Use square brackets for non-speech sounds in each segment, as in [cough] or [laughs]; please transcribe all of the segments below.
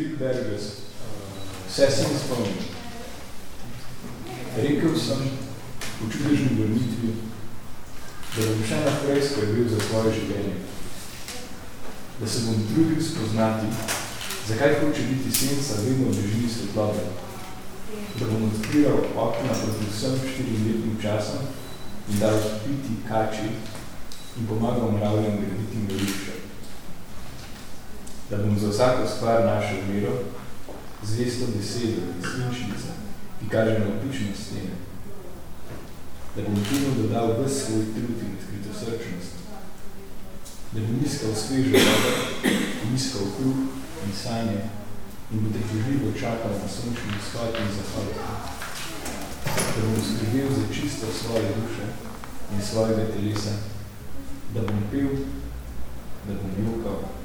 Filip Berges, vse sem izpolnil. Rekel sem v čudežni vrnitvi, da bom še naprej skrbel za svoje življenje, da se bom trudil spoznati, zakaj hoče biti senca vedno v bližini svetlobe, da bom odkrival okna proti vsem štirim letnim časom in dal piti kači in pomagal mravljam graditi mrlišče. Da bom za vsako stvar našel mero, zvesto besedo in svinčnica, ki kaže na opične stene. Da bom temu dodal ves svoj trud in odkrito srčnost. Da bom iskal sveže vodo, iskal kruh in sanje in bo težljivo čakal na sončni vzhod in zahod. Da bom skrbel za čisto svoje duše in svojega telesa, da bom pil, da bom jokal.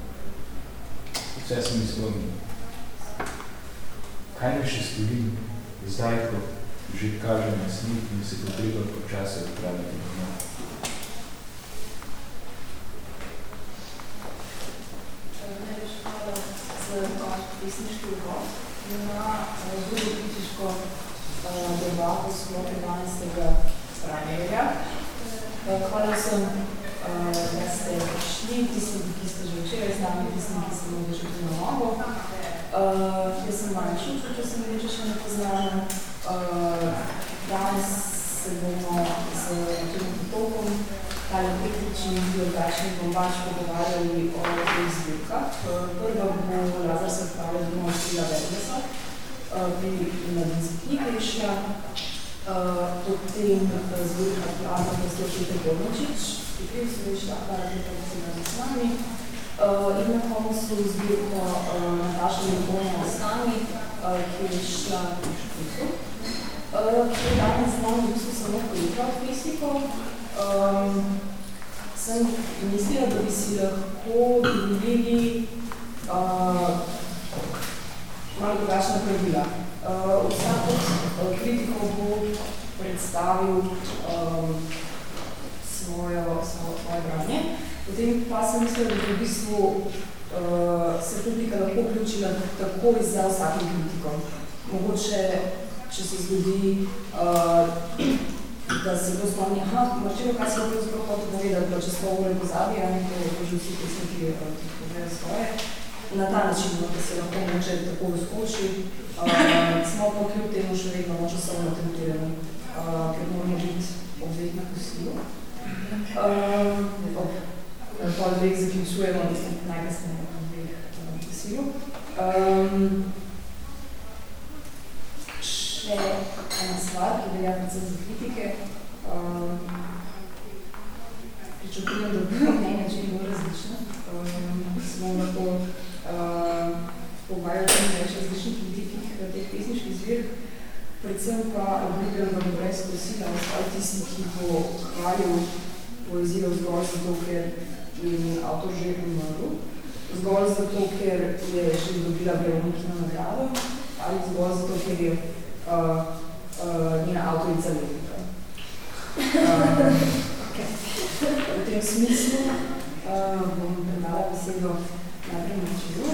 Vse sem izpolnil. Kaj ne še storim, zdaj, ko že kaže na snik in se potreba počasi odpraviti domov? Pesniški uvod na zelo kritiško debato sklope 12. stranjerja. Hvala vsem, da ste prišli, tistim, ki ste že včeraj z nami, tistim, ki ste mogli že na novo. Jaz sem Maja Šučo, če sem reče še ne poznala. Danes se bomo z Tim Potokom Tale Petrič in Biogačni bombač pogovarjali o teh zbirkah. Prva bo Lazar se odpravil domov Štila Vergesa, pri mladinski knjigi išla, potem zbirka Plaza Posločite Gornočič, ki je se išla, hvala da se z nami. In na koncu zbirko Nataša Ljubovna Ostani, ki je išla v Špicu, ki je danes z nami v bistvu samo kolikrat fizikov. Um, sem mislila, da bi si lahko dovolili uh, malo drugačna pravila. Uh, vsak od uh, kritikov bo predstavil um, svojo, svojo, svoje branje. Potem pa sem mislila, da bi v bistvu uh, se publika lahko vključila takoj za vsakim kritikom. Mogoče, če se zgodi uh, da se bo spomni, aha, Marčevo, kaj se bo pravzaprav hotel povedati, pa čez pol ure pozabi, a nekaj je že vsi pesniki povedali svoje. Na ta način, da se lahko moče tako vzkoči, uh, smo pa kljub temu še vedno časovno tempirani, uh, ker moramo biti obvek na Uh, ob pol dveh zaključujemo, mislim, najkasneje na dveh kosilu. Um, še ena stvar, ki velja predvsem za kritike. Um, pričakujem, da bodo mnenja že bolj različne. Um, smo lahko uh, pogovarjali tudi več različnih kritikih teh pesniških zbirk. Predvsem pa obljubljen vam brez kosila, ostal tisti, ki bo hvalil poezijo zgolj zato, ker je avtor že umrl, zgolj zato, ker je še dobila Veronikino nagrado, ali zgolj zato, ker je uh, uh, njena avtorica Levika. Uh, okay. [laughs] V tem smislu uh, bom predala besedo najprej Marčelu.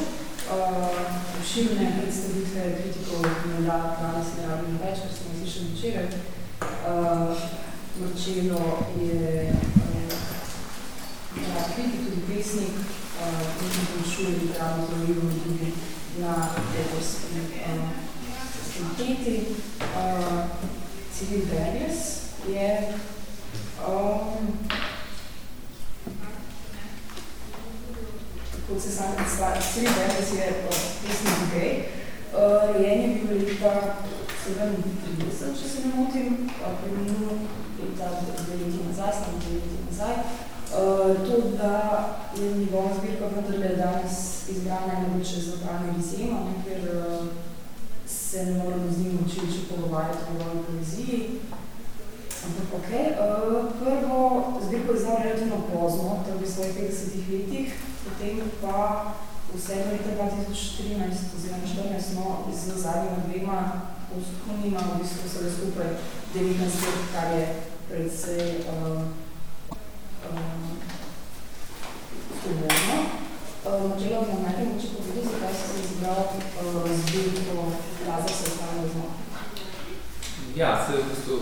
Uh, Širne predstavitve kritikov ne da danes ne rabim več, ker smo slišali včeraj. Uh, Marčelo je ja, kritik, tudi pesnik, uh, in poučuje literarno teorijo tudi na uh, fakulteti. Uh, Civil Berges je um, kot se sam predstavlja, Civil Berges je pesnik gej. Rojen je bil leta 37, če se ne motim, preminul leta dve leti nazaj, samo dve leti nazaj. Uh, to, da je njegova zbirka vendarle danes izbrana mogoče za pravne izjema, ker uh, se ne moramo z njim učiti pogovarjati o njegovi poeziji. Ampak ok, uh, prvo zbirko je znal relativno pozno, to v svojih 50 letih, potem pa vse leta 2013 oziroma 2014 smo z zadnjima dvema postkunima v bistvu vse skupaj 19 let, kar je predvsej uh, uh, uvodno. Uh, Želela bom najprej povedati, zakaj se je uh, zbirko Lazar se ustavlja znotraj. Ja, se v bistvu,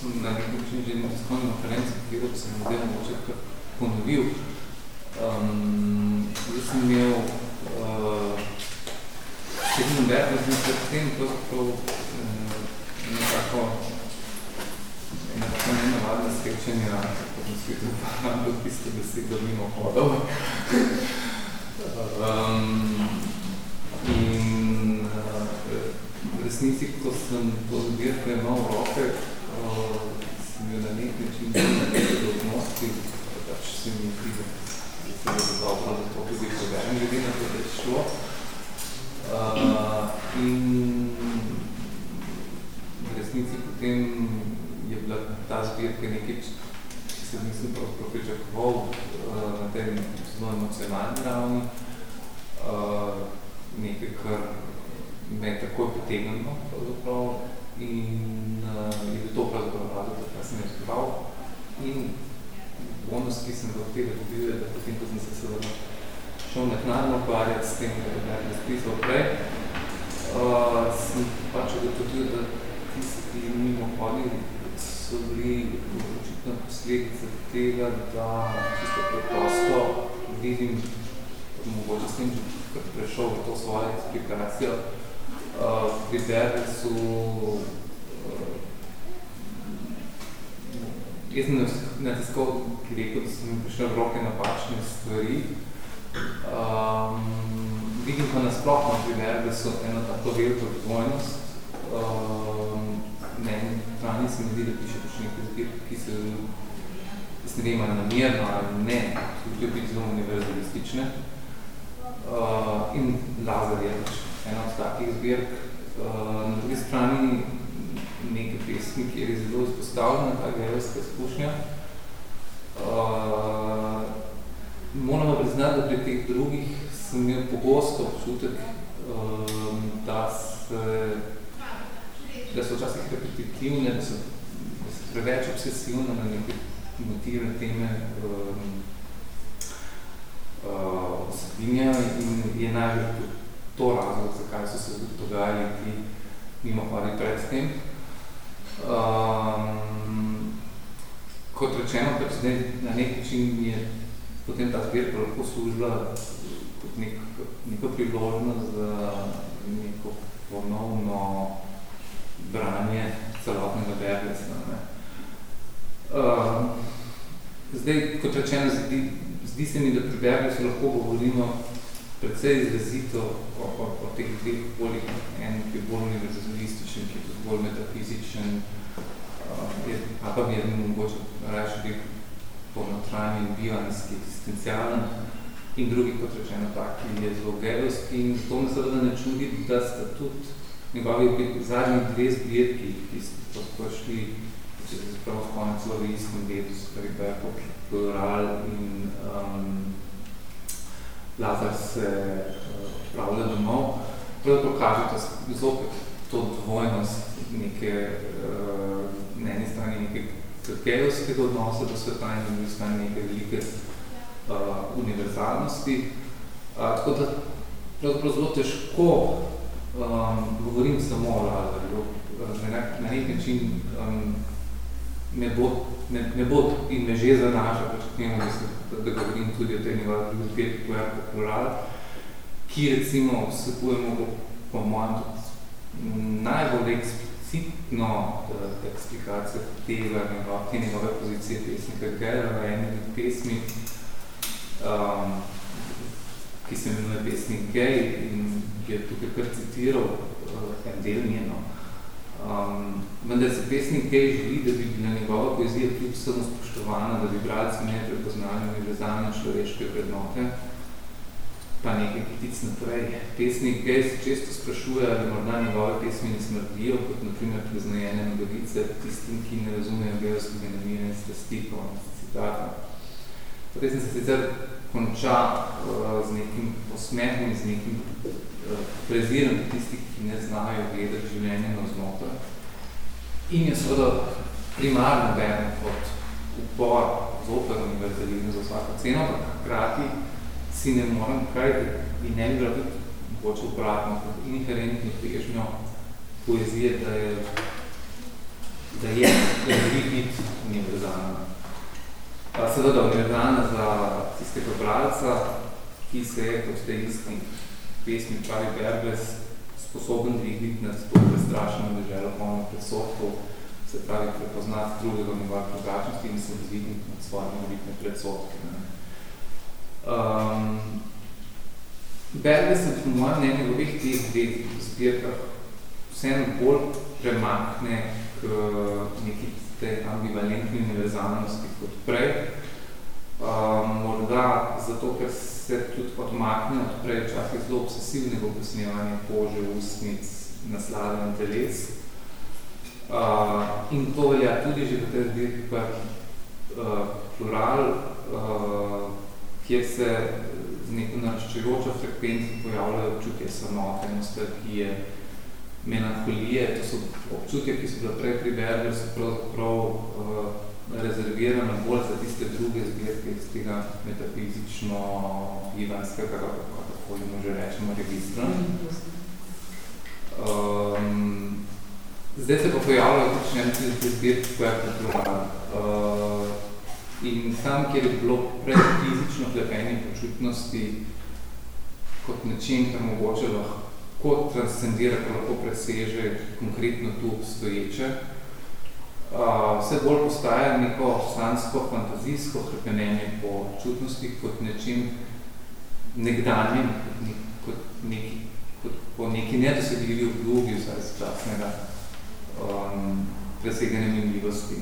sem na nek način že na tiskovni konferenci, kjer sem zdaj mogoče kar ponovil. Um, jaz sem imel uh, Sedem verbo z nekaj tem, pravzaprav uh, nekako nekako nenavadna srečenja, kako na svetu uporabljal tisto besedo mimo hodov. [laughs] um, in uh, v resnici, ko sem to zbirko imel v roke, uh, sem jo na nek način nekaj odnosti, pač se mi pride, da se je dobro, da to tudi preberem, glede na to, da je šlo. In v resnici potem je bila ta zbirka nekaj, ki se nisem pričakoval uh, na tej zelo emocionalni ravni. Uh, nekaj, kar me je takoj potegnilo pravzaprav in uh, je bil to pravzaprav razlog, da sem jo zbral. In bonus, ki sem ga od tega dobil, je, da potem, ko sem se seveda šel naknadno ukvarjati s tem, da je razpisal prej, uh, sem pač ugotovil, da tisti mimohodni so bili očitno posledice tega, da čisto preprosto vidim, mogoče s tem, kar prešel v to svojo explikacijo, uh, pri Berbesu uh, jaz sem na tiskov, ki rekel, da sem prišel v roke napačne stvari. Um, vidim pa nasploh pri Berbesu eno tako veliko dvojnost. Um, ne, strani se mi zdi, da piše pač nekaj zbir, ki se ne vem, ali namerno ali ne, tudi biti zelo univerzalistične. Uh, in Lazar je pač ena od takih zbirk. Uh, na drugi strani nekaj pesmi, kjer je zelo izpostavljena ta gejovska izkušnja. Uh, moramo priznati, da pri teh drugih sem imel pogosto občutek, uh, da se da so včasih repetitivne, da so, da so preveč obsesivne na neke motive teme um, uh, osebinja in je najbolj to razlog, zakaj so se dogajali ti mimo hvala pred tem. Um, kot rečeno, pač na nek način je potem ta zbirka lahko služila kot nek, neko priložnost za neko ponovno branje celotnega Berlesna. Ne. Uh, zdaj, kot rečeno, zdi, zdi se mi, da pri Berlesu lahko govorimo predvsej izrazito o, o, o teh dveh poljih, en, ki je bolj univerzalističen, ki je bolj metafizičen, uh, je, a pa je mogoče raje ponotranji, bioanski, existencialen, in drugi, kot rečeno, tak, ki je zelo gejovski in zato me seveda ne čudi, da sta tudi njegovi zadnji dve zbirki, ki so prišli, če se prav spomnim celo v istem letu, spravi Berko, Plural in um, Lazar se uh, pravlja domov, prav to kaže, da zopet to dvojnost neke, uh, na eni strani neke gejovskega odnosa do sveta in strani neke velike uh, univerzalnosti. Uh, tako da pravzaprav zelo težko um, govorim samo o Lazarju. Na, na nek način um, me, bo, me, me bo in me že zanaša, pač k njemu, da, da govorim tudi o tej njegovi biblioteki Puerto Plural, ki recimo vsebujemo po, po mojem najbolj eksplicitno uh, eksplikacijo tega njegov, te njegove pozicije pesnika Gera v eni pesmi, um, ki se imenuje pesnik Gay in je tukaj kar citiral uh, en del njeno. Um, vendar se pesnik Gay želi, da bi bila njegova poezija kljub vsem spoštovana, da bi bralci ne prepoznali univerzalne človeške vrednote, pa nekaj kitic naprej. Pesnik Gay se često sprašuje, da morda njegove pesmi ne smrdijo, kot naprimer priznajene nogavice tistim, ki ne razumejo gejovskega namira in strasti, konec citata. Torej sem se sicer konča uh, z nekim posmehom in z nekim uh, prezirom tistih, ki ne znajo gledati življenje na znotraj. In je seveda primarno ben kot upor zoper univerzalizmu za vsako ceno, ampak hkrati si ne morem kaj in ne bi bila tudi hoče obratno, inherentno težnjo poezije, da je, da je, da je biti univerzalna. Seveda univerzalna za tistega bralca, ki se je kot te isti pesmi pravi Berbes sposoben dvigniti nad to prestrašeno deželo polno predsotkov, se pravi prepoznati drugega njegove drugačnosti in se dvigniti nad svoje morbitne predsotke. Um, Berbes se po mojem mnenju v obeh teh dveh zbirkah vseeno bolj premakne k neki te ambivalentni univerzalnosti kot prej. Um, morda zato, ker se tudi odmakne od prej včasih zelo obsesivnega upesnjevanja kože, ustnic, naslade in teles. Uh, in to velja tudi že v tej zbirki kot uh, plural, uh, kjer se z neko naraščujočo frekvenco pojavljajo občutje samote, nostalgije, melankolije, to so občutje, ki so bila prej pri Berger, so pravzaprav uh, rezervirane bolj za tiste druge zbirke iz tega metafizično ivanskega, kako jim že rečemo, registra. Um, zdaj se pa pojavljajo tudi še te zbirke, koja je potrebala. Uh, in tam, kjer je bilo prej fizično hlepenje počutnosti kot način, kar mogoče lahko transcendira, ko lahko preseže konkretno tu obstoječe. Uh, vse bolj postaja neko slansko, fantazijsko hrepenenje po čutnosti kot nečim nekdanjem, kot, nek, kot, neki, kot po neki nedosegljivi obdobju časnega um, preseganja minljivosti.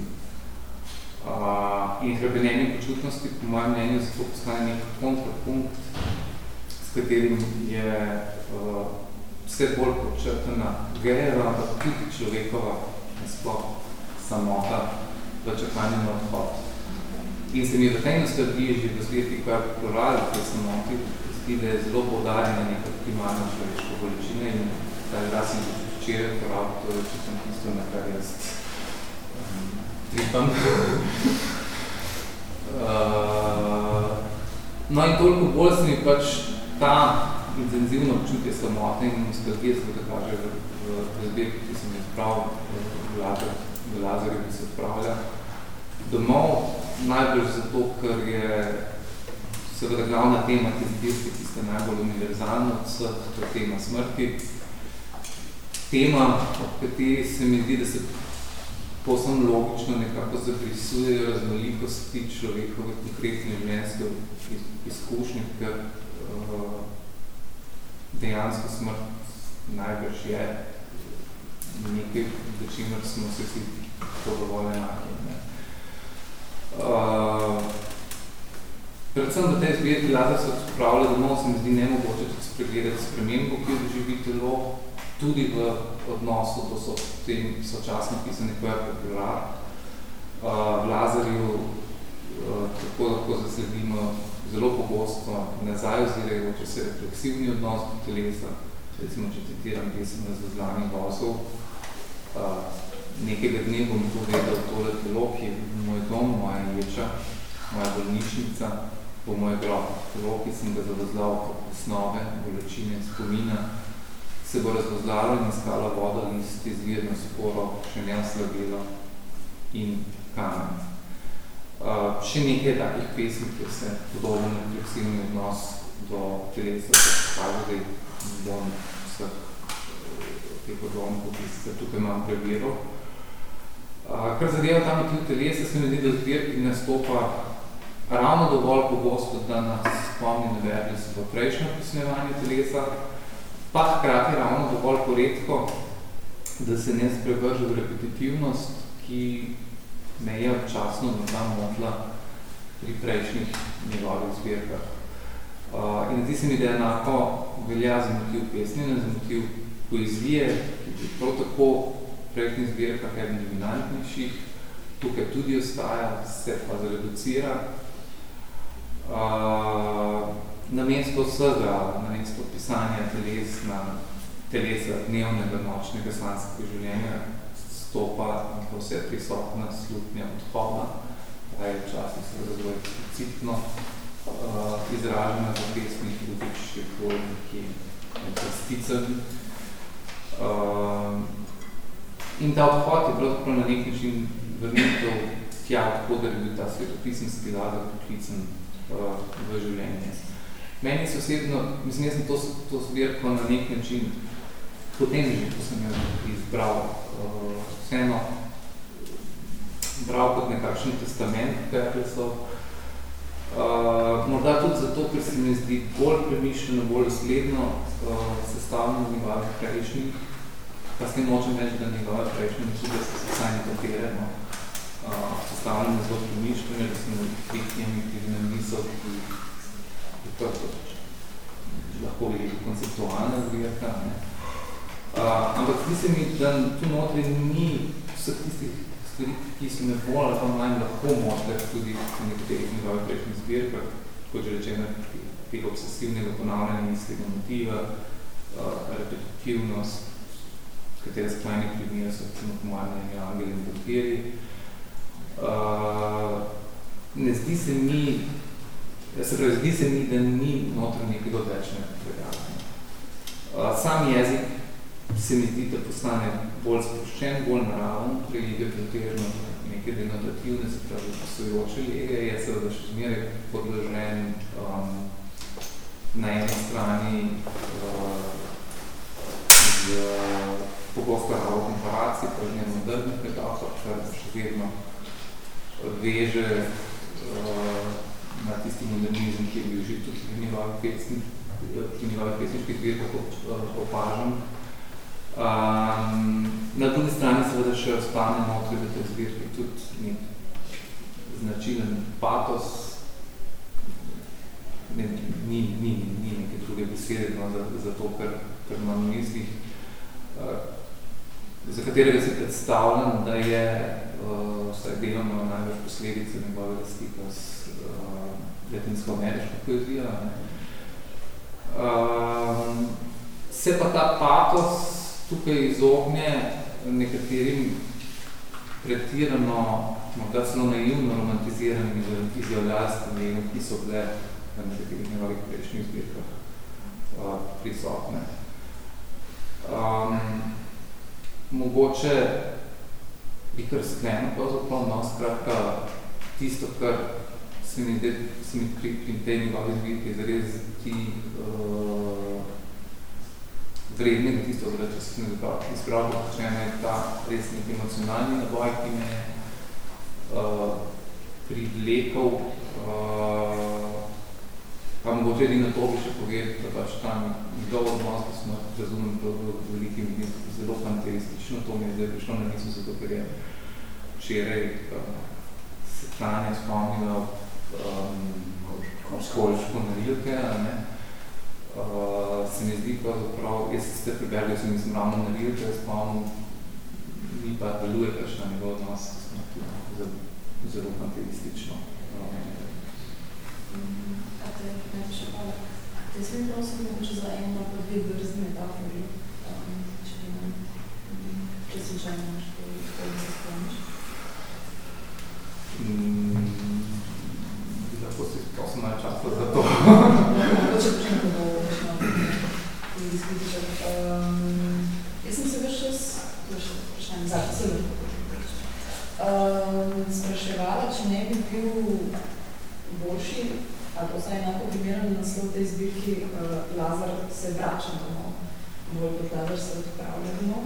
Uh, in hrepenenje po čutnosti, po mojem mnenju, zato postane nek kontrapunkt, s katerim je uh, vse bolj počrtena gejeva, ampak tudi človekova nasploh samota v čakanju na odhod. In se mi v tej nostalgiji že v zleti, ko je plural v tej samoti, zdi, da je zelo podarjena neka primarna človeška bolečina in ta raz sem včeraj porabil, to je čisto tisto, na kar jaz tripam. uh, [laughs] no in toliko bolj se mi pač ta intenzivno občutje samote in nostalgije se da kaže v, v zbirki, ki sem jih spravil v, Lazar, v Lazarju, ki se odpravlja domov, najbolj zato, ker je seveda glavna tema te zbirke, ki ste najbolj univerzalna od vseh, to je tema smrti. Tema, ob kateri se mi zdi, da se posem logično nekako zaprisujejo raznolikosti človekove konkretne življenjske izkušnje, ker uh, dejansko smrt najbrž je nekaj, do čimer smo se si to dovolj enaki. Ne. Uh, predvsem v tej zbirki Lazar se odpravlja domov, se mi zdi nemogoče tudi spregledati spremembo, ki jo doživi telo, tudi v odnosu do so, tem sočasno pisane, ko je popular. Uh, v Lazarju uh, tako lahko zasledimo zelo pogosto nazaj ozirajo, če se refleksivni odnos do telesa, recimo, če citiram pesem na zazlanih vozov, nekega dne bom to vedel tole telo, ki je moj dom, moja ječa, moja bolnišnica, bo moj grob. Telo, ki sem ga zavazlal kot osnove, bolečine, spomina, se bo razvozlalo in iskalo vodo, list, izvirno sporo, še ne oslabilo in kamen. Uh, še nekaj takih pesmi, ki se podoben refleksivni odnos do telesa, je bom vseh teh odlomkov, ki se tukaj imam prebiral. Uh, kar zadeva tam tudi telesa, se mi zdi, da zbirki nastopa ravno dovolj pogosto, da nas spomni navedli se v prejšnjo posmevanje telesa, pa hkrati ravno dovolj poredko, da se ne sprevrže v repetitivnost, ki me je občasno morda motla pri prejšnjih njegovih zbirkah. Uh, in zdi se mi, da enako velja za motiv pesnine, za motiv poezije, ki je prav tako v prejšnjih zbirkah eden dominantnejših, tukaj tudi ostaja, se pa zreducira. Uh, na mesto vsega, na mesto pisanja teles, na telesa dnevnega, nočnega slanskega življenja, stopa in vse prisotna slutnja odhoda, pa je včasih se zelo explicitno uh, izražena v pesmih, ljubičih, bolniki, sticami. Uh, in ta odhod je pravzaprav na nek način vrnitev tja, odkud je bil ta svetopisenski lazar poklicen uh, v življenje. Meni se osebno, mislim, jaz sem to, to zbirko na nek način potem že, ko sem jo izbral, uh, vseeno bral kot nekakšen testament Perlesov. Uh, morda tudi zato, ker se mi zdi bolj premišljeno, bolj sledno uh, sestavljeno njegovih prejšnjih, pa s tem močem reči, da njegove prejšnje tudi so se saj nekatere, no, uh, sestavljene zelo premišljene, da smo teknjami, ki nam niso, ki je lahko veliko konceptualna zbirka. Ne. Uh, ampak zdi se mi, da tu notri ni vseh tistih stvari, ki so me bolj ali pa manj lahko možne tudi v nekaterih njegovih prejšnjih zbirkah, kot že rečeno, tega obsesivnega ponavljanja istega motiva, uh, repetitivnost, katere sklajni primere so recimo pomarjanje angeli in vampiri. Uh, ne zdi se mi, ja se pravi, zdi se mi, da ni nekega odvečnega predavanja. Uh, sam jezik se mi zdi, da postane bolj sproščen, bolj naraven, prelege pretirno neke denotativne, se pravi, postojoče lege, je seveda še zmeraj podložen um, na eni strani uh, z pogosto ravo komparacij, pa že modernih metafor, kar še vedno veže uh, na tisti modernizem, ki je bil že tudi v njegovih pesniških zbirkah opažen. Um, na drugi strani seveda še ostane notri v tej zbirki tudi nek značilen patos, ne, ni, ni, ni neke druge besede, no, za, za to, kar, kar imam v mislih, uh, za katerega se predstavljam, da je uh, vsaj deloma največ posledice njegovega stika s uh, latinsko-ameriško poezijo. Uh, se pa ta patos tukaj izogne nekaterim pretirano, morda celo naivno romantiziranim izjavljastvom, ki so bile na nekaterih njegovih prejšnjih zbirkah uh, prisotne. Um, mogoče bi kar sklenil, pravzaprav, no, skratka, tisto, kar se mi, de, se mi pri, pri tej njegovi zbirki zares ti uh, vrednega tisto, da če sem izbral, če je ta res nek emocionalni naboj, ki me je uh, privlekal, uh, pa mogoče tudi na to bi še povedal, da pač tam njegov odnos, da smo razumeli v veliki meri zelo fantastično, to mi je zdaj prišlo na misel, zato ker je včeraj uh, se Tanja spomnila um, školško narilke, ne? uh, se mi zdi pravzaprav, jaz ste preberli, se nisem ravno naredil, če spomnim, mi pa deluje pač na njegov odnos, ki smo tu zelo, zelo fantastično. A te ne še hvala. Te smem prosim, mogoče za eno pa dve brzni metafori, um, če bi nam, če si že imaš, to se spomniš. Prosim malo časa za to. Mogoče pa še bo izglediček. Um, jaz sem se več čas, vprašanje, zadnji se um, spraševala, če ne bi bil boljši, ali pa vsaj enako primeren naslov tej zbirki, uh, Lazar se vrača domov, bolj kot Lazar se odpravlja domov.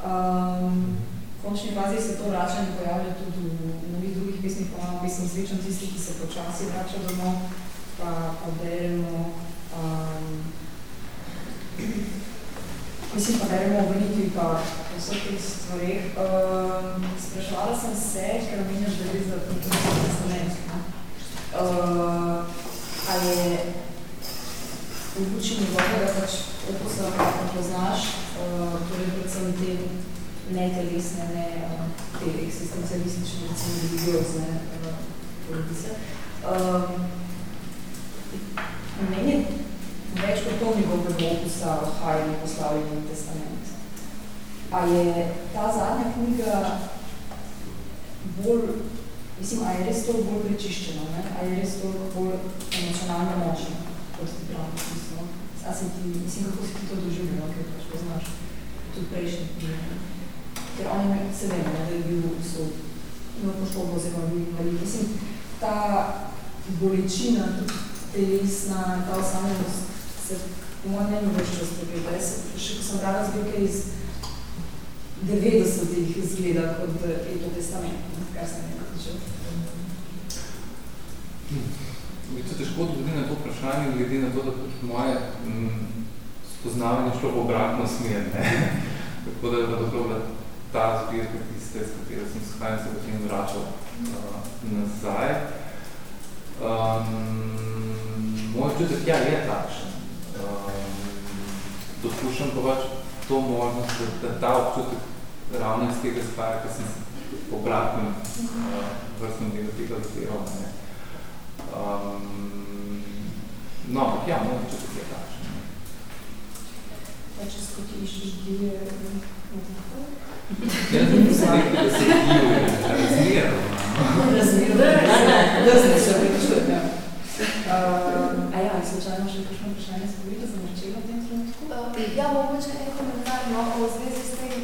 Um, končni fazi se to vračanje pojavlja tudi v mnogih drugih pesmih, pa imamo pesmi Svečan tisti, ki se počasi vrača domov, pa, pa beremo um, Mislim pa, da je mobiliti pa vseh teh stvarih. Uh, sprašvala sem se, ker omenjaš, da gre za kontinuitni testament. Uh, ali je v luči njegovega pač opusa, kako poznaš, uh, torej predvsem te netelesne, ne te eksistencialistične, recimo religiozne politice. Uh, meni je več kot to njegovega opusa Hajni poslavljeni testament. A je ta zadnja knjiga bolj, mislim, a je res to bolj prečiščeno, ne? a je res to bolj emocionalno močno, kot ti pravi, mislim. a se ti, mislim, kako si ti to doživljal, no, ker pač poznaš tudi prejšnji primer. Ker oni se vemo, da je bil v so imel poškodbo oziroma bil invalid. Mislim, ta bolečina, telesna, ta osamljenost se po mojem mnenju več čas prebila. Še ko sem brala zbirke iz 90-ih izgleda kot Eto testament, kar sem nekaj začel. Je to težko odgovoriti na to vprašanje, glede na to, da pač moje mm, spoznavanje šlo v obratno smer. Ne? [laughs] Tako da je dobro ta zbirka tiste, s katero sem shajal se potem vračal uh, nazaj. Um, moj občutek, ja, je takšen. Um, doskušam pa pač to možnost, da, da ta občutek ravno iz tega spaja, ker sem se po obratnem uh, vrstnem delu tega doteral. Um, no, ampak ja, moj občutek je takšen. Če skoti iščeš divje, Ja, nisem rekel, da se divje, razmerno. Razmerno, da se pričujem, ja. Uh, a ja, slučajno še kakšno vprašanje videli, da sem začela v tem trenutku? Uh, ja, mogoče en komentar no, v zvezi s tem,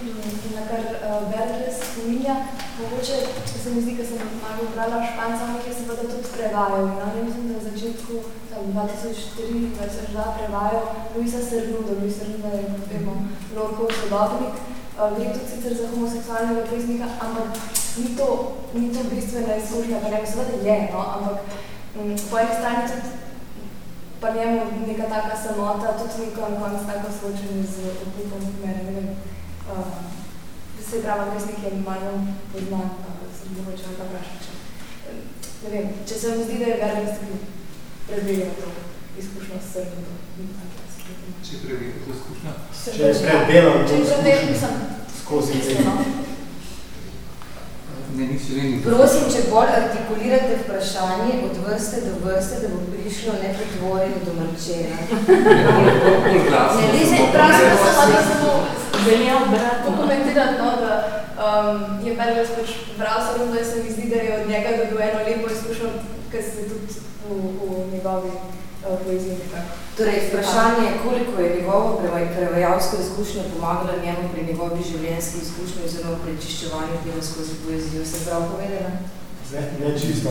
na kar uh, Berger spominja. Mogoče se mi zdi, ker sem malo brala španca, on je seveda tudi prevajal. In on je mislim, da v začetku tam 2004-2002 prevajal Luisa Sernudo. Luis Sernudo je, vemo, Lorkov sodobnik. Gre tudi sicer za homoseksualnega pesnika, ampak ni to, ni to bistvena izkušnja, pa ne, seveda je, no, ampak um, po eni strani tudi pa njemu neka taka samota, tudi neko na konc tako soočenje z opupom mene, ne vem. Uh, se prava pesnik je malo poznan, ampak sem mogoče nekaj vprašati, če, ne vem, če se mi zdi, da je Berlin tudi preverjal to izkušnjo s srnjo. Če je preverjal to izkušnjo? Če je predelal to izkušnjo skozi Ne, nisi veni. Prosim, če bolj artikulirate vprašanje od vrste do vrste, da bo prišlo nepretvoreno do mrčena. [laughs] Glasno. Ne, se pravi, da sem pa samo velja obratno. Pokomentirati, no, da um, je Berges pač bral se da se mi zdi, da je od njega dobil eno lepo izkušnjo, ker se tudi v, v njegovi uh, poeziji nekako. Torej, vprašanje je, koliko je njegovo prevajalsko izkušnjo pomagalo njemu pri njegovi življenjski izkušnji oziroma pri čiščevanju tega skozi poezijo. Se prav povedala? Ne, ne čisto.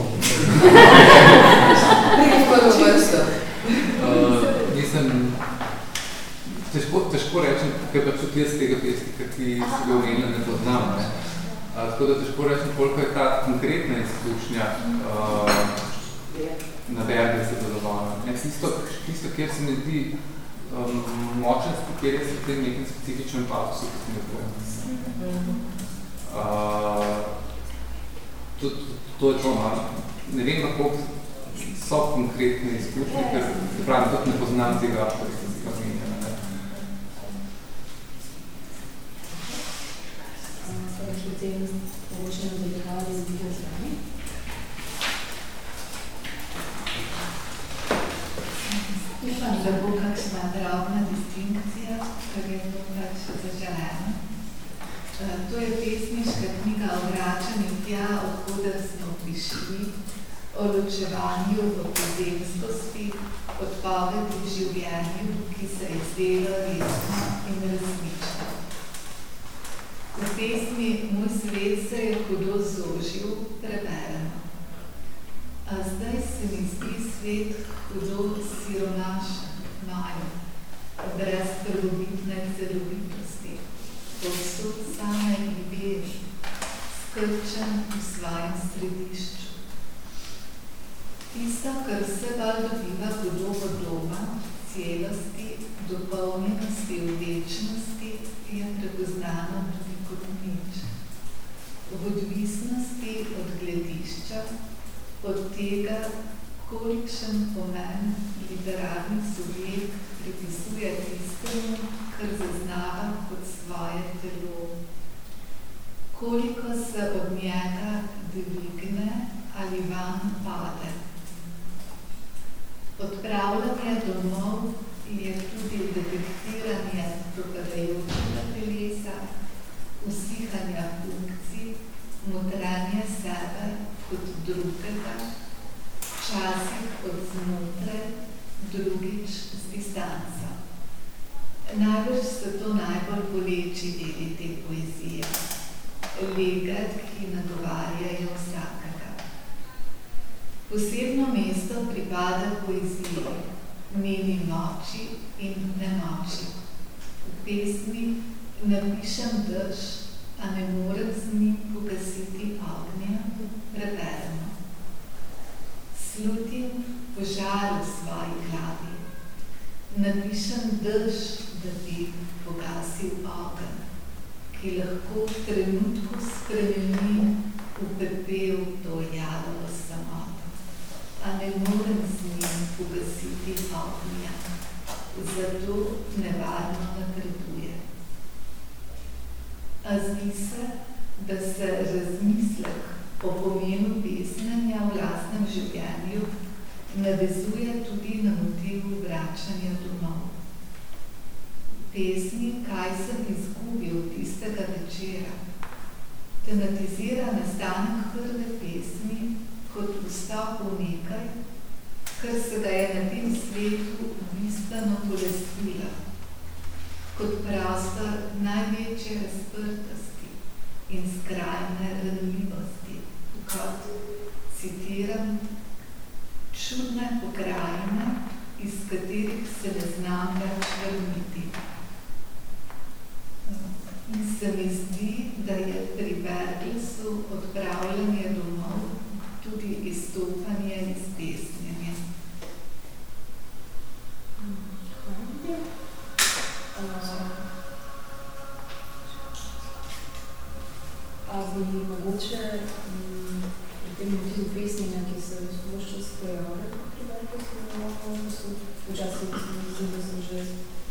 Pridi prvo vrsto. Uh, mislim, težko, težko rečem, ker pač tudi jaz tega pesnika, ki se ga umenila, ne poznam. Ne? Uh, tako da težko rečem, koliko je ta konkretna izkušnja uh, na verbi se delovala. Tisto, tisto, kjer se mi zdi um, močen, kjer je v tem nekem specifičnem patosu, ki sem jo uh, to, to, to je to, no. ne vem, kako so konkretne izkušnje, ker pravim, tudi ne poznam tega ki se ga menja. Ne? Potem mogoče nadaljevali z Upam, da bo kakšna drobna distinkcija, kar je to pač zaželeno. To je pesniška knjiga o vračanju tja, odkuda smo prišli, o ločevanju v pozemskosti, odpovedi življenju, ki se je zdelo resno in resnično. V pesmi Moj svet se je hudo zožil, preberemo. A zdaj se mi zdi svet hudo siromašen, malo, brez prvobitne celovitosti, povsod same ljubeni, skrčen v svojem središču. Tisto, kar vse bolj dobiva podobo doma, celosti, dopolnjenosti v večnosti, je prepoznano tudi kot nič. V odvisnosti od gledišča, od tega, kolikšen pomen literarni subjekt pripisuje tistemu, kar zaznava kot svoje telo. Koliko se od njega dvigne ali van pade. Odpravljanje domov je tudi detektiranje propadajočega telesa, usihanja funkcij, motranje sebe kot drugega, včasih od znotraj, drugič z distanco. Najbrž so to najbolj boleči deli te poezije. Legat, ki nagovarjajo vsakega. Posebno mesto pripada poeziji, njeni moči in nemoči. V pesmi napišem drž, a ne morem z njim pogasiti preberemo. Slutim požar v svoji glavi, napišem drž, da bi pogasil ogen, ki lahko v trenutku spremeni v pepel to jalovo samoto, a ne morem z njim pogasiti ognja, zato nevarno napreduje. A zdi se, da se razmislek o pomenu pesmenja v lastnem življenju navezuje tudi na motivu vračanja domov. Pesmi, kaj sem izgubil tistega večera, tematizira nastanek prve pesmi kot vstop v nekaj, kar se ga je na tem svetu bistveno polestila kot prostor največje razprtosti in skrajne ranljivosti, citiram, čudne pokrajine, iz katerih se ne znam več vrniti. In se mi zdi, da je pri Berglesu odpravljanje domov tudi izstopanje iz pesnjenja. A bi mogoče tem motivu pesnjenja, ki se razpošča s pojavlja pri Berglesu, včasih se mi zdi, da sem že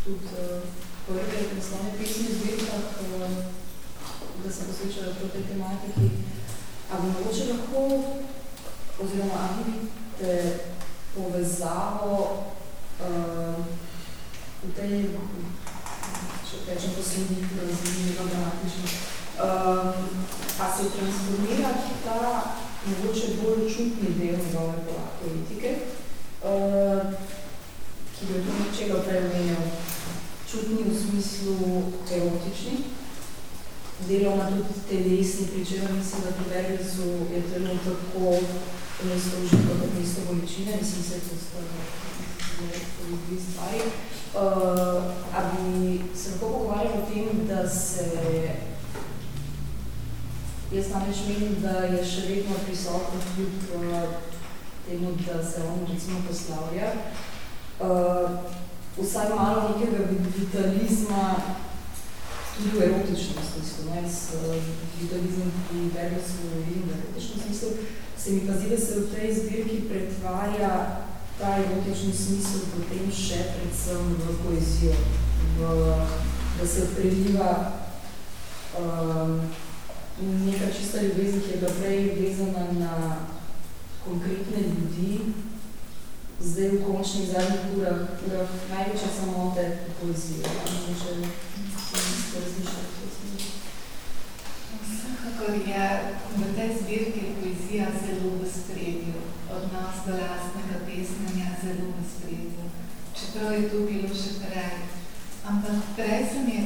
tudi uh, prve naslovne pesmi v zbirkah, uh, da se posvečajo prav tej tematiki. A bi mogoče lahko, oziroma a vi vidite povezavo uh, v tej, če rečem poslednjih različnih dramatičnih, uh, a se transformira ta mogoče bolj čutni del njegove politike, uh, ki bi to nečega prej omenjal, čutni v smislu erotični, deloma tudi telesni, pri čemer mislim, da Bergelsu je telo tako mesto užitka kot mesto bolečine, mislim se, to sta dve stvari. Uh, a bi se lahko pogovarjali o tem, da se Jaz namreč menim, da je še vedno prisotno kljub uh, temu, da se on recimo poslavlja. Uh, vsaj malo nekega vitalizma tudi v erotičnem smislu. Ne? S uh, vitalizmom pri Bergelsu in v erotičnem smislu se mi pa zdi, da se v tej zbirki pretvarja ta erotični smisel potem še predvsem v poezijo, v, da se preliva um, neka čista ljubezen, ki je prej vezana na konkretne ljudi, zdaj v končnih zadnjih urah, urah največje samote v poeziji. Če se razmišljati Vsekakor je v tej zbirki poezija zelo v spredju, odnos do lastnega pesmenja zelo v spredju. Čeprav je to bilo še prej. Ampak prej sem je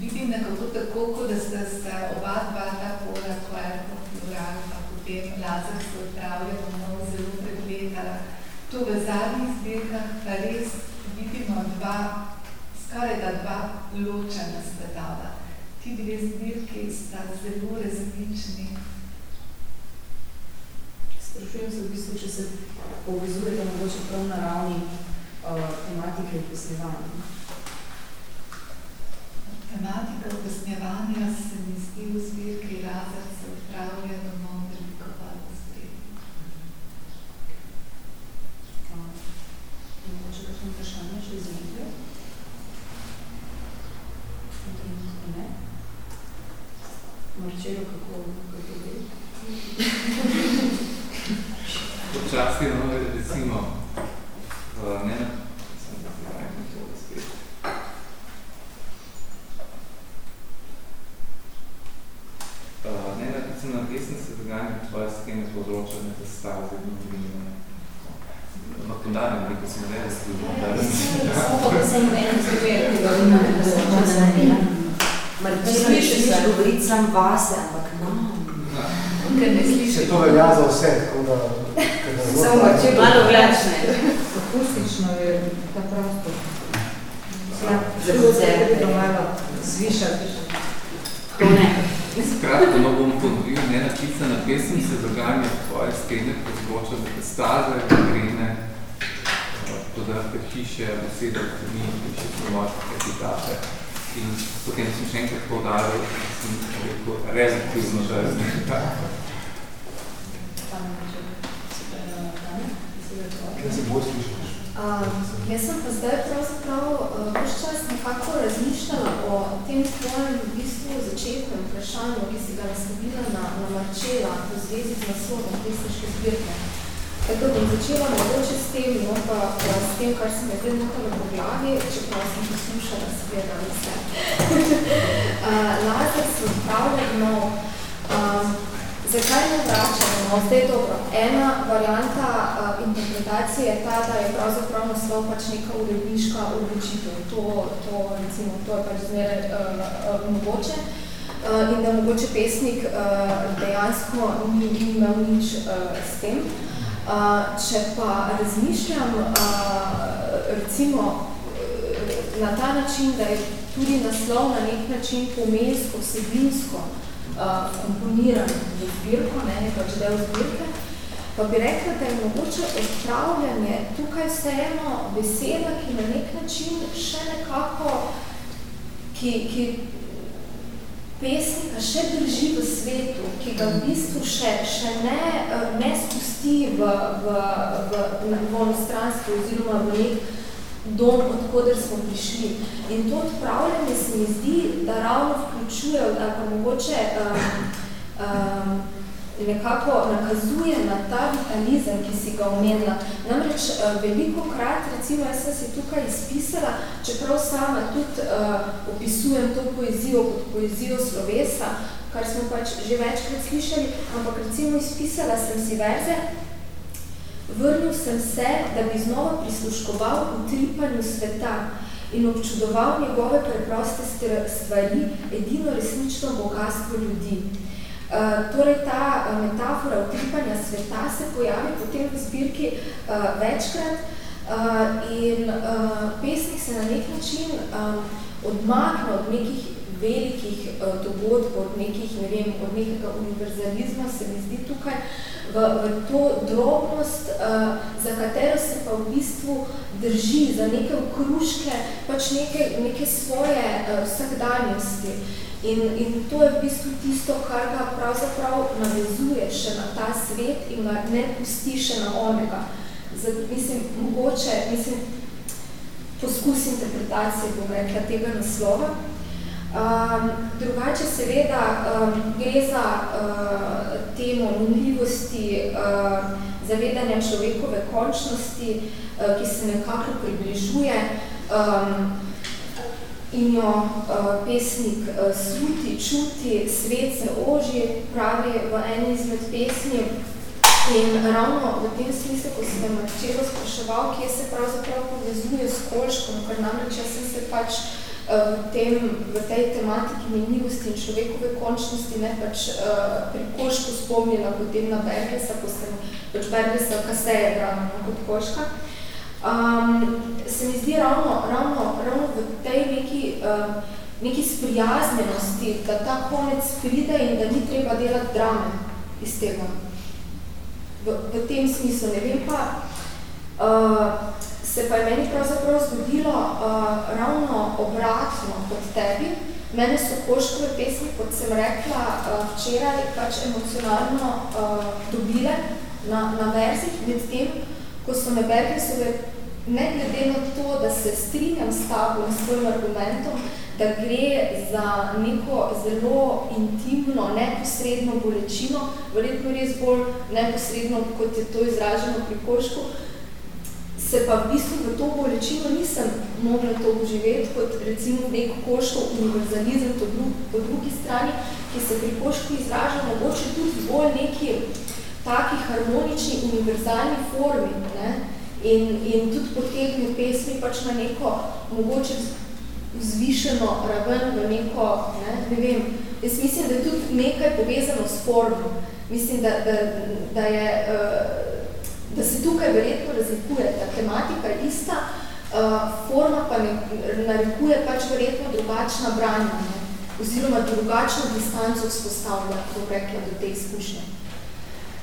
vidim nekako tako, kot da sta se oba dva ta pola, Querpo, Plural, pa potem Lazar se odpravlja domov, zelo pregledala. To v zadnjih zbirkah pa res vidimo dva, skoraj da dva ločena svetova. Ti dve zbirki sta zelo različni. Sprašujem se v bistvu, če se povezujete mogoče prav na ravni uh, tematike pesnevanja. Tematika upesnjevanja se mi zdi v zbirki Lazar se odpravlja domov veliko v spredju. Mogoče kakšno vprašanje še izvedbe? Ne? Marčelo, kako, kako gre? Počasti, no, recimo, ne, Uh, ne, napisana pesem se dogajanje tvoje skene povzroča neke staze, domovine. Ampak podarim, ki sem zdaj zaslužil. Sem en zbir, ki ga imam, da sem čas na Martina, ne smeš govoriti sam vase, ampak nam. Ker ne Se sliši. to velja za vse, tako da... Samo če malo glasne. Akustično je ta prostor. Ja, Za koncert bi malo zvišati. To ne. Skratka, no bom ponovil, nenapisana pesem se dogajanja v tvoje stene, pozvoča metastaze, grene, podrte hiše, besede v temi, hiše slovaške epitafe. In potem sem še enkrat poudaril, da sem rekel. Kaj se bolj slišiš? Um, jaz sem pa zdaj pravzaprav uh, vse čas nekako razmišljala o tem tvojem v bistvu začetnem vprašanju, ki si ga naslovila na, na Marčela v zvezi z naslovom pesniške zbirke. Tako bom začela mogoče s tem, no pa pa s tem, kar sem zdaj notala po glavi, čeprav sem poslušala seveda vse. uh, [laughs] Lazar se odpravlja domov. Um, Zakaj ne vračamo? No, zdaj dobro. Ena varianta uh, interpretacije je ta, da je pravzaprav naslov pač neka uredniška odločitev. To, to, recimo, to je pač zmeraj uh, uh, mogoče. Uh, in da mogoče pesnik uh, dejansko ni, ni imel nič uh, s tem. Če pa razmišljam recimo na ta način, da je tudi naslov na nek način pomensko, vsebinsko, komponiran v zbirko, ne, je pač del zbirke, pa bi rekla, da je mogoče odpravljanje tukaj vseeno beseda, ki na nek način še nekako, ki, ki pesnika še drži v svetu, ki ga v bistvu še, še ne, eh, ne spusti v, v, v, v, v onostranstvo oziroma v nek dom, odkoder smo prišli. In to odpravljanje se mi zdi, da ravno vključuje, ali pa mogoče um, um, nekako nakazuje na ta vitalizem, ki si ga omenila. Namreč uh, veliko krat, recimo jaz sem si tukaj izpisala, čeprav sama tudi uh, opisujem to poezijo kot poezijo slovesa, kar smo pač že večkrat slišali, ampak recimo izpisala sem si verze, Vrnil sem se, da bi znova prisluškoval utripanju sveta in občudoval njegove preproste stvari, edino resnično bogatstvo ljudi. Uh, torej, ta uh, metafora utripanja sveta se pojavi potem v zbirki uh, večkrat uh, in uh, pesnik se na nek način um, odmakne od nekih velikih uh, dogodkov, od nekih, ne vem, od nekega univerzalizma, se mi zdi tukaj, v, v to drobnost, uh, za katero se pa v bistvu drži, za neke okruške, pač neke, neke svoje uh, vsakdanjosti. In, in to je v bistvu tisto, kar ga pravzaprav navezuje še na ta svet in ga ne pusti še na onega. Zato, mislim, mogoče, mislim, poskus interpretacije, bom rekla, tega naslova. Um, drugače seveda um, gre za uh, temo minljivosti, uh, zavedanja človekove končnosti, uh, ki se nekako približuje um, in jo uh, pesnik uh, sluti, čuti, svet se oži, pravi v eni izmed pesmi. In ravno v tem smislu, ko sem me Marčelo spraševal, kje se pravzaprav povezuje s Kolškom, ker namreč jaz sem se pač v, tem, v tej tematiki minljivosti in človekove končnosti ne pač uh, pri Košku spomnila potem na Bergesa, ko sem pač Bergesa kasneje brala kot Koška. Um, se mi zdi ravno, ravno, ravno v tej neki, uh, neki sprijaznjenosti, da ta konec pride in da ni treba delati drame iz tega. V, v tem smislu, ne vem pa, uh, se pa je meni pravzaprav zgodilo uh, ravno obratno kot tebi. Mene so Koškove pesmi, kot sem rekla, uh, včeraj pač emocionalno uh, dobile na, na verzih, med tem, ko so me Bergesove, ne glede na to, da se strinjam s tabo in s tvojim argumentom, da gre za neko zelo intimno, neposredno bolečino, verjetno res bolj neposredno, kot je to izraženo pri Košku, se pa v bistvu v to bolečino nisem mogla to uživeti, kot recimo nek koškov univerzalizem po, dru po drugi strani, ki se pri košku izraža mogoče tudi bolj neki taki harmonični univerzalni formi. Ne? In, in tudi potegne pesmi pač na neko mogoče vzvišeno raven v neko, ne, ne vem, jaz mislim, da je tudi nekaj povezano s formom. Mislim, da, da, da, je, da se tukaj verjetno razlikuje, ta tematika je ista, forma pa ne, narekuje pač verjetno drugačna branja, ne, oziroma drugačno distanco vzpostavlja, bom rekla, do te izkušnje.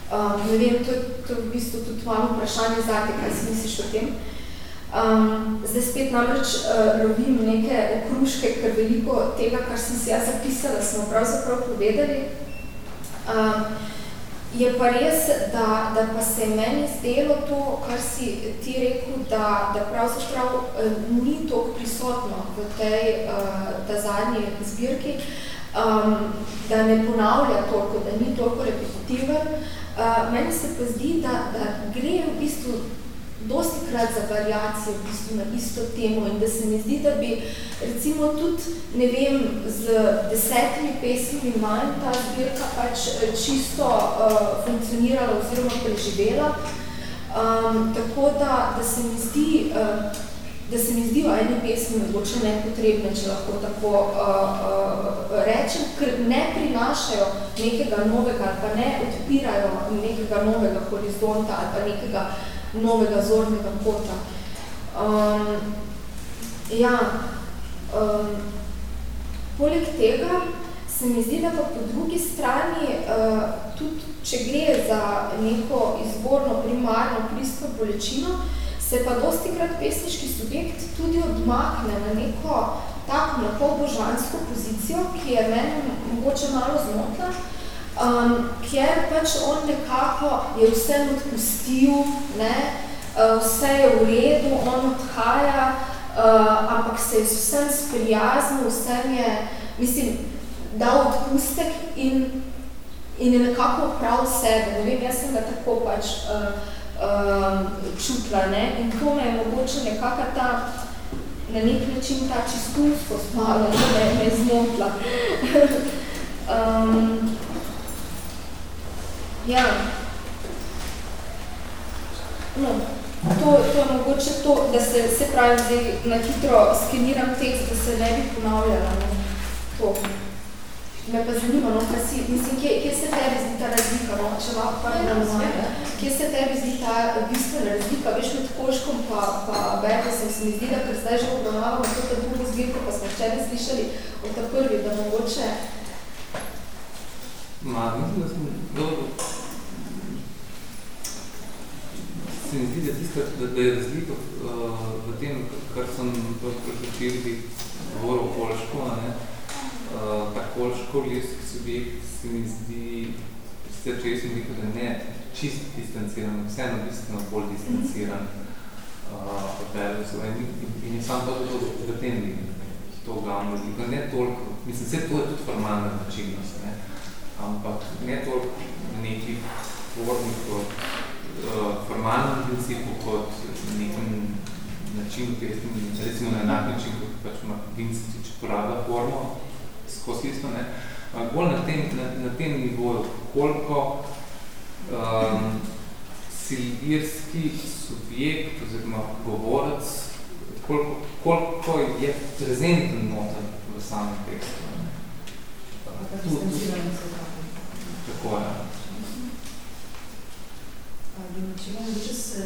Um, ne vem, to to v bistvu tudi malo vprašanje zate, kaj si misliš o tem. Um, zdaj spet namreč uh, lovim neke okruške, ker veliko tega, kar sem si jaz zapisala, smo pravzaprav povedali. Um, je pa res, da, da pa se je meni zdelo to, kar si ti rekel, da, da pravzaprav uh, ni toliko prisotno v tej uh, ta zadnji zbirki, um, da ne ponavlja toliko, da ni toliko repetitiven. Uh, meni se pa zdi, da, da gre v bistvu dosti krat za variacije v bistvu na isto temo in da se mi zdi, da bi recimo tudi, ne vem, z desetimi pesmimi manj ta zbirka pač eh, čisto uh, funkcionirala oziroma preživela. Um, tako da, da se mi zdi, uh, da se mi zdijo ene pesmi mogoče nepotrebne, če lahko tako uh, uh, rečem, ker ne prinašajo nekega novega ali pa ne odpirajo nekega novega horizonta ali pa nekega novega zornega kota. Um, ja, um, poleg tega se mi zdi, da pa po drugi strani, uh, tudi če gre za neko izborno, primarno, pristno bolečino, se pa dosti krat pesniški subjekt tudi odmakne na neko tako pol božansko pozicijo, ki je meni mogoče malo zmotla, um, kjer pač on nekako je vse odpustil, ne, uh, vse je v redu, on odhaja, uh, ampak se je vsem sprijaznil, vsem je, mislim, dal odpustek in, in je nekako prav sebe. Ne vem, jaz sem ga tako pač uh, čutila, ne, in to me je mogoče nekako ta, na nek način ta čistunskost malo, ne, me je zmotla. um, [laughs] Ja. No, to, to je mogoče to, da se, se pravi, zdaj na hitro skeniram tekst, da se ne bi ponavljala. No. To. Me pa zanima, no, kaj si, mislim, kje, kje se tebi zdi ta razlika, no, če lahko pa ne razumem, kje se tebi zdi ta bistvena razlika, veš, med Koškom pa, pa Bergesom se mi zdi, da ker zdaj že obravnavamo to ta drugo zbirko, pa smo včeraj slišali od ta prvi, da mogoče Ma, mislim, da sem dobro. Se mi zdi, da, tisto, da, da je razlika uh, v tem, kar sem včeraj govoril o Kolško, ne? Uh, ta Kolško-ljerski subjekt se mi zdi, sicer če sem rekel, da ne čist distanciran, vseeno bistveno bolj distanciran uh, od Berlesova in, in, je sam to, to v tem to glavno razlika. Ne toliko, mislim, vse to je tudi formalna načinnost, ne? ampak ne toliko nekih tvornih kot uh, formalnem principu, kot nekem načinu pesmi, recimo na enak način, kot pač ima Vincic porablja formo skozi isto, ne. Bolj na tem, na, na tem nivoju, koliko um, silvirski subjekt oziroma govorec, koliko, koliko je prezenten noten v samem tekstu. Tako je. Če bom mogoče se,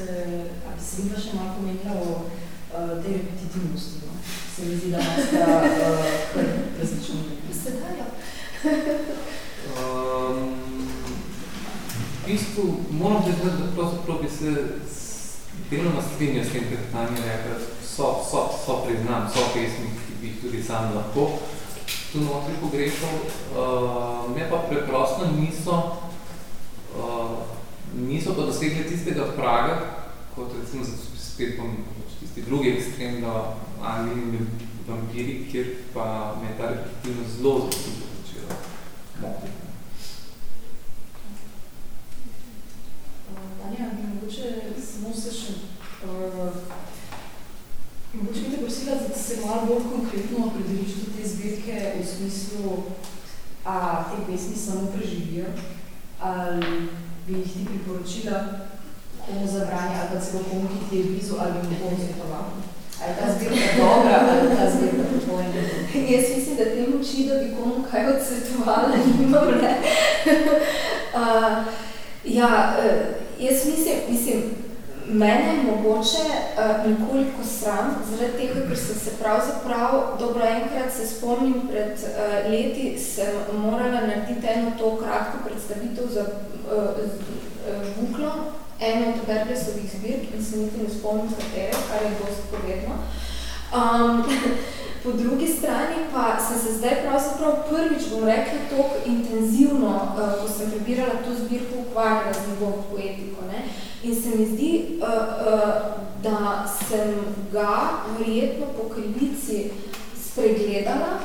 ali se še malo pomenila o uh, tej repetitivnosti, no? Se mi zdi, da sta uh, kar različno. Ste da, ja. um, v bistvu, moram priznati, da pravzaprav bi se deloma strinjal s tem, kar Tanja rekla, so, so, so priznam, so pesmi, ki bi jih tudi sam lahko tu notri pogrešal, uh, me pa preprosto niso, uh, niso pa dosegli tistega praga, kot recimo spet bom tisti drugi ekstrem, da Anglini vampiri, kjer pa me je ta repetitivnost zelo zelo začela motiti. Tanja, mogoče samo se še uh, Mogoče bi te prosila, da se malo bolj konkretno opredeliš do te zbirke v smislu, a te pesmi samo preživijo, ali bi jih ti priporočila komu zabranja ali pa celo komu, ki ti je blizu ali bi mu komu svetoval? Ali ta zbirka dobra ali ta zbirka pripojena? [laughs] Jaz mislim, da te moči, da bi komu kaj odsvetovala, [laughs] nimam, ne. [laughs] uh, ja, uh, jaz mislim, mislim, Mene je mogoče uh, nekoliko sram, zaradi tega, ker sem se pravzaprav, dobro enkrat se spomnim, pred uh, leti sem morala narediti eno to kratko predstavitev za uh, uh, Vuklo, eno od Berglesovih zbirk in se niti ne spomnim katere, kar je dosti povedno. Um, [laughs] po drugi strani pa sem se zdaj pravzaprav prvič, bom rekla, toliko intenzivno, uh, ko sem prebirala to zbirko, ukvarjala z njegovo poetiko. Ne? In se mi zdi, uh, uh, da sem ga verjetno po krivici spregledala,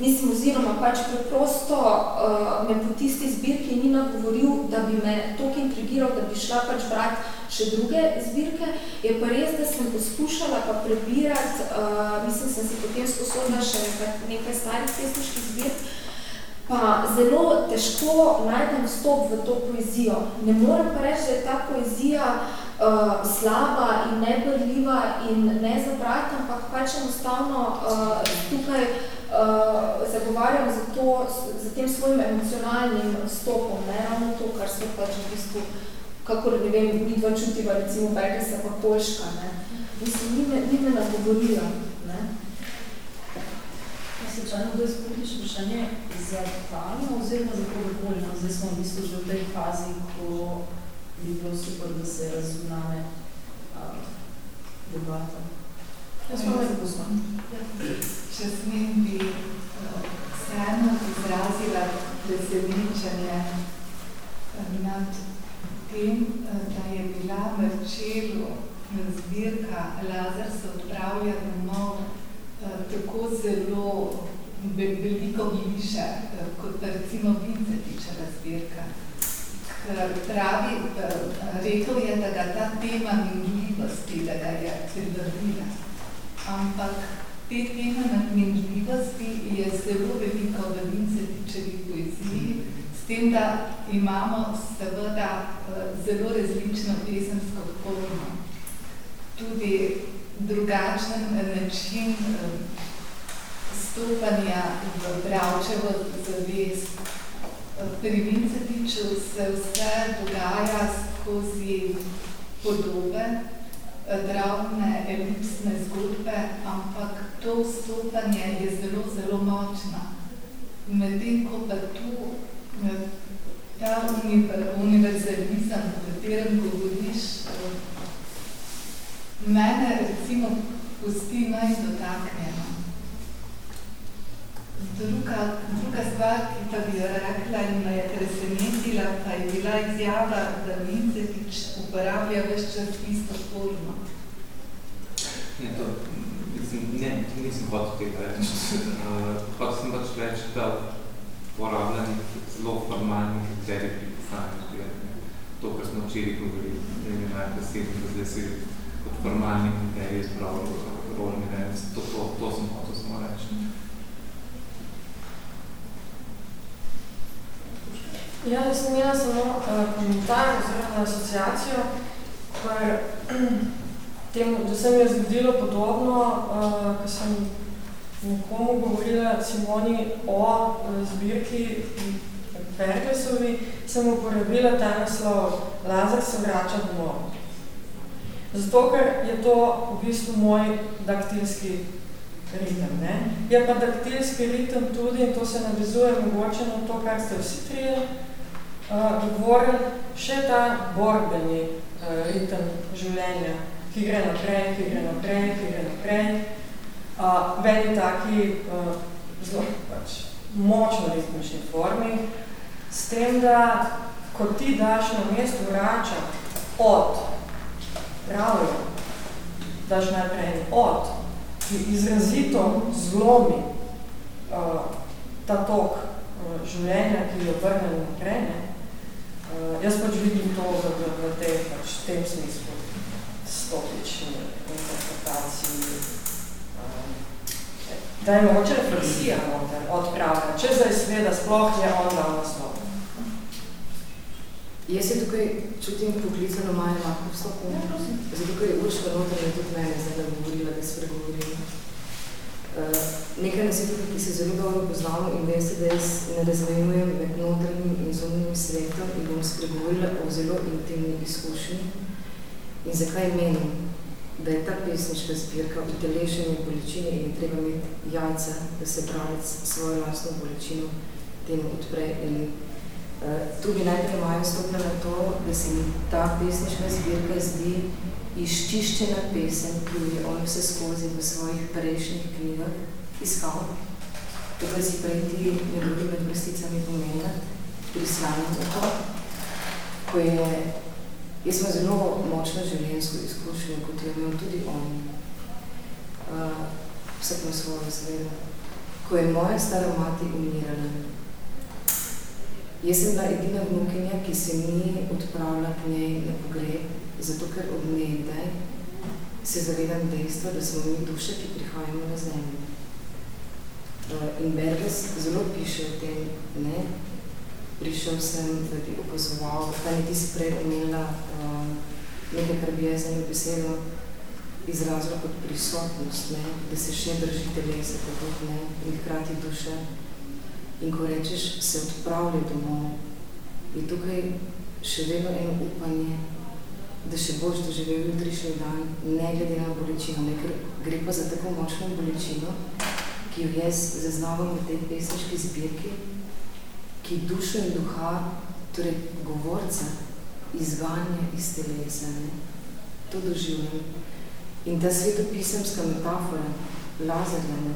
mislim, oziroma pač preprosto uh, me po tisti zbirki ni nagovoril, da bi me toliko intrigiral, da bi šla pač brati še druge zbirke. Je pa res, da sem poskušala pa prebirati, uh, mislim, sem si potem sposobna še nekaj, nekaj starih pesniških zbirk, pa zelo težko najdem vstop v to poezijo. Ne morem pa reči, da je ta poezija uh, slaba in nebrljiva in nezabrata, ampak pač enostavno uh, tukaj uh, zagovarjam za, to, za tem svojim emocionalnim vstopom, ne ravno to, kar smo pač v bistvu, kakor ne vem, mi dva čutiva, recimo Bergesa pa Poljška, ne. Mislim, ni me, ni me nagovorila, ne. Slučajno, da je spomniš vprašanje, za Tano oziroma za kogarkoli. No, zdaj smo v bistvu že v tej fazi, ko bi bilo super, da se razumname uh, debata. Ja, smo me zapustili. Če smem bi vseeno uh, izrazila presenečenje nad tem, da je bila v čelu zbirka Lazar se odpravlja domov tako zelo veliko eh, kot recimo Vincetičeva zbirka. Ker pravi, eh, rekel je, da ga ta tema minljivosti, da ga je pridobila. Ampak te tema minljivosti je zelo veliko v Vincetičevi poeziji, s tem, da imamo seveda eh, zelo različno pesemsko formo. Tudi drugačen način stopanja v Bravčevo zavest. Pri Vincetiču se vse dogaja skozi podobe, drobne elipsne zgodbe, ampak to stopanje je zelo, zelo močno. Medtem, ko pa tu ta univerzalizem, o katerem govoriš, mene recimo pusti najdotaknjeno. Druga, druga stvar, ki pa bi jo rekla in me je presenetila, pa je bila izjava, da Vincetič uporablja več čas isto formo. Ne, to, ne, nisem hotel tega reči. Uh, hotel sem pač reči, da uporablja zelo formalni kriterij pri zbirke. To, kar smo včeraj govorili, da je nekaj sedem, da zdaj se kot formalni kriterij izbral rolni venec. To, to, to sem hotel samo reči. Ja, jaz sem imela samo uh, komentar oziroma asociacijo, ker [clears throat] temu, da se mi je zgodilo podobno, uh, ko sem nekomu govorila Simoni o uh, zbirki Berglesovi, sem uporabila ta naslov Lazar se vrača domov. Zato, ker je to v bistvu moj daktilski ritem. Ne? Je pa daktilski ritem tudi, in to se navezuje mogoče na to, kar ste vsi trije, govorili še ta borbeni uh, ritem življenja, ki gre naprej, ki gre naprej, ki gre naprej. Uh, veni taki uh, zelo pač, močno ritmični formi, s tem, da ko ti daš na mesto vrača od pravlja, daš najprej od, ki izrazito zlomi uh, ta tok uh, življenja, ki je obrnjen naprej, ne, Uh, jaz pač vidim to v, v, v tem, pač, tem smislu, stopični interpretaciji. Um, da je mogoče refleksija noter, odpravlja, če zdaj sveda sploh je on dal naslov. Jaz se tukaj čutim poklicano malo lahko vstopno. Ja, prosim. Zato, ker je Urška notranje tudi mene, zdaj da govorila, da spregovorila. Uh, nekaj nas je tukaj, ki se zelo dobro poznamo in veste, da jaz ne razmejujem med notranjim in zunanjim svetom in bom spregovorila o zelo intimni izkušnji. In zakaj menim, da je ta pesniška zbirka utelešenje bolečine in treba imeti jajca, da se pravec svojo lastno bolečino temu odpre. In tu bi najprej Maja stopila na to, da se mi ta pesniška zbirka zdi izčiščena pesem, ki je on vse skozi v svojih prejšnjih knjigah iskal. Tukaj si prej ti njegovi med vrsticami pomenila, prislanjam to, ko je, jaz sem zelo močno življenjsko izkušnjo, kot je imel tudi on, uh, vsak na svojo zvedo. Ko je moja stara mati umirala, jaz sem bila edina vnukinja, ki se ni odpravila k njej na pogreb, zato ker od nekdaj se zavedam dejstva, da smo mi duše, ki prihajamo na zemljo. Uh, in Berges zelo piše o tem, ne, prišel sem, da bi opazoval, kaj ti si prej omenila uh, nekaj, kar bi jaz eno besedo izrazila kot prisotnost, ne, da se še drži telesa, tako ne, in hkrati duše. In ko rečeš, se odpravlja domov, je tukaj še vedno eno upanje, da še boš doživel jutrišnji dan, ne glede na bolečino, ne, ker gre pa za tako močno bolečino, ki jo jaz zaznavam v tej pesniški zbirki, ki dušo in duha, torej govorca, izganja iz telesa. Ne. To doživljam. In ta svetopisemska metafora, Lazarja, ne,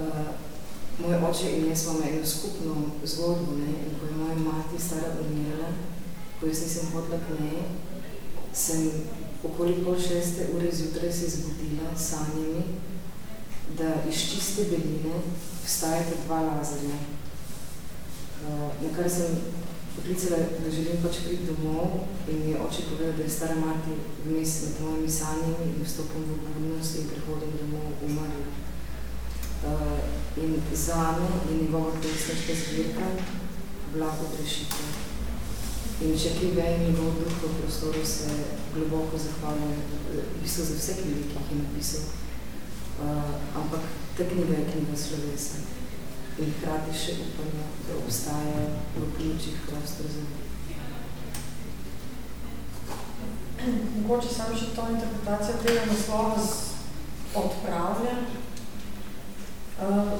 uh, moj oče in jaz imamo eno skupno zgodbo, ne, in ko je moja mati stara umirala, ko jaz nisem hodila k njej, sem okoli pol šeste ure zjutraj se zbudila s sanjami, da iz čiste beline vstajate dva lazarja. Uh, na kar sem poklicala, da želim pač priti domov in mi je oče povedal, da je stara mati vmes med mojimi sanjami in vstopom v budnost in prihodom domov umrla. Uh, in zame je njegova pesniška zbirka blago rešitev. In če ki ve njegov duh v prostoru, se globoko zahvaljujem v bistvu za vse knjige, ki jih je napisal. Uh, ampak ta knjiga je knjiga slovesa. In hkrati še upanje, da obstaja v ključih prostor za Mogoče sam še to interpretacija tega naslova odpravlja, uh,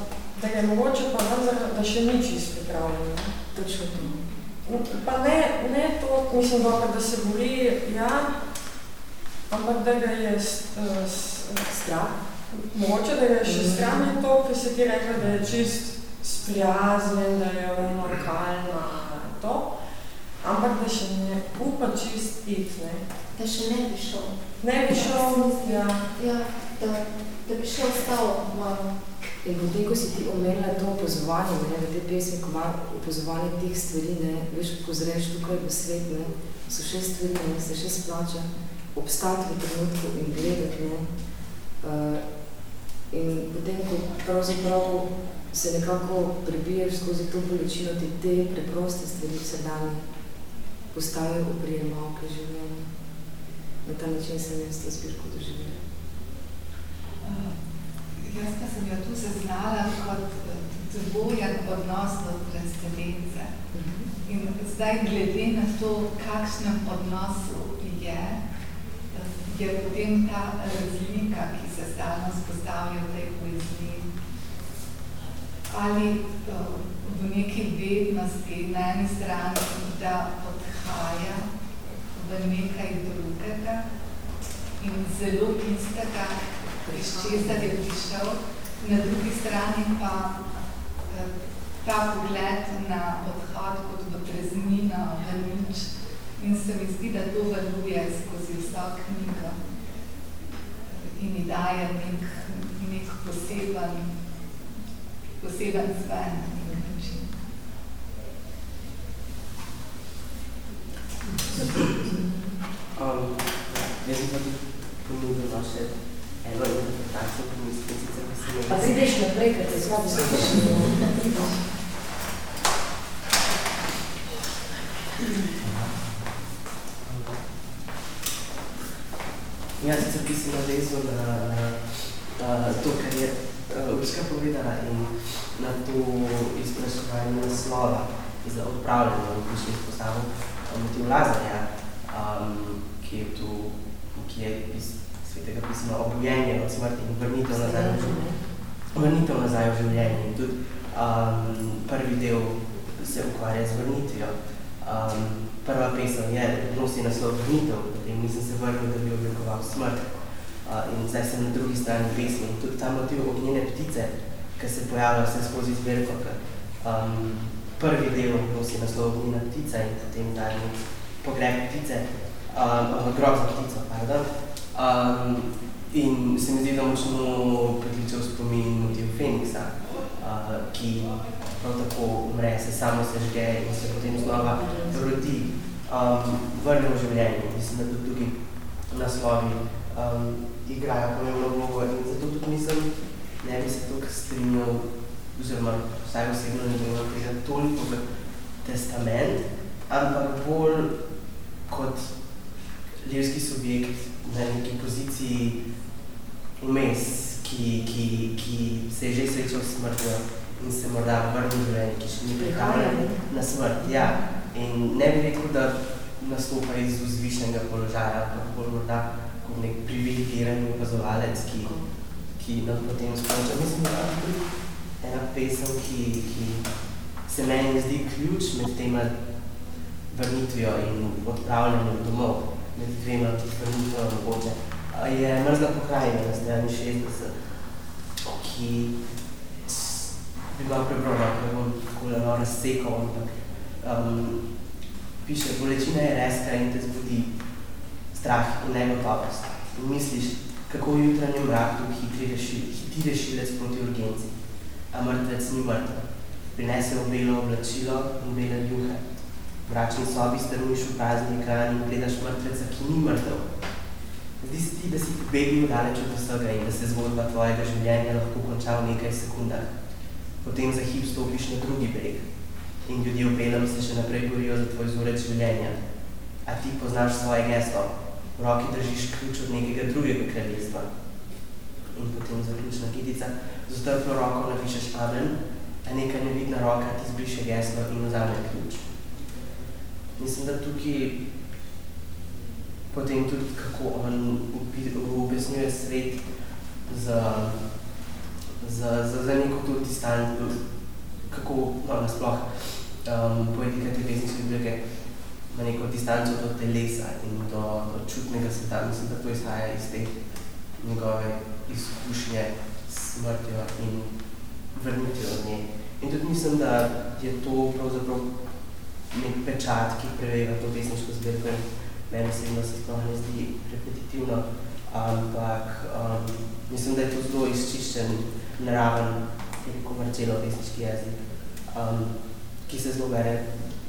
da je mogoče pa vendar, da še ni čist pripravljeno. Točno to. Pa ne, ne to, mislim, dobro, da se boli, ja, ampak da ga je strah. Mogoče, da ga je še strah in to, ki se ti rekla, da je čist sprijaznjen, da je ono kalma, to, ampak da še ne upa čist it, ne. Da še ne bi šel. Ne bi šel, ja. Ja, da, da bi šel ostal malo. In potem, ko si ti omenila to opozovanje, ne, v tej pesmi, ko ima opozovanje teh stvari, ne, veš, ko zreš tukaj v svet, ne, so še stvari, ne, se še splača obstati v trenutku in gledati, ne. Uh, in potem, ko pravzaprav se nekako prebiješ skozi to bolečino, ti te preproste stvari vse dani postavijo oprijemalke življenja. Na ta način sem jaz to zbirko doživela. Jaz pa sem jo tu zaznala kot dvojen odnos do transcendence. In zdaj glede na to, kakšnem odnosu je, je potem ta razlika, ki se stalno spostavlja v tej poeziji. Ali v neki vednosti na eni strani, da odhaja v nekaj drugega in zelo tistega, iz česar je prišel, na drugi strani pa eh, ta pogled na odhod kot v preznino, v nič. In se mi zdi, da to valuje skozi vso knjigo in mi daje nek, nek poseben, poseben zven na način. Um, jaz bi pa tudi ponudila še eno interpretacijo, ki mi se sicer veseli. Pa prideš naprej, ker te slabo slišiš. Ja, sicer bi se navezal na, na, na to, kar je uh, Urska povedala in na to izprašovanje naslova za odpravljanje v ključnih postavov motiv Lazarja, um, ki je tu, ki je iz svetega pisma obujenje od smrti in vrnitev nazaj v življenje. Vrnitev nazaj v življenje. In tudi um, prvi del se ukvarja z vrnitvijo. Um, prva pesem je, nosi naslov vrnitev, potem nisem se vrnil, da bi oblikoval smrt. Uh, in zdaj sem na drugi strani pesmi. In tudi ta motiv ognjene ptice, ki se pojavlja vse skozi zbirko, um, prvi del nosi naslov ognjena ptica in potem dalje pogreb ptice, um, grob za ptico, pardon. Um, in se mi zdi, da močno prikličal spomin motiv Feniksa, uh, ki prav tako umre, se samo sežge in se potem znova rodi, um, vrne v življenje. Mislim, da tudi tukaj naslovi um, igrajo pomembno vlogo in zato tudi mislim, ne bi se tukaj strinjal, oziroma vsaj osebno ne bi imel toliko v testament, ampak bolj kot lirski subjekt na neki poziciji vmes, ki, ki, ki se je že srečal s smrtjo in se morda vrnil v življenje, ki še ni pripravljen na smrt. Ja. In ne bi rekel, da nastopa iz vzvišnega položaja, ampak bolj morda kot nek privilegiran opazovalec, ki, ki nam potem sponča. Mislim, da je ena pesem, ki, ki se meni zdi ključ med tema vrnitvijo in odpravljanjem domov, med dvema vrnitvijo mogoče je mrzla pokrajina na strani 60, ki bi bila prebrala, ko bom tako malo razsekal, ampak um, piše, bolečina je reska in te zbudi strah in negotovost. In misliš, kako v jutranjem mraku hitri, reši, hitri rešilec proti urgenci, a mrtvec ni mrtev. Prinese v belo oblačilo in bele ljuhe. Mračni sobi strmiš v prazni ekran in gledaš mrtveca, ki ni mrtev, Zdi se ti, da si pobegnil daleč od vsega in da se zgodba tvojega življenja lahko konča v nekaj sekundah. Potem za hip stopiš na drugi breg in ljudje v belem se še naprej borijo za tvoj vzorec življenja. A ti poznaš svoje gesto, v roki držiš ključ od nekega drugega kraljestva. In potem zaključna kitica, z otrpno roko napišeš amen, a neka nevidna roka ti zbriše geslo in vzame ključ. Mislim, da tukaj potem tudi kako on objasnjuje svet za, za, za, za neko tudi distant, kako no, nasploh um, poetika te pesniške zbirke ima neko distanco do telesa in do, do čutnega sveta. Mislim, da to izhaja iz te njegove izkušnje s smrtjo in vrnitjo od nje. In tudi mislim, da je to pravzaprav nek pečat, ki preveva to pesniško zbirko meni osebno se sploh ne zdi repetitivno, ampak um, mislim, da je to zelo izčiščen, naraven, neko marcelo pesniški jezik, um, ki se zelo bere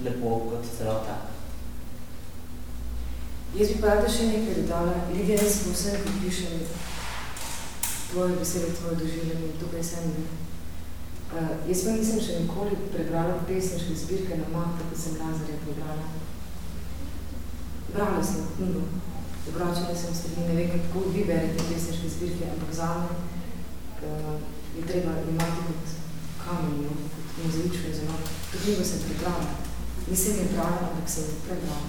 lepo kot celota. Jaz bi pa rada še nekaj dodala. Lidija, jaz sem vse, ki pišem tvoje besede, tvoje doživljenje, tukaj sem. Uh, jaz pa nisem še nikoli prebrala pesniške zbirke na mah, tako sem Lazarja prebrala brala sem knjigo, obračala sem se, ne vem, kako vi berete pesniške zbirke, ampak za me uh, je treba imati kot kamen, no, kot mozaično zelo. To knjigo sem prebrala. Nisem je brala, ampak sem je prebrala.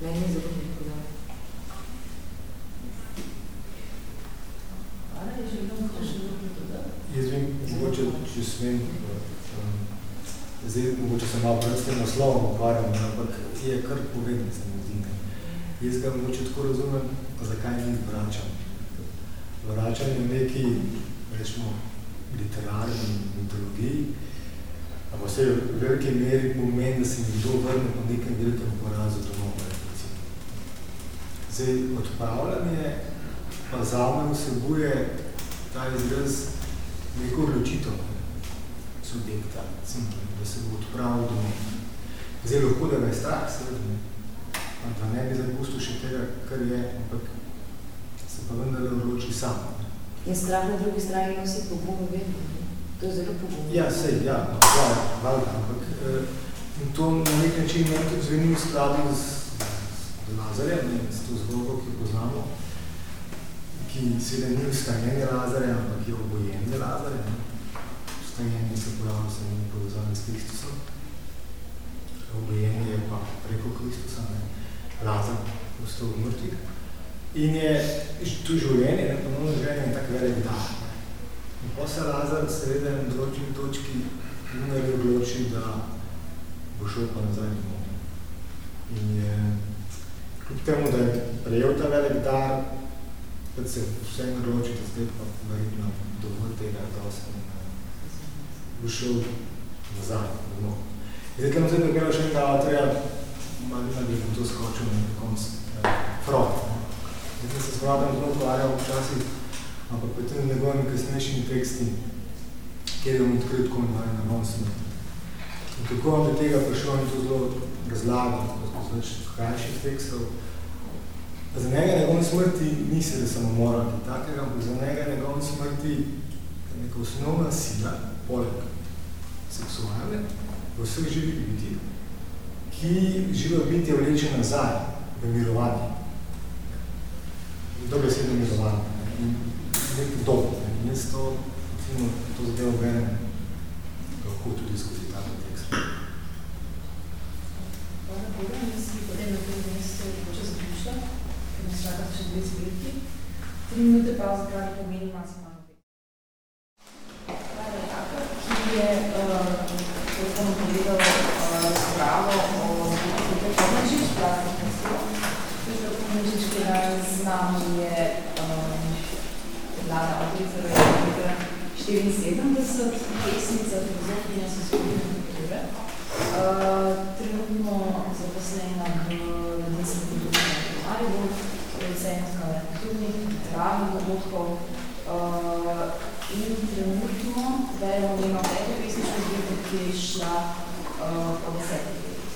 Meni je zelo nekako da. Jaz vem, mogoče, če smem, zdaj mogoče se malo pred s tem naslovom ukvarjam, ampak je kar povedno, se mi. Jaz ga mogoče tako razumem, zakaj ni vračam. Vračam je neki, rečemo, literarni mitologiji, ampak vse v velike meri pomeni, da se mi kdo vrne po nekem velikem porazu domov. Zdaj, odpravljanje pa zame vsebuje ta izraz neko odločitev subjekta, da se bo odpravil domov. Zdaj lahko, da me je strah, seveda, ne. da ne bi zapustil še tega, kar je, ampak se pa vendar odloči sam. In strah na drugi strani nosi pogum vedno, ne. To je zelo pogum. Ja, sej, ja, no, hvala, hvala, ampak eh, In to na nek način meni tudi zveni v skladu z, z Lazarjem, ne, s to zgodbo, ki poznamo, ki seveda ni ustajeni Lazarja, ampak je obojeni Lazarja. Ustajeni se pojavlja samo v povezavi s Kristusom. Obojeni je pa preko Kristusa, ne. Lazar ostal v mrtvih. In je tu življenje, ne, ponovno življenje je tak velik dar. In pa se Lazar seveda na določeni točki ne odloči, da bo šel pa nazaj domov. In je, kljub temu, da je prejel ta velik dar, pa se vse odloči, da zdaj pa verjetno dovolj tega, da se bo šel nazaj domov. In zdaj, tam zdaj prebela še enega avtorja, Marina bi to skočil na konc, eh, Freud. Zdaj se s Freudom zelo otvarjal včasih, ampak pa tudi njegovimi kasnejšimi teksti, kjer je on odkril tako imenovani nagon smrti. In kako on do tega prišel in to zelo razlagal, tako več krajših tekstov. Za njega nagon smrti ni se da samomora ali takega, ampak za njega nagon smrti je neka osnovna sila, poleg seksualne, v vseh živih biti, ki živo bitje vleče nazaj v mirovanje. Dobesedno mirovanje. In nek dom. In jaz to, recimo, to zadevo berem lahko tudi skozi ta tekst. Hvala Boga, misli potem na tem mestu čaka še dve zbirki. Tri minute pauze, kar pomeni maksimalno pet. Hvala Jaka, ki je, to sem povedala, spravo o Peter Komečič, Plastik Festival. Peter Komečič, ki danes z nami je vlada avtorica Rojega 74, pesnica, filozofinja, sociologija kulture. Uh, trenutno zaposlena v producentka kulturnih, literarnih dogodkov uh, in trenutno beremo njeno peto pesniško zbirko, ki je šla uh, po desetih letih.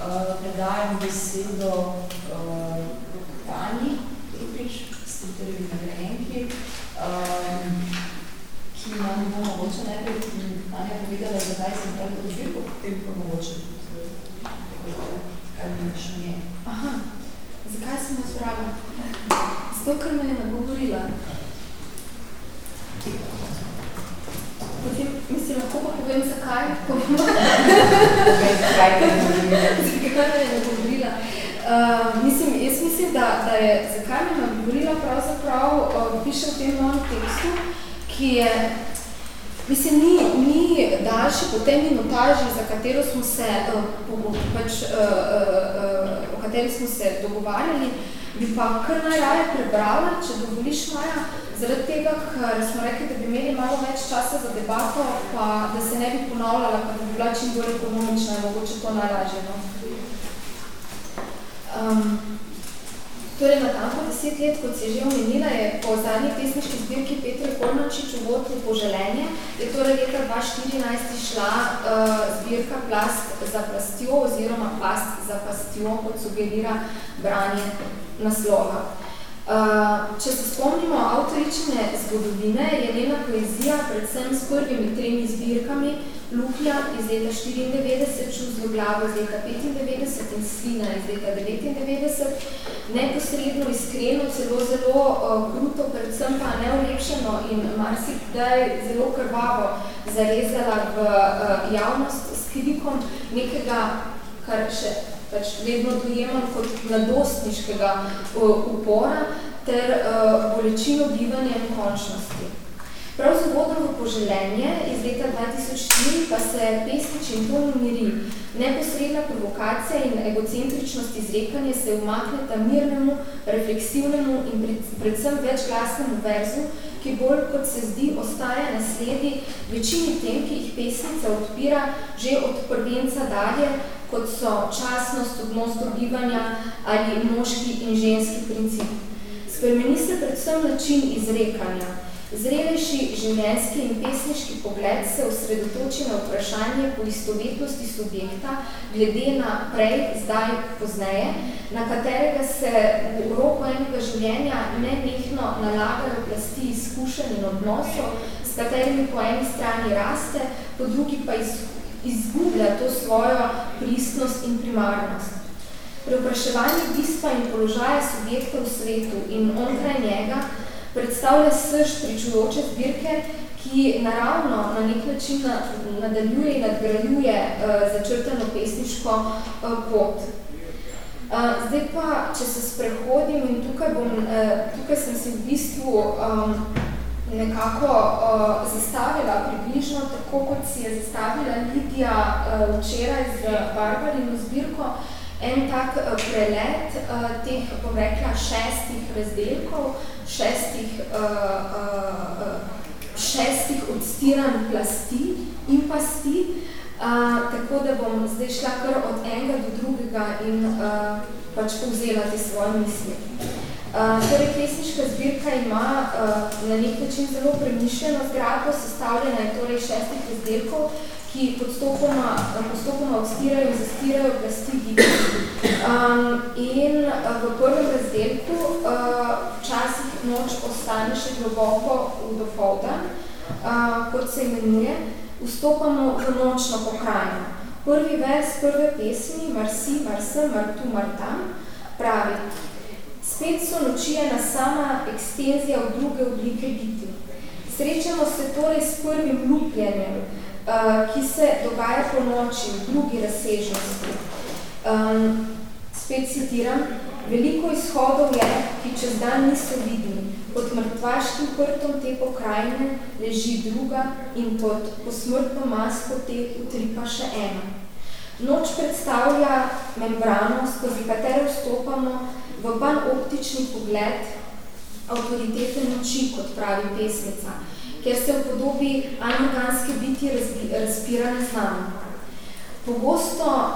Uh, predajam besedo uh, Tanji Trupič, striteljevi nagrajenki, um, ki nam bo mogoče najprej Anja povedala, zakaj sem prav to zbirko, potem pa mogoče kaj bi še nje. Aha, zakaj sem jo zbrala? Zato, ker me je nagovorila. Potem, mislim, lahko pa povem, zakaj, zakaj me je nagovorila? Uh, mislim, jaz mislim, da, da je, zakaj me je nagovorila pravzaprav, uh, piše v tem novem tekstu, ki je, mislim, ni, ni daljši po tej minutaži, za katero smo se, uh, pač, uh, uh, o kateri smo se dogovarjali, bi pa kar najraje prebrala, če dovoliš Maja, zaradi tega, ker smo rekli, da bi imeli malo več časa za debato, pa da se ne bi ponavljala, pa da bi bila čim bolj ekonomična in mogoče to najlažje. No? Um, torej, na tanko deset let, kot si že omenila, je po zadnji pesniški zbirki Petra Kornačič uvodno poželenje, je torej leta 2014 šla uh, zbirka Plast za plastjo oziroma Plast za pastjo, kot sugerira branje naslova. Uh, če se spomnimo avtorične zgodovine, je njena poezija predvsem s prvimi tremi zbirkami Luhlja iz leta 94, Čuzloglavo iz leta 95 in Svina iz leta 99, neposredno, iskreno, celo zelo uh, kruto, predvsem pa neulepšeno in marsikdaj zelo krvavo zarezala v uh, javnost s krikom nekega, kar še pač vedno dojemam kot mladostniškega uh, upora ter uh, bolečino bivanja in končnosti. Prav v poželenje iz leta 2004 pa se pesnič in ton umiri. Neposredna provokacija in egocentričnost izrekanja se umakneta mirnemu, refleksivnemu in predvsem večglasnemu verzu, ki bolj kot se zdi ostaja na sledi večini tem, ki jih pesnica odpira že od prvenca dalje, kot so časnost, odnos do bivanja ali moški in ženski princip. Spremeni se predvsem način izrekanja. Zrelejši življenjski in pesniški pogled se osredotoči na vprašanje po istovetnosti subjekta glede na prej, zdaj, pozneje, na katerega se v roku enega življenja nenehno nalagajo plasti izkušenj in odnosov, s katerimi po eni strani raste, po drugi pa izgublja to svojo pristnost in primarnost. Pri vpraševanju bistva in položaja subjekta v svetu in onkraj njega predstavlja srž pričujoče zbirke, ki naravno na nek način nadaljuje in nadgrajuje uh, začrtano pesniško uh, pot. Uh, zdaj pa, če se sprehodim in tukaj, bom, uh, tukaj sem si v bistvu um, nekako uh, zastavila približno tako, kot si je zastavila Lidija uh, včeraj z Barbarino zbirko, en tak uh, prelet uh, teh, bom rekla, šestih razdelkov, šestih uh, uh, šestih odstiranih plasti in pasti, uh, tako da bom zdaj šla kar od enega do drugega in uh, pač povzela te svoje misli. Uh, torej, pesniška zbirka ima uh, na nek način zelo premišljeno zgradbo, sestavljena je torej šestih razdelkov, ki postopoma, postopoma odstirajo in zastirajo plasti gibi. Um, in v prvem razdelku uh, včasih noč ostane še globoko v dofolda, uh, kot se imenuje, vstopamo v nočno pokrajino. Prvi vers prve pesmi, Marsi, Marsa, Martu, Martam, pravi Spet so noči ena sama ekstenzija v druge oblike biti. Srečamo se torej s prvim lupljenjem, uh, ki se dogaja po noči v drugi razsežnosti. Um, spet citiram, veliko izhodov je, ki čez dan niso vidni. Pod mrtvaškim prtom te pokrajine leži druga in pod posmrtno masko te utripa še ena. Noč predstavlja membrano, skozi katero vstopamo v panoptični pogled avtoritete noči, kot pravi pesnica kjer se v podobi anorganske biti razpira neznano. Pogosto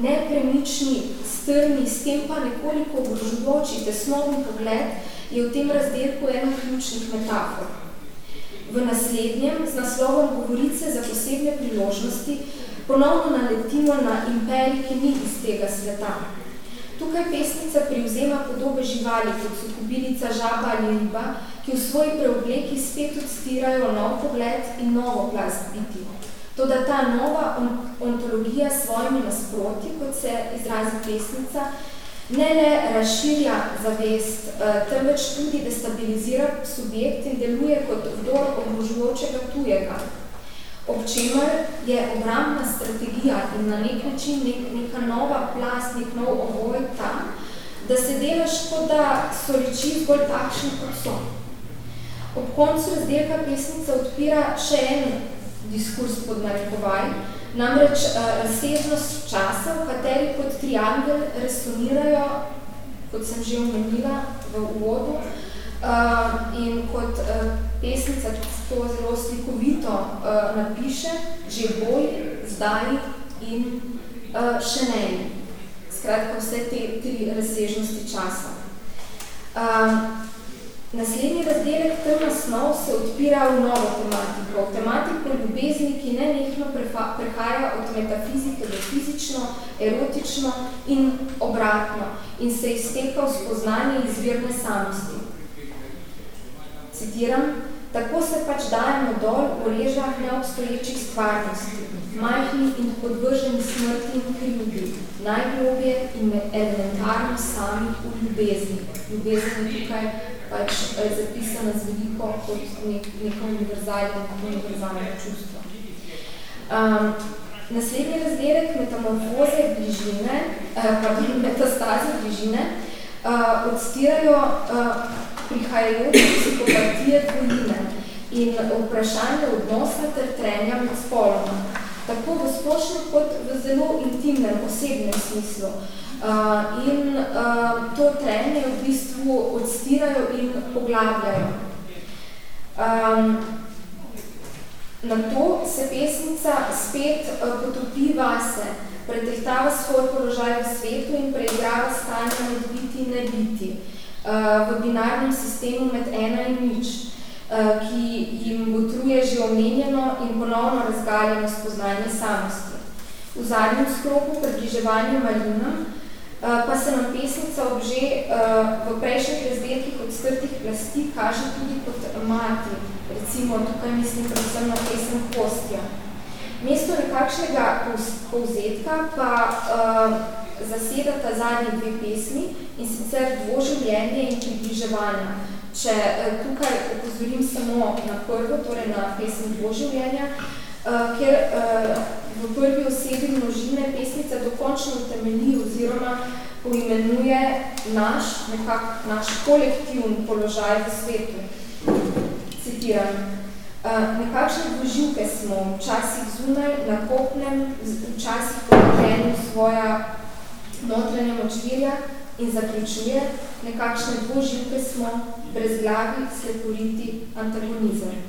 nepremični, strni, s tem pa nekoliko obrožujoči, tesnovni pogled je v tem razdelku eno ključnih metafor. V naslednjem, z naslovom Govorice za posebne priložnosti, ponovno naletimo na imperij, ki ni iz tega sveta. Tukaj pesnica privzema podobe živali, kot so kubilica, žaba ali riba, ki v svoji preobleki spet odstirajo nov pogled in novo plast biti. Toda ta nova ontologija s svojimi nasproti, kot se izrazi pesnica, ne le razširja zavest, eh, temveč tudi destabilizira subjekt in deluje kot vdor obmožujočega tujega. Ob čemer je obrambna strategija in na nek način nek, neka nova plast, nek nov ovoj ta, da se delaš kot da so reči zgolj takšni, kot so. Ob koncu razdelka pesnica odpira še en diskurs pod narekovaj, namreč uh, razsežnost časa, v kateri kot triangel resonirajo, kot sem že omenila v uvodu, uh, in kot uh, pesnica to zelo slikovito uh, napiše, že boj, zdaj in uh, še ne. Skratka, vse te tri razsežnosti časa. Uh, Naslednji razdelek temna snov se odpira v novo tematiko, v tematiko ljubezni, ki nenehno prehaja od metafizike do fizično, erotično in obratno in se izteka v spoznanje izvirne samosti. Citiram, tako se pač dajemo dol v režah neobstoječih stvarnosti, majhni in podvrženi smrti in krivdi, najglobje in elementarno sami v ljubezni. Ljubezen je tukaj pač eh, zapisana z veliko kot nek, neko univerzalno, univerzalno čustvo. Um, naslednji razdelek metamorfoze bližine, uh, pardon, [laughs] metastaze bližine, uh, odstirajo uh, prihajajoče psihopatije dvojine in vprašanje odnosa ter trenja med spoloma. Tako v splošnem kot v zelo intimnem, osebnem smislu. Uh, in uh, to trenje v bistvu odstirajo in poglabljajo. Um, na to se pesnica spet uh, potopi vase, pretehtava svoj položaj v svetu in preigrava stanje med biti in ne biti uh, v binarnem sistemu med ena in nič, uh, ki jim botruje že omenjeno in ponovno razgaljeno spoznanje samosti. V zadnjem sklopu približevanja Marinam Eh, pa se nam pesnica ob že v prejšnjih razdelkih od strtih plasti kaže tudi kot mati. Recimo, tukaj mislim predvsem na pesem Kostja. Mesto nekakšnega povzetka pa uh, zasedata zadnji dve pesmi in sicer dvoživljenje in približevanja. Če uh, tukaj upozorim samo na prvo, torej na pesmi dvoživljenja, uh, kjer uh, v prvi osebi množine pesmica dokončno utemelji oziroma poimenuje naš, nekak, naš kolektivni položaj v svetu. Citiram. Uh, nekakšne dvoživke smo včasih zunaj, na kopnem, včasih pokreni svoja notranja močvirja in zaključuje, nekakšne dvoživke smo, brezglavi, sleporiti antagonizem.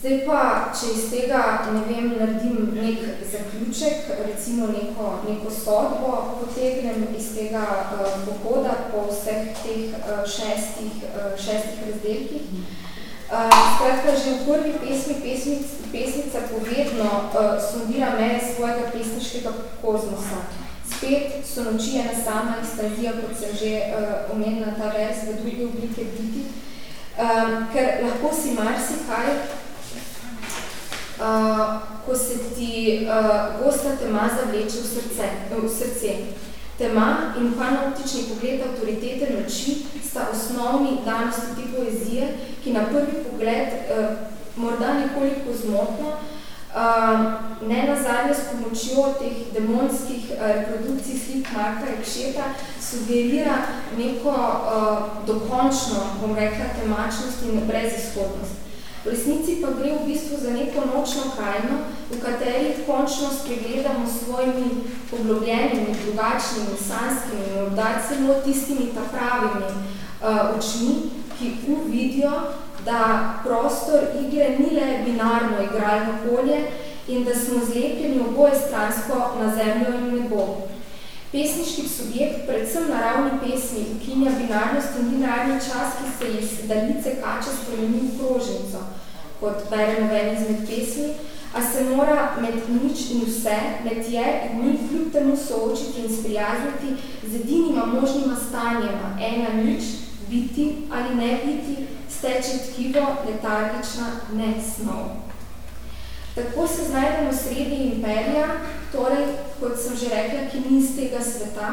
Zdaj pa, če iz tega, ne vem, naredim nek zaključek, recimo neko, neko sodbo, potegnem iz tega uh, pohoda po vseh teh uh, šestih, uh, šestih razdelkih. Uh, skratka, že v prvi pesmi pesmic, pesmica povedno uh, sondira meje svojega pesniškega kozmosa. Spet so noči ena sama ekstazija, kot sem že uh, omenila ta vers v druge oblike biti, uh, ker lahko si marsi kaj uh, ko se ti uh, gosta tema zavleče v srce. V srce. Tema in panoptični pogled avtoritete noči sta osnovni danosti te poezije, ki na prvi pogled uh, morda nekoliko zmotno, uh, ne nazadnje s pomočjo teh demonskih uh, reprodukcij slik Marka Rekšeta sugerira neko uh, dokončno, bom rekla, temačnost in brezizhodnost. Resnici pa gre v bistvu za neko nočno krajino, v kateri končno spregledamo svojimi poglobljenimi, drugačnimi, sanskimi, morda celo tistimi ta pravimi uh, očmi, ki uvidijo, da prostor igre ni le binarno igralno polje in da smo zlepljeni oboje stransko na zemljo in nebo. Pesniški subjekt, predvsem na ravni pesmi, ukinja binarnost in binarni čas, ki se iz daljice kača spremeni v krožnico, kot beremo v eni izmed pesmi, a se mora med nič in vse, med je in ni kljub temu soočiti in sprijazniti z edinima možnima stanjema, ena nič, biti ali ne biti, steče tkivo, letargična, ne snov. Tako se znajdemo sredi imperija, torej, kot sem že rekla, ki ni iz tega sveta,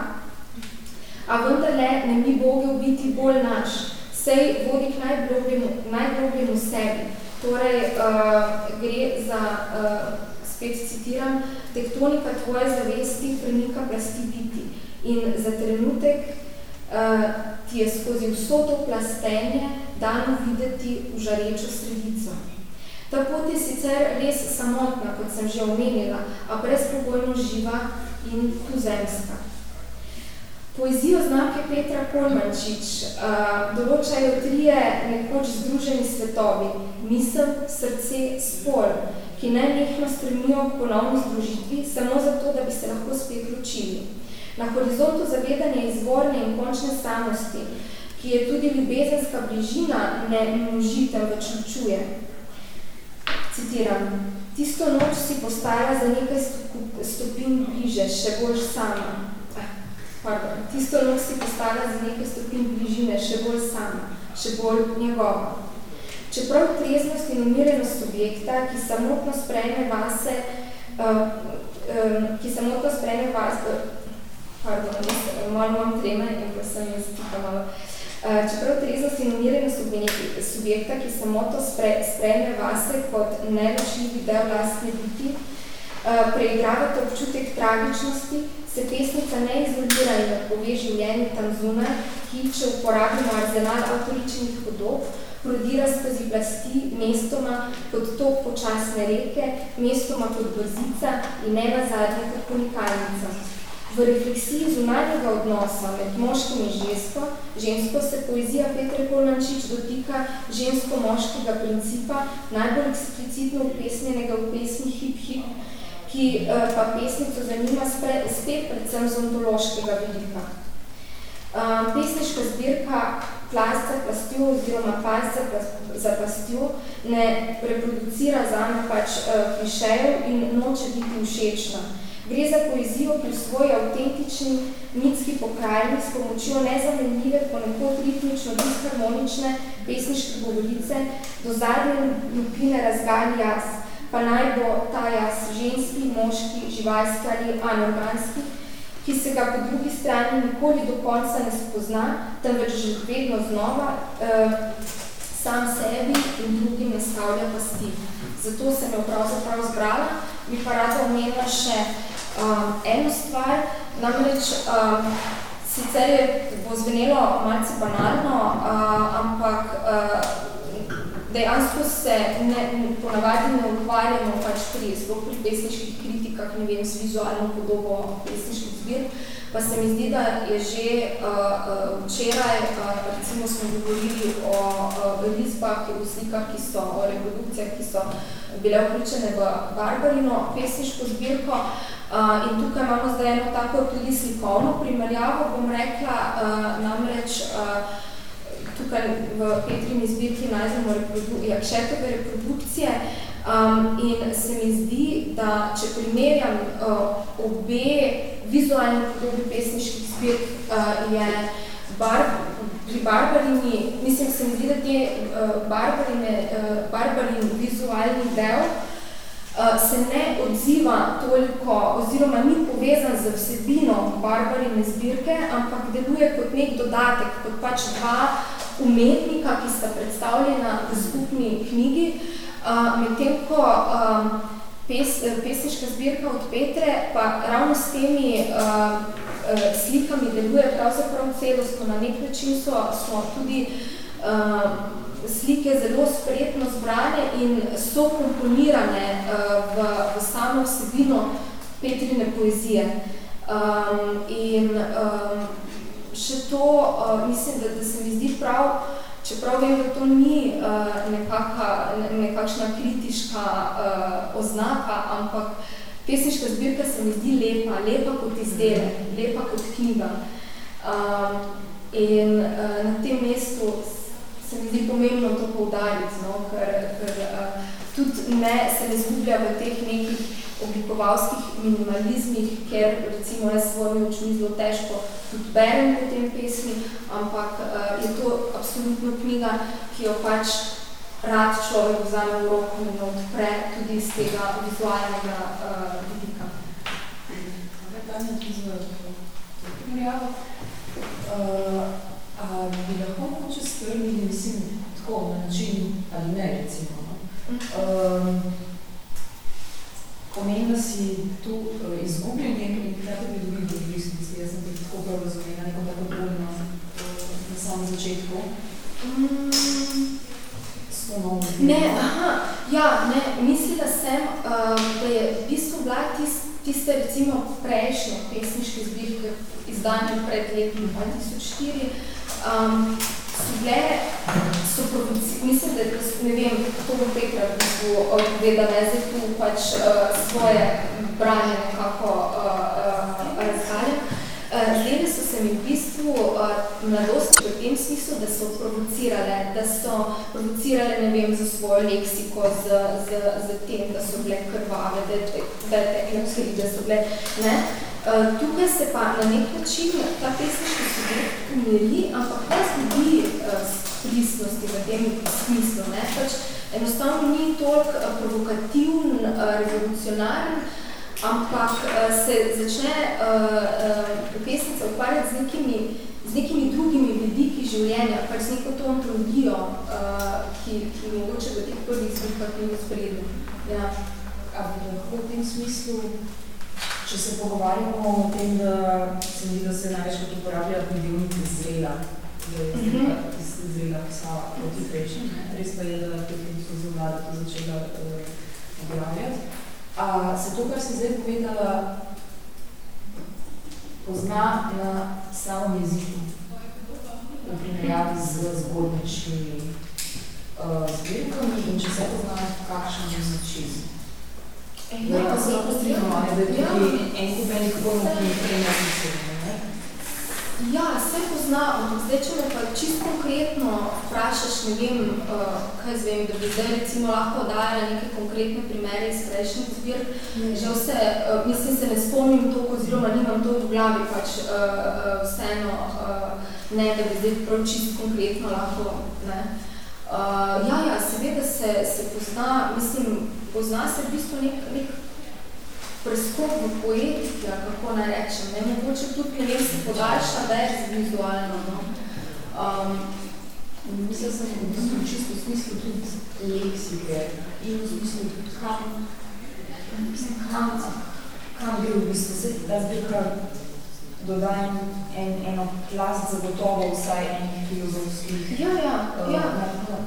a vendarle ne mi Boge biti bolj naš, sej vodi k najglobljemu, najglobljemu sebi. Torej, uh, gre za, uh, spet citiram, tektonika tvoje zavesti prenika plasti biti in za trenutek uh, ti je skozi vso to plastenje dano videti v žarečo sredico. Ta pot je sicer res samotna, kot sem že omenila, a brezpogojno živa in tuzemska. Poezijo znake Petra Polmančič uh, določajo trije nekoč združeni svetovi, misel, srce, spol, ki najnehno stremijo k ponovni združitvi, samo zato, da bi se lahko spet ločili. Na horizontu zavedanja izvorne in končne samosti, ki je tudi ljubezenska bližina, ne množi, temveč ločuje. Citiram, tisto noč si postala za nekaj stopin bliže, še bolj sama. Eh, pardon, tisto noč si postala za nekaj stopin bližine, še bolj sama, še bolj njegova. Čeprav treznost in umirenost subjekta, ki samotno sprejme vase, uh, um, ki samotno sprejme vase, pardon, malo imam treme in ko sem jaz malo, uh, Eh, čeprav treznost in umirenost subjekta, ki samoto spre, sprejme vase kot neločljivi del lastne biti, eh, preigravate občutek tragičnosti, se pesnica ne izolira in odpove življenje tam zunaj, ki, če uporabimo arzenal avtoričnih podob, prodira skozi plasti mestoma kot tok počasne reke, mestoma kot brzica in ne nazadnje kot konikalnica. V refleksiji zunanjega odnosa med moškim in žensko, žensko se poezija Petre Polnančič dotika žensko-moškega principa, najbolj eksplicitno upesnjenega v pesmi Hip Hip, ki uh, pa pesnico zanima spre, spet predvsem z ontološkega vidika. Uh, pesniška zbirka Plast za plastjo oziroma Plast za, plastjo ne reproducira zame pač uh, klišejev in noče biti všečna. Gre za poezijo, v svoji avtentični mitski pokrajini s pomočjo nezamenljive, ponekod ritmično disharmonične pesniške govorice do zadnje lupine razgali jaz, pa naj bo ta jaz ženski, moški, živalski ali anorganski, ki se ga po drugi strani nikoli do konca ne spozna, temveč že vedno znova eh, sam sebi in drugim nastavlja pasti. Zato sem jo pravzaprav zbrala, bi pa rada omenila še um, eno stvar, namreč um, sicer je, bo zvenelo malce banalno, uh, ampak uh, dejansko se ne, ponavadi ne ukvarjamo pač pri, pri pesniških kritikah, ne vem, z vizualno podobo pesniških zbir, pa se mi zdi, da je že uh, uh, včeraj, uh, recimo smo govorili o uh, risbah, o slikah, ki so, o reprodukcijah, ki so bile vključene v Barbarino pesniško zbirko, Uh, in tukaj imamo zdaj eno tako tudi slikovno primerjavo, bom rekla, uh, namreč uh, tukaj v Petrini zbirki najdemo reprodu Jakšetove reprodukcije um, in se mi zdi, da če primerjam uh, obe vizualne podobi pesniških zbirk, uh, je bar, pri Barbarini, mislim, se mi zdi, da te uh, Barbarine, uh, Barbarin vizualni del uh, se ne odziva toliko oziroma ni povezan z vsebino Barbarine zbirke, ampak deluje kot nek dodatek, kot pač dva umetnika, ki sta predstavljena v skupni knjigi, uh, medtem ko um, pes, pesniška zbirka od Petre pa ravno s temi uh, uh, slikami deluje pravzaprav celostno. Na nek način so, so tudi uh, slike zelo spretno zbrane in so komponirane uh, v, v samo vsebino Petrine poezije. Um, in um, še to, uh, mislim, da, da se mi zdi prav, čeprav vem, da to ni uh, nekaka, ne, nekakšna kritiška uh, oznaka, ampak pesniška zbirka se mi zdi lepa, lepa kot izdelek, lepa kot knjiga. Um, in uh, na tem mestu se mi zdi pomembno to poudariti, no? ker, ker uh, tudi ne, se ne zgublja v teh nekih oblikovalskih minimalizmih, ker recimo jaz svojimi očmi zelo težko tudi berem po tem pesmi, ampak uh, je to absolutno knjiga, ki jo pač rad človek vzame v roko in odpre tudi iz tega vizualnega uh, vidika. Uh, a bi lahko mogoče strnili, mislim, tako na način, ali ne, recimo, no? Uh, pomeni, da si tu uh, izgubil nekaj in kaj bi dobil v resnici. Jaz sem tudi tako prav razumela, neko tako dovoljno uh, na samem začetku. Mm. Ne, aha, ja, ne, mislila sem, uh, da je v bistvu bila tist, tiste recimo prejšnje pesniške zbirke izdanje pred letom 2004, um, so bile, so provoci, mislim, da ne vem, kako bo Petra povedala, ne zdaj tu pač uh, svoje branje nekako uh, uh, razhaljam. Uh, Zdaj so se mi v bistvu uh, mladosti v tem smislu, da so provocirale, da so provocirale, ne vem, za svojo leksiko, z, z, z tem, da so bile krvave, da, da, da, da, da so bile, ne? Uh, tukaj se pa na nek način ta pesniški subjekt umiri, ampak ne zgodi uh, pristnosti v tem smislu. Ne? Pač enostavno ni toliko uh, provokativen, revolucionaren, ampak se začne pesnica ukvarjati z nekimi, z nekimi drugimi vidiki življenja, pač z neko to ontologijo, uh, ki, ki mogoče v teh prvih zbirkah ni spredno. Ja. A bi lahko v tem smislu Če se pogovarjamo o tem, da se mi da se največkrat uporablja pridevnik zrela, zrela pisava proti prejšnji, res pa je, da tudi so za vlada to začela uh, uporabljati. A se to, kar si zdaj povedala, pozna na samom jeziku, v primerjavi z zgodničnimi uh, zbirkami in če se pozna kakšen način. Ja, pa se lahko strinjamo, da je tudi en kup enih pojmov, ki jih prej ne Ja, se pozna, ampak zdaj, če me pa čisto konkretno vprašaš, ne vem, uh, kaj zvem, da bi zdaj recimo lahko dajala neke konkretne primere iz prejšnjih zbir, mm. že vse, uh, mislim, se ne spomnim toliko, oziroma nimam to v glavi, pač uh, uh, vseeno, uh, ne, da bi zdaj prav čisto konkretno lahko, ne. Uh, ja, ja, seveda se, se pozna, mislim, pozna se v bistvu nek, nek preskok v poetiki, kako naj rečem, ne, mogoče tudi, ne vem, se podaljša več vizualno, no. Um, Mislim, sem v bistvu čisto v smislu tudi leksike in v smislu tudi kam, kam, kam gre v bistvu, se ta zbirka dodajam en, eno klas zagotovo vsaj enih filozofskih. Ja, ja, ja.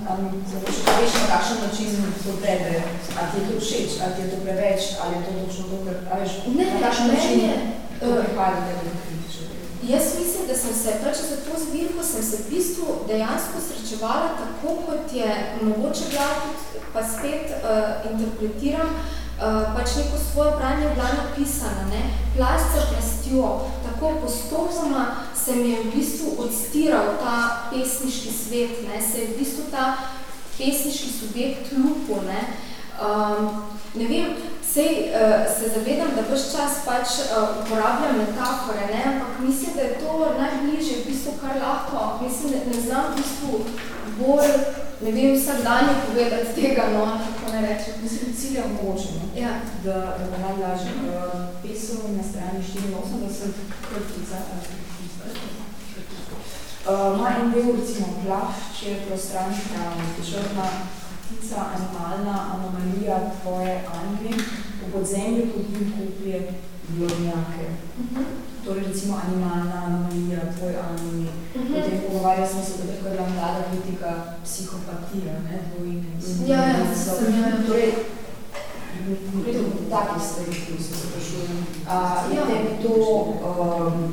Ali zagotovo veš na kakšen način to tebe, ali ti je to všeč, ali ti je to preveč, ali je to točno to, kar, ali veš, ne, na kakšen način ne. to pripada tebe kritično. Jaz mislim, da sem se pač za to zbirko sem se v bistvu dejansko srečevala tako, kot je mogoče bila pa spet uh, interpretiram, uh, pač neko svoje branje bila napisana, ne, plast za plastjo, tako postopoma se mi je v bistvu odstiral ta pesniški svet, ne, se je v bistvu ta pesniški subjekt lupo, ne, um, ne vem, Sej uh, se zavedam, da vse čas pač uh, uporabljam metafore, ne? ampak mislim, da je to najbližje v bistvu kar lahko. Mislim, ne, ne znam v bistvu bolj, ne vem, vsak dan je povedati tega, no, kako ne rečem. Mislim, cilj je omogočeno, ja. da, da bo najlažje. Uh, pesel na strani 84, krtica, uh, ima en del, recimo, plašč, je prostranska, črna, ptica, animalna anomalija tvoje Anglije, v podzemlju podim kuplje blodnjake. Uh -huh. Torej, recimo, animalna anomalija tvoj Angliji. Uh -huh. Potem pogovarja smo se, da je bila mlada kritika psihopatija, ne, dvojine. Ja, ja, sem, ja, ja. Torej, Pritom, taki stvari, ki se sprašujem. A je Ja. tebi to, um,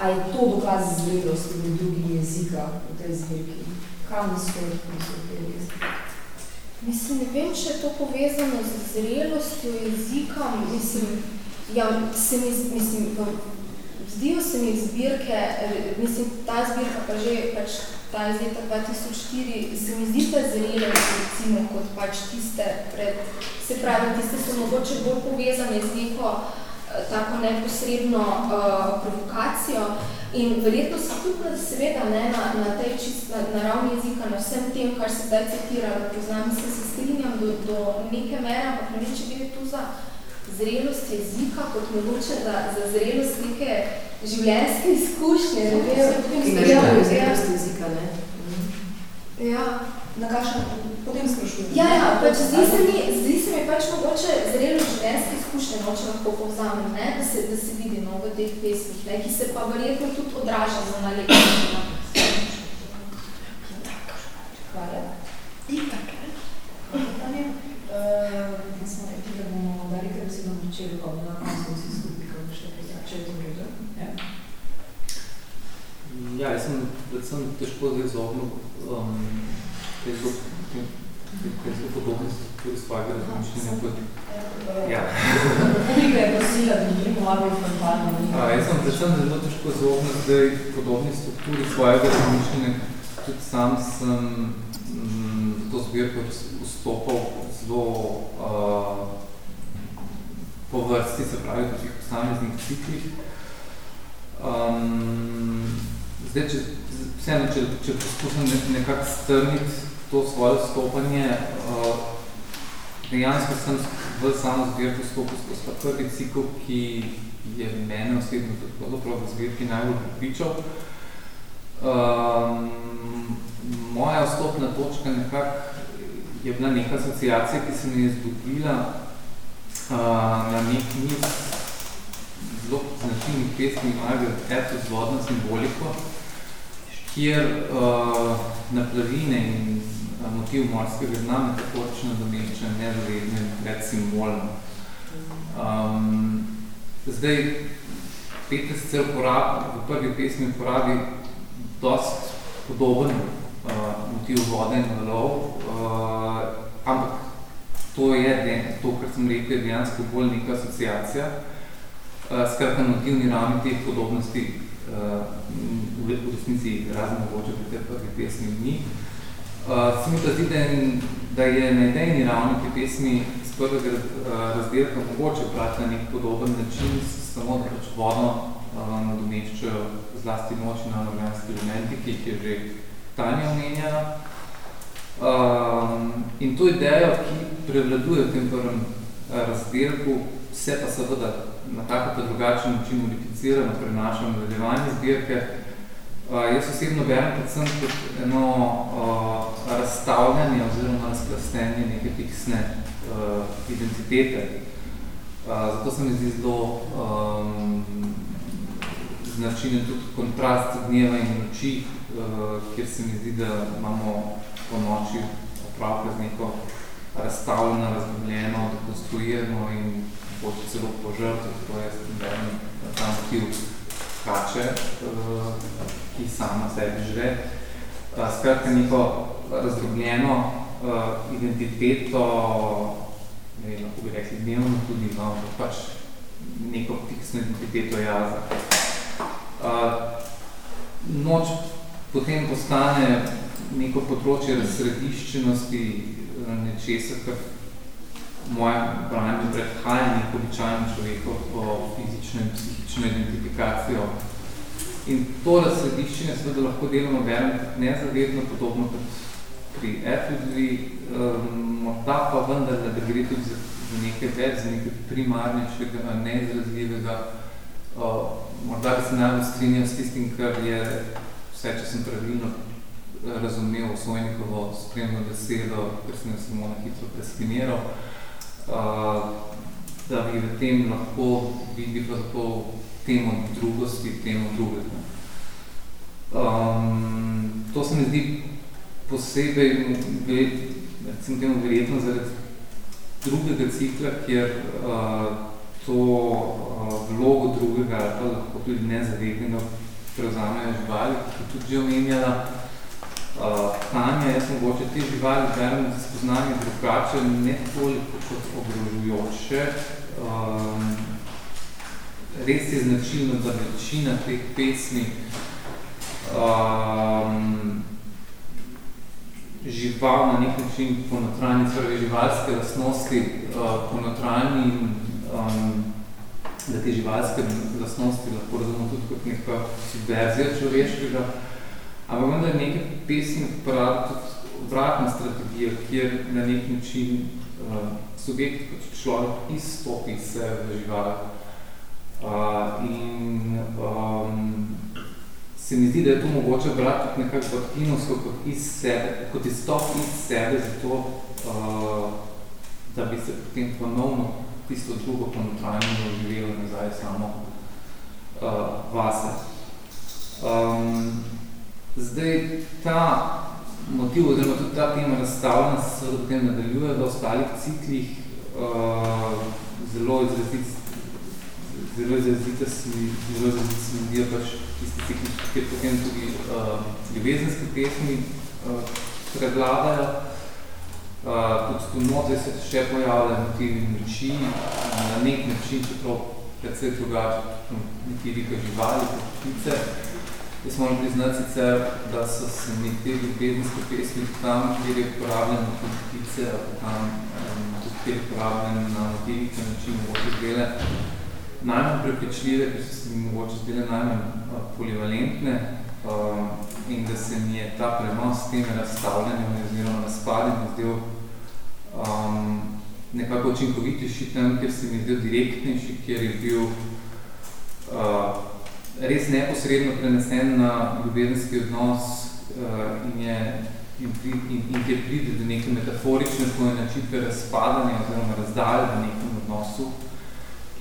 a je to dokaz zrelosti v drugi jezika v tej zbirki? Kam stoji v tej jezika? Mislim, ne vem, če je to povezano z zrelostjo jezika, mislim, ja, se mi, mislim, zdijo se mi zbirke, mislim, ta zbirka pa že, pač ta iz leta 2004, se mi zdi ta zrelost, recimo, kot pač tiste pred, se pravi, tiste so mogoče bolj povezane z neko eh, tako neposredno uh, provokacijo. In verjetno se tudi seveda ne, na, na tej čist, na, na ravni jezika, na vsem tem, kar se zdaj citiralo, poznam, mislim, se strinjam do, do neke mere, ampak ne vem, če gre tu za zrelost jezika, kot mogoče za, za zrelost neke življenjske izkušnje, ne vem, potem se- ne ja, želijo ja. zrelost jezika, ne? Ja. Na kakšen, potem sprašujem. Ja, ja, pač zdi se mi, zdi se mi pač mogoče zrelo življenjske izkušnje, no, če lahko povzamem, ne, da se, da se vidi no, v teh pesmih, ne, ki se pa verjetno tudi odraža za nalepljeno. Hvala. Itak, Vprašanje, uh, аз съм епитърна на Дарика да си научи духовна, аз съм си скупика, защото я чето грижа. Ja, jaz sem predvsem težko izognil um, te, so, te, te, te so podobnosti tudi svojega razmišljanja. Kot, ja. Publika je prosila, da bi morali frontalno. Jaz sem predvsem zelo težko izognil zdaj podobni strukturi svojega razmišljanja. Tudi sam sem m, to zbirko vstopal zelo uh, po vrsti, se pravi, v tih posameznih ciklih. Um, zdaj, če, vseeno, če, če poskušam ne, nekako strniti to svoje vstopanje, uh, dejansko sem v samo zbirko vstopil skozi ta prvi cikl, ki je mene osebno pravzaprav v zbirki najbolj pripričal. Um, moja vstopna točka nekako je bila neka asociacija, ki se mi je zgodila uh, na nek niz zelo značilnih pesmi imajo eto z vodno simboliko, kjer uh, naplavine in uh, motiv morskega dna metaforično domeča nezavedne pred simbolno. Um, zdaj, Peter sicer v prvi pesmi uporabi dost podoben uh, motiv vode in valov, uh, ampak to je, to, kar sem rekel, je dejansko bolj neka asociacija, Uh, skratka, motivni ravni teh podobnosti uh, v, resnici razen mogoče pri tej prvi pesmi ni. Uh, se mi pa zdi, da, da je na idejni ravni te pesmi z prvega razdelka mogoče brati na nek podoben način, samo da pač vodno nadomeščajo zlasti noči na organski elementi, ki jih je že Tanja omenjala. Um, in to idejo, ki prevladuje v tem prvem razdelku, se pa seveda na tako pa drugačen način modificirano prenaša v nadaljevanje zbirke. Uh, jaz osebno berem predvsem kot eno uh, razstavljanje oziroma razplastenje neke fiksne uh, identitete. Uh, zato se mi zdi zelo um, značinen tudi kontrast dneva in noči, uh, kjer se mi zdi, da imamo po noči opravka z neko razstavljeno, razdobljeno, dekonstruirano in hoče celo požrti, to je stvarno tam motiv kače, uh, ki sama sebi žre. Uh, skratka, neko razdrobljeno identiteto, ne vem, lahko bi rekli dnevno tudi, no, pač neko fiksno identiteto jaza. Noč potem postane neko področje razsrediščenosti nečesa, kar v mojem branju predhaja neko običajno človeko po fizično in psihično identifikacijo. In to razsrediščenje seveda lahko delamo berem nezavedno, podobno kot pri Ethridley, um, morda pa vendar, da gre tudi za, za nekaj več, za nekaj primarnejšega, neizrazljivega, uh, morda bi se najbolj strinjal s tistim, kar je vse, če sem pravilno eh, razumel Sojnikovo spremno besedo, ker sem jo samo na hitro preskiniral, uh, da bi v tem lahko vidi pravzaprav temo drugosti, temo drugega. Um, to se mi zdi posebej, recimo temu verjetno zaradi drugega cikla, kjer uh, to uh, vlogo drugega ali pa lahko tudi nezavednega prevzamejo živali, ki tudi že omenjala. Uh, Tanja, jaz mogoče te živali berem za spoznanje drugače, ne toliko kot ogrožujoče. Um, res je značilno, da večina teh pesmi um, žival na nek način ponotranji, torej živalske lastnosti uh, ponotranji in um, da te živalske lastnosti lahko razumemo tudi kot neka subverzija človeškega, ampak vendar nekaj pesmi pravi tudi obratna strategija, kjer na nek način uh, subjekt kot človek izstopi se v žival. Uh, in um, se mi zdi, da je to mogoče brati tudi nekako kot kinovsko, kot iz sebe, kot izstop iz sebe, zato uh, da bi se potem ponovno tisto drugo ponotrajno živelo nazaj samo uh, vase. Um, zdaj, ta motiv, oziroma tudi ta tema razstavljena se potem nadaljuje v ostalih ciklih, uh, zelo izrazit, zelo izrazite zelo izrazite si zdijo pač tisti cikli, kjer potem tudi uh, ljubezenske pesmi uh, prevladajo. Uh, tudi tu notri se še pojavljajo motivi noči, na nek način, čeprav predvsej drugače, motivi kot živali, kot ptice. Jaz moram priznati sicer, da so se mi te ljubezenske pesmi tam, kjer je uporabljeno kot ptice, tam, um, tudi kjer je uporabljeno na motivike način, mogoče zdele najmanj prepričljive, ker so se mi mogoče zdele najmanj uh, polivalentne, uh, in da se mi je ta prenos s teme razstavljanjem oziroma razpadjanjem zdel um, nekako učinkovitejši tam, kjer se mi zdel direktnejši, kjer je bil uh, res neposredno prenesen na ljubezenski odnos uh, in je in, in, in kjer pride do neke metaforične pojenačitve razpadanja oziroma razdalje v nekem odnosu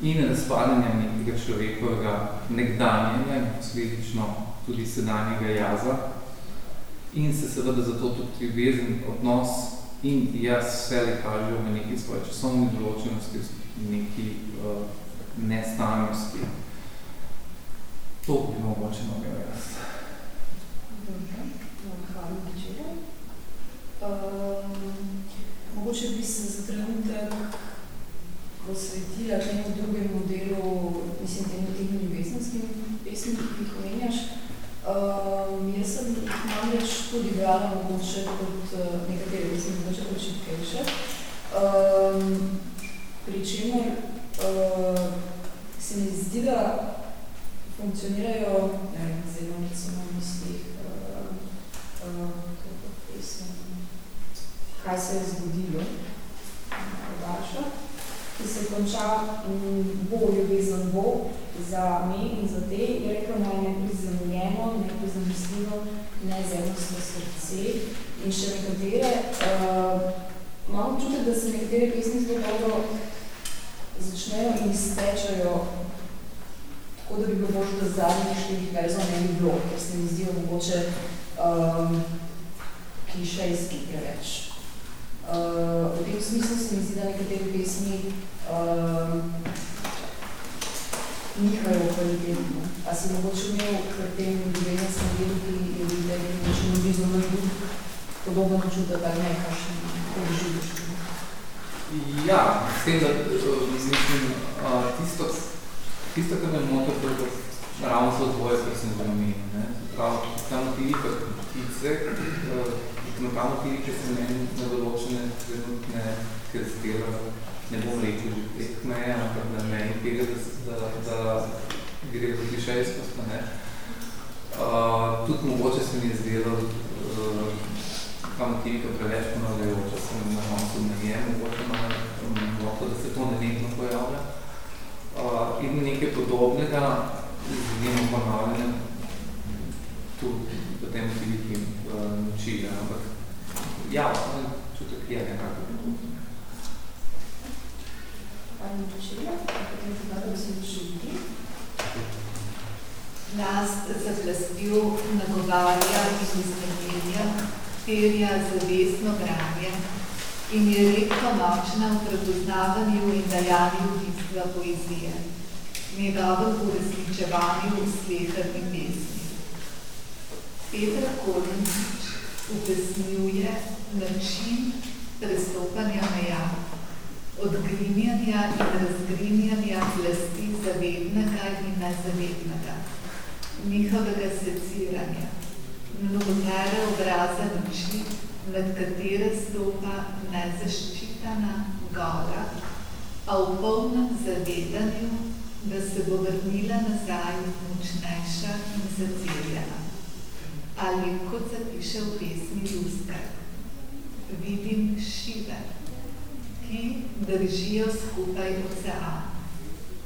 in razpadanja nekega človekovega nekdanjenja in posledično tudi sedanjega jaza in se seveda zato tudi ljubezen odnos in jaz vse le kažejo v neki svoje časovni določenosti, neki uh, nestanjosti. To bi mogoče mogel jaz. Um, mogoče bi se za trenutek posvetila temu drugemu delu, mislim, temu temu ljubezenskim pesmi, ki jih omenjaš. Um, jaz sem namreč tudi brala mogoče kot uh, nekatere, mislim, mogoče kot čitkejše. Um, pri čemer uh, se mi zdi, da funkcionirajo, ne vem, zelo recimo misli, uh, uh, pesem. Vaša, ki se konča bo ljubezen bo za me in za te, je rekel naj neprizemljeno, neprizemljivo, nezemljsko srce in še nekatere. Uh, Imam občutek, da se nekatere pesmi zelo dobro začnejo in iztečajo tako, da bi bilo možno, da zadnjih štirih verzov ne bi bilo, ker se mi zdijo mogoče um, klišejski preveč. Uh, v tem smislu se mi zdi, da nekatere pesmi um, nihajo kvalitetno. A si mogoče imel k tem ljubezenskem delu, ki je videl, da je nekaj blizu bil podoben občutek, ali ne, kakšen, kako živiš? Ja, s tem, da mislim, tisto, tisto, kar me moto, to je ravno so dvoje, kar sem zamenil. Prav, ta motivi, kot ptice, ta motivi, ki se meni na določene trenutne, ker se dela, ne bom rekel že prek meje, ampak na meni tega, da, da, da gre v klišejskost. Ne. Uh, tudi mogoče se mi je zdelo, uh, ta motivi, ki preveč ponavljajoča, sem na koncu najem, mogoče malo, da se to nenehno pojavlja. Uh, in nekaj podobnega, z njim ponavljanjem, tudi v tem motivi, ki uh, noči, ampak ja, čutek je nekako. Pani Čečelja, potem se da, še ljudi. Last za plastjo nagovarja in iznemenja, terja zavestno branje in je redko močna v prepoznavanju in dajanju bistva poezije, njegovem uresničevanju v slehrni pesmi. Petra Kolinčič upesnjuje način prestopanja meja, odgrinjanja in razgrinjanja plasti zavednega in nezavednega, njihovega seciranja, mnogotere obraza noči, med katere stopa nezaščitana gora, a v polnem zavedanju, da se bo vrnila nazaj močnejša in zaceljena. Ali kot zapiše v pesmi Luskar, vidim šive, ki držijo skupaj ocean,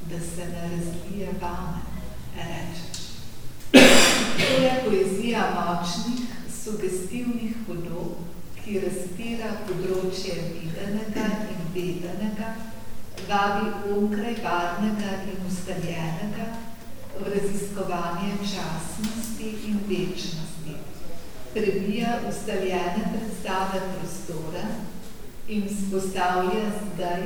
da se ne razlije vame, rečeš. To je poezija močnih, sugestivnih podob, ki razpira področje videnega in vedenega, vabi onkraj varnega in ustaljenega v raziskovanje časnosti in večnosti, prebija ustaljene predstave prostora in spostavlja zdaj,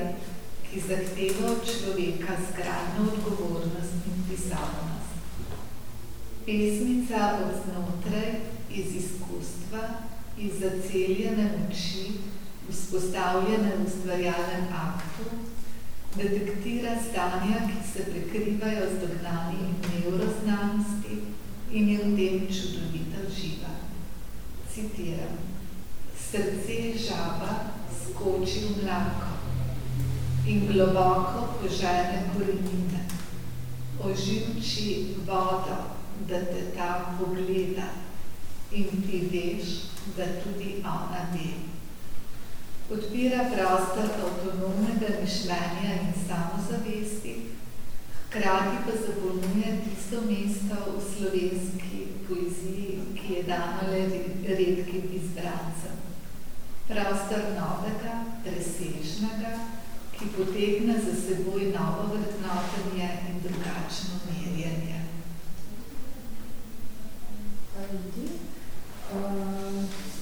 ki zahteva od človeka skrajno odgovornost in pisavnost. Pesmica od znotraj, iz izkustva, iz zaceljene moči, vzpostavljene v ustvarjalnem aktu, detektira stanja, ki se prekrivajo z dognanji neuroznanosti in je v tem čudovita živa. Citiram. Srce žaba skoči v mlako in globoko požene korenine. Oživči vodo, da te ta pogleda in ti veš, da tudi ona ve. Odpira prostor avtonomnega mišljenja in samozavesti, hkrati pa zapolnjuje tisto mesto v slovenski poeziji, ki je dano le redkim izbrancem. Prostor novega, presežnega, ki potegne za seboj novo vrednotenje in drugačno merjenje. Ljudi.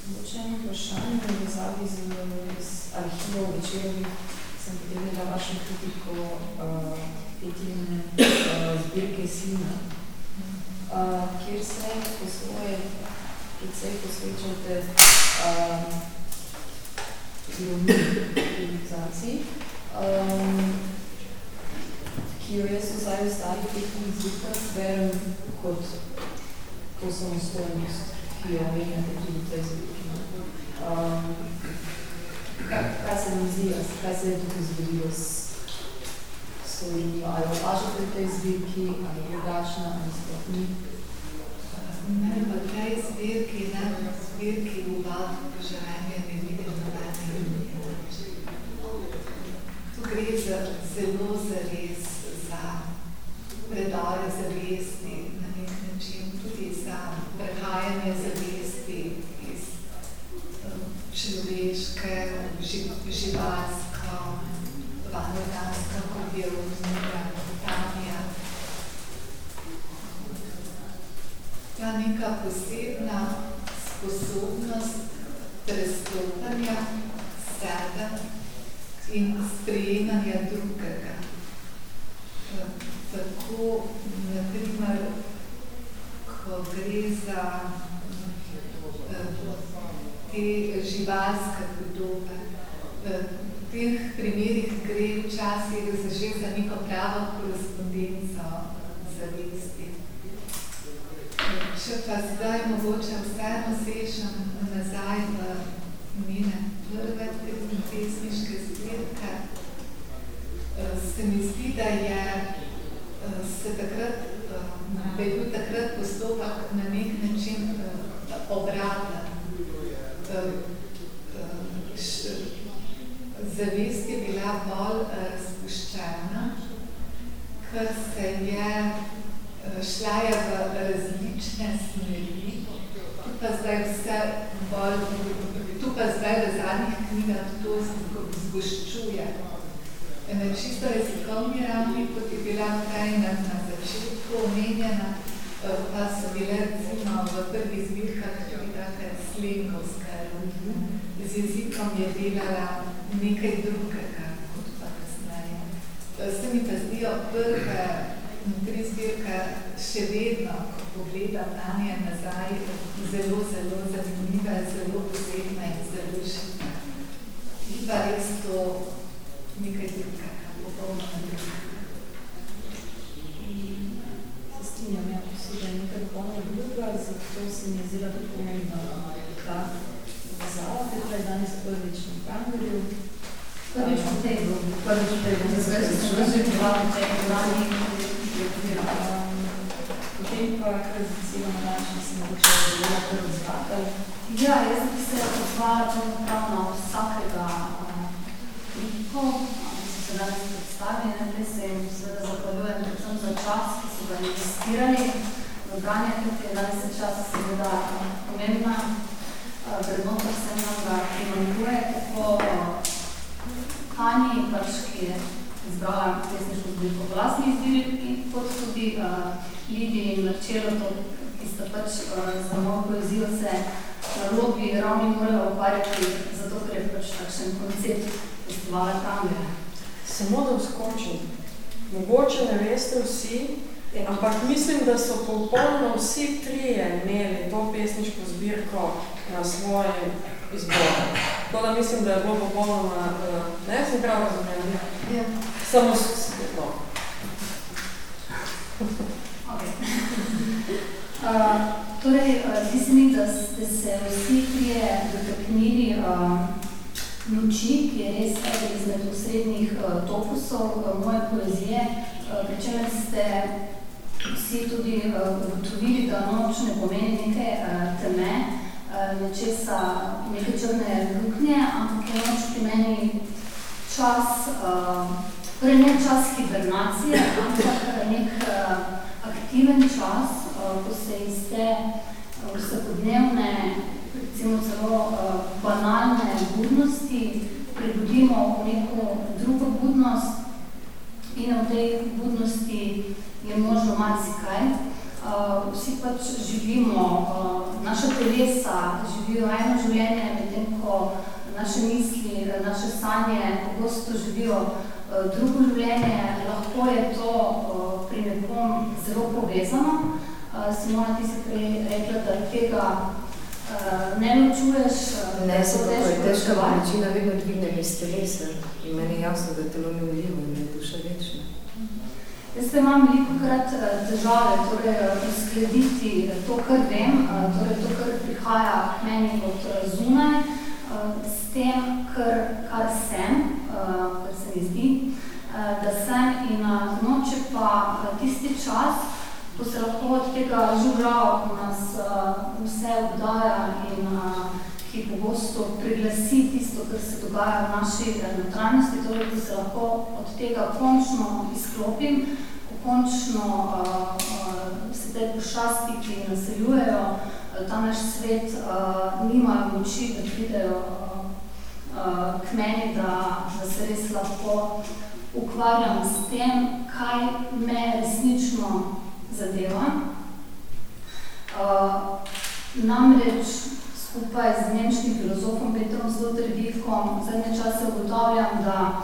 Mogoče eno vprašanje v vezavi z, z arhivov večerovih sem potegnila vašo kritiko uh, petine uh, zbirke Sina, uh, kjer se po svoje precej posvečate uh, ironiji, um, ki jo jaz vsaj v ostalih petnih zbirkah berem kot to samostojnost ki jo omenjate tudi v tej zbirki. Um, kaj, kaj se mi zdi, kaj se je tukaj zgodilo s Slovenijo? Ali opažate v tej zbirki, ali je drugačna, ali sploh ni? Ne, v tej zbirki, ne, v zbirki v Valdu poželenje ne vidim nobene zelo zares za predore zavesti na nek način, tudi za prehajanje zavesti iz um, človeške, živalsko, vanodansko, kot je vznika Tanja. Ta neka posebna sposobnost prestopanja sebe in sprejemanja drugega. Tako, naprimer, ko gre za te živalske podobe, v teh primerih gre včasih že za neko pravo korespondenco zavesti. Če pa zdaj mogoče vseeno sešem nazaj v njene prve pesniške zbirke, se mi zdi, da je se takrat, da je bil takrat postopek na nek način obraten. Zavest je bila bolj razpuščena, ker se je šla je v različne smeri, tu pa zdaj vse bolj, tu pa zdaj v zadnjih knjigah to zgoščuje. Čisto jezikovni ravni, kot je bila prej na, začetku omenjena, pa so bile recimo v prvih zbirkah tudi take slengovske Z jezikom je delala nekaj drugega, kot pa kasneje. Se mi pa zdijo prve tri zbirke še vedno, ko pogledam na nje nazaj, zelo, zelo zanimive, zelo posebne in zelo. Ni pa res to nekaj drugega, popolnoma drugega. Se strinjam, ja, posebej nekaj popolnoma drugega, zato se mi je zdela tudi pomembna ta povezava, tukaj danes prvič na Prangerju. Prvič v tej vlogi. Prvič v tej vlogi. Zdaj se sem že dva v tej vlogi. Potem pa, kar besedo na način, sem mogoče želela kar odzvati. Ja, jaz bi se odzvala pravno na vsakega kritiko, ki so se danes predstavili. Najprej se jim seveda zahvaljujem predvsem za čas, ki so ga investirali v branje, kot je danes čas seveda pomembna vrednota vsem nam ga primanjkuje, tako Hani, pač, ki je izbrala pesniško zbirko v vlastni izbirki, kot tudi uh, Lidiji in Marčelo, ki sta pač uh, za mojo poezijo se na lobi ravni morala ukvarjati, zato ker je pač takšen koncept festivala Trambe. Samo da vskočim. Mogoče ne veste vsi, ampak mislim, da so popolno vsi trije imeli to pesniško zbirko na svoje izbore. Tako da mislim, da je bilo popolnoma, ne, sem prav razumela? Ja. Samo no. Okay. [laughs] uh, torej, zdi se mi, da ste se vsi trije dotaknili uh, luči, ki je res eden izmed osrednjih uh, topusov uh, moje poezije, uh, pri čemer ste vsi tudi ugotovili, da noč ne pomeni neke teme, nečesa, neke črne luknje, ampak je noč pri meni čas, torej ne čas hibernacije, ampak nek aktiven čas, ko se iz te vsakodnevne, recimo celo uh, banalne budnosti prebudimo v neko drugo budnost in v tej budnosti je možno marsikaj. Uh, vsi pač živimo, uh, naša telesa živijo eno življenje, medtem ko naše misli, naše sanje pogosto živijo uh, drugo življenje. Lahko je to uh, pri nekom zelo povezano. Uh, Simona, ti si prej rekla, da tega uh, ne ločuješ. Uh, ne, zato je težka bolečina vedno dvigne iz telesa in meni je jasno, da telo ne uživo in je duša večna. Jaz pa imam veliko krat težave, torej uskladiti to, kar vem, torej to, kar prihaja k meni od zunaj, s tem, kar, kar sem, kar se mi zdi, da sem in noče pa tisti čas, ko se lahko od tega življav, ko nas vse obdaja in ki pogosto preglasi tisto, kar se dogaja v naši notranjosti, torej, da se lahko od tega končno izklopim, ko končno uh, uh, se te pošasti, ki naseljujejo uh, ta naš svet, uh, nimajo moči, da pridejo uh, uh, k meni, da, da se res lahko ukvarjam s tem, kaj me resnično zadeva. Uh, namreč skupaj z nemškim filozofom Petrom Sloterdihom zadnje čase ugotavljam, da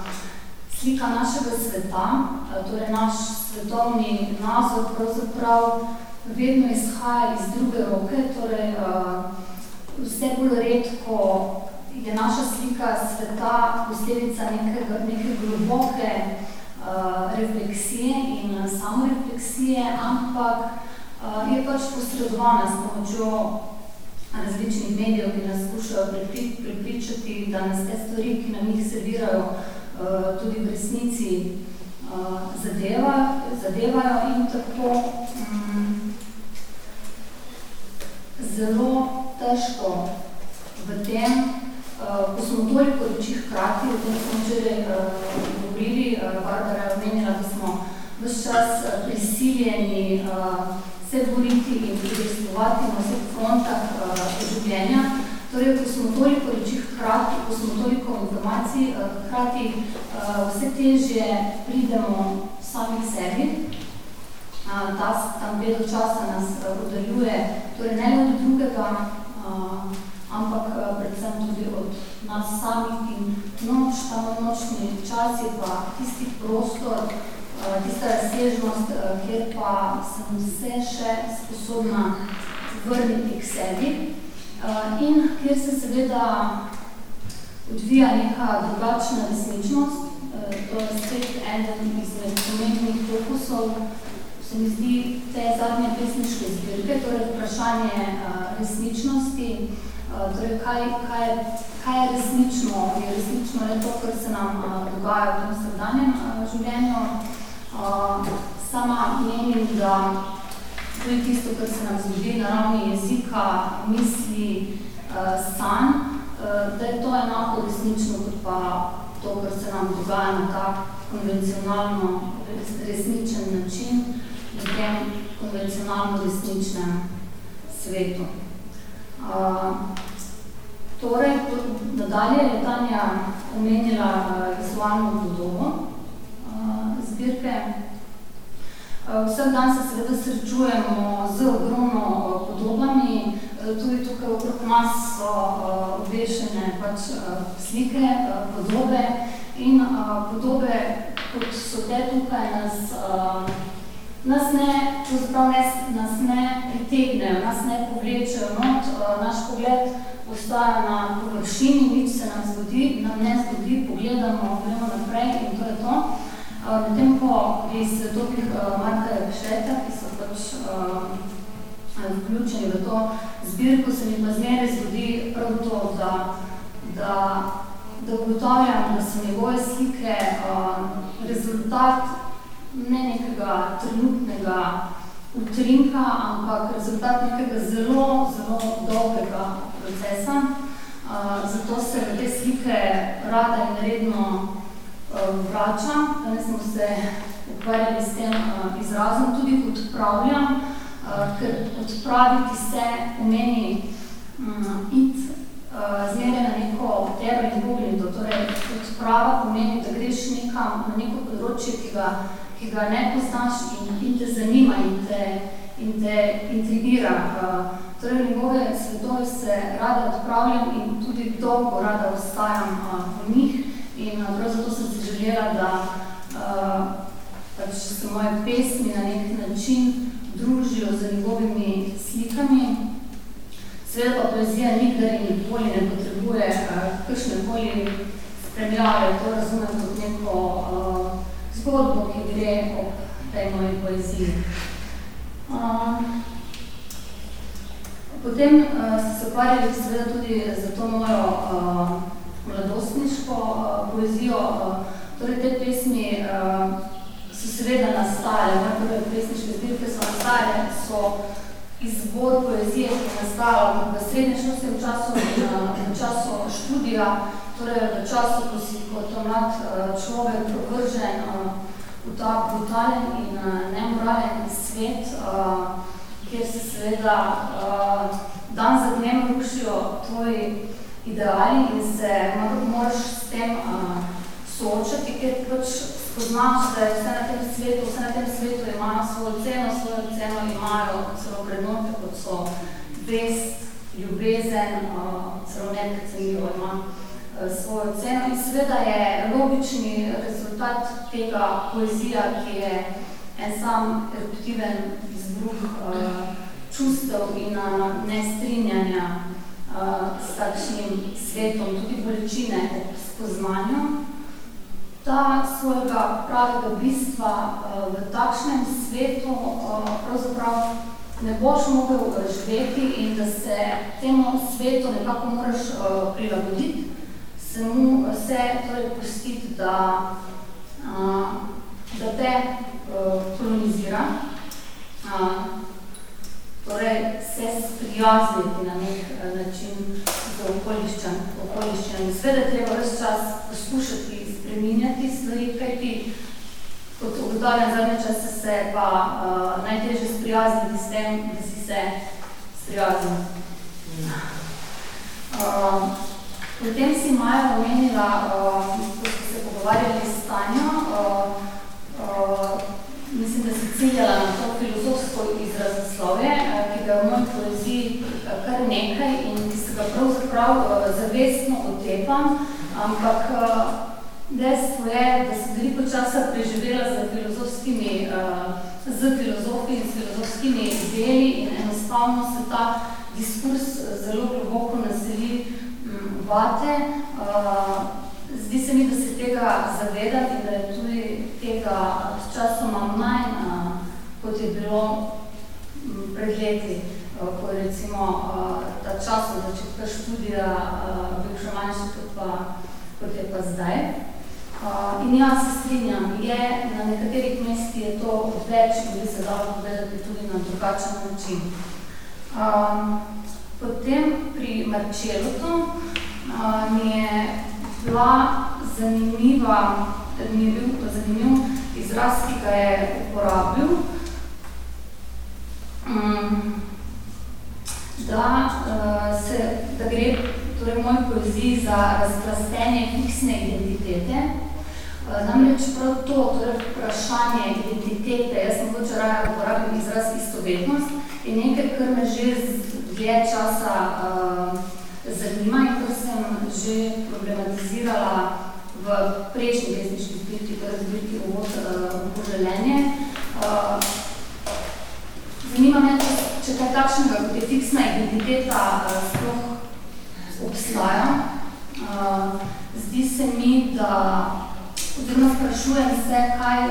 slika našega sveta, torej naš svetovni nazor pravzaprav vedno izhaja iz druge roke, torej vse bolj redko je naša slika sveta posledica nekega, neke globoke uh, refleksije in samorefleksije, ampak uh, je pač posredovana s pomočjo različnih medijev, ki nas skušajo pripričati, da nas te stvari, ki nam jih servirajo, tudi v resnici zadeva, zadevajo in tako um, zelo težko v tem, ko smo toliko reči hkrati, o tem smo včeraj uh, govorili, uh, Barbara je omenila, da smo vse čas prisiljeni se boriti in pridestovati na vseh frontah življenja. Torej, ko smo toliko reči hkrati, ko smo toliko informacij, hkrati vse težje pridemo sami k sebi. Ta, tam vedo časa nas oddaljuje, torej ne od drugega, uh, ampak uh, predvsem tudi od nas samih in noč, ta nočni čas je pa tisti prostor, Eh, tista razsežnost, eh, kjer pa sem vse še sposobna vrniti k sebi eh, in kjer se seveda odvija neka drugačna resničnost. To je spet eden izmed pomembnih fokusov, se mi zdi, te zadnje pesniške zbirke, torej vprašanje resničnosti, torej kaj, kaj, kaj je resnično, je resnično le to, kar se nam dogaja v tem sredanjem življenju, sama menim, da je tisto, kar se nam zgodi na ravni jezika, misli, uh, sanj, uh, da je to enako resnično, kot pa to, kar se nam dogaja na tak konvencionalno resničen način v tem konvencionalno resničnem svetu. Uh, torej, nadalje je Tanja omenila uh, vizualno podobo, zbirke. Eh, vsak dan se seveda srečujemo z ogromno eh, podobami, eh, tudi tukaj okrog nas so obvešene pač slike, podobe in podobe, kot so te tukaj, nas, nas ne, nas, nas ne pritegnejo, nas ne povlečejo not, naš pogled ostaja na površini, nič se nam zgodi, nam ne zgodi, pogledamo, gremo naprej in to je to. Medtem ko iz topih Marka Pšeta, ki so pač vključeni v to zbirko, se mi pa zmeraj zgodi prav to, da, da, da ugotavljam, da so njegove slike rezultat ne nekega trenutnega utrinka, ampak rezultat nekega zelo, zelo dolgega procesa. Zato se v te slike rada in redno Eh, vračam, danes smo se ukvarjali s tem uh, izrazom, tudi odpravljam, uh, ker odpraviti se pomeni um, iti uh, zmeraj na neko tero inkognito, torej odprava pomeni, da greš nekam na neko področje, ki ga, ki ga ne poznaš in, in te zanima in te, in te intrigira. Torej njegove svetove se rada odpravljam in tudi dolgo rada ostajam v njih, In prav zato sem si želela, da pač se moje pesmi na nek način družijo z njegovimi slikami. Seveda pa poezija nikdar in nikoli ne potrebuje kakšne koli spremljave, to razumem kot neko uh, zgodbo, ki gre o tej moji poeziji. Uh, potem uh, ste se ukvarjali seveda tudi za to mojo uh, mladostniško uh, poezijo. Uh, torej, te pesmi uh, so seveda nastale, ne, prve pesniške zbirke so nastale, so izbor poezije, ki je nastala v srednješolskem času in v času študija, torej v času, ko si kot mlad človek provržen v ta brutalen in nemoralen svet, kjer se seveda dan za dnem rušijo tvoji ideali in se moraš s tem soočati, ker pač spoznaš, da je vse na tem svetu, vse na tem svetu imajo svojo ceno, svojo ceno imajo celo prednote, kot so vest, ljubezen, celo nekaj cenijo ima svojo ceno. In seveda je logični rezultat tega poezija, ki je en sam eruptiven izbruh čustev in nestrinjanja s takšnim svetom, tudi bolečine ob spoznanju ta svojega pravega bistva uh, v takšnem svetu uh, pravzaprav ne boš mogel živeti in da se temu svetu nekako moraš uh, prilagoditi, se mu se torej pustiti, da, uh, da te uh, kolonizira, uh, torej se sprijazniti na nek način z okoliščem. Sveda treba ves čas poskušati spreminjati stvari, kajti kot ugotavljam zadnje čase se pa uh, najtežje sprijazniti s tem, da si se sprijaznil. Uh, potem si Maja omenila, uh, ko smo se pogovarjali s Tanjo, uh, uh, mislim, da si ciljala na to filozofsko izrazoslovje, ki ga v moji poeziji kar nekaj in ki se ga pravzaprav zavestno otepam, ampak Dejstvo je, da sem veliko časa preživela z filozofskimi, z filozofi in s filozofskimi deli in enostavno se ta diskurs zelo globoko vate. Uh, zdi se mi, da se tega zavedam in da je tudi tega s časoma manj, uh, kot je bilo um, pred leti, uh, ko je recimo uh, ta čas od začetka študija uh, bil še manjši kot, pa, kot je pa zdaj. Uh, in jaz se strinjam, je na nekaterih mestih je to več in bi se dalo povedati tudi na drugačen način. Um, potem pri Marčelotu uh, mi je bila zanimiva, mi je bil zanimiv izraz, ki ga je uporabil, um, da, uh, se, da gre torej v moji poeziji za razplastenje fiksne identitete, Eh, namreč prav to, torej vprašanje identitete, jaz hoče raje uporabim izraz istovetnost, je nekaj, kar me že dlje časa uh, zanima in sem že problematizirala v prejšnji pesniški zbirki, torej zbirki uvod uh, v želenje. Uh, zanima me, če, kaj takšnega, kot je fiksna identiteta, uh, sploh obstaja. Zdi se mi, da oziroma sprašujem se, kaj,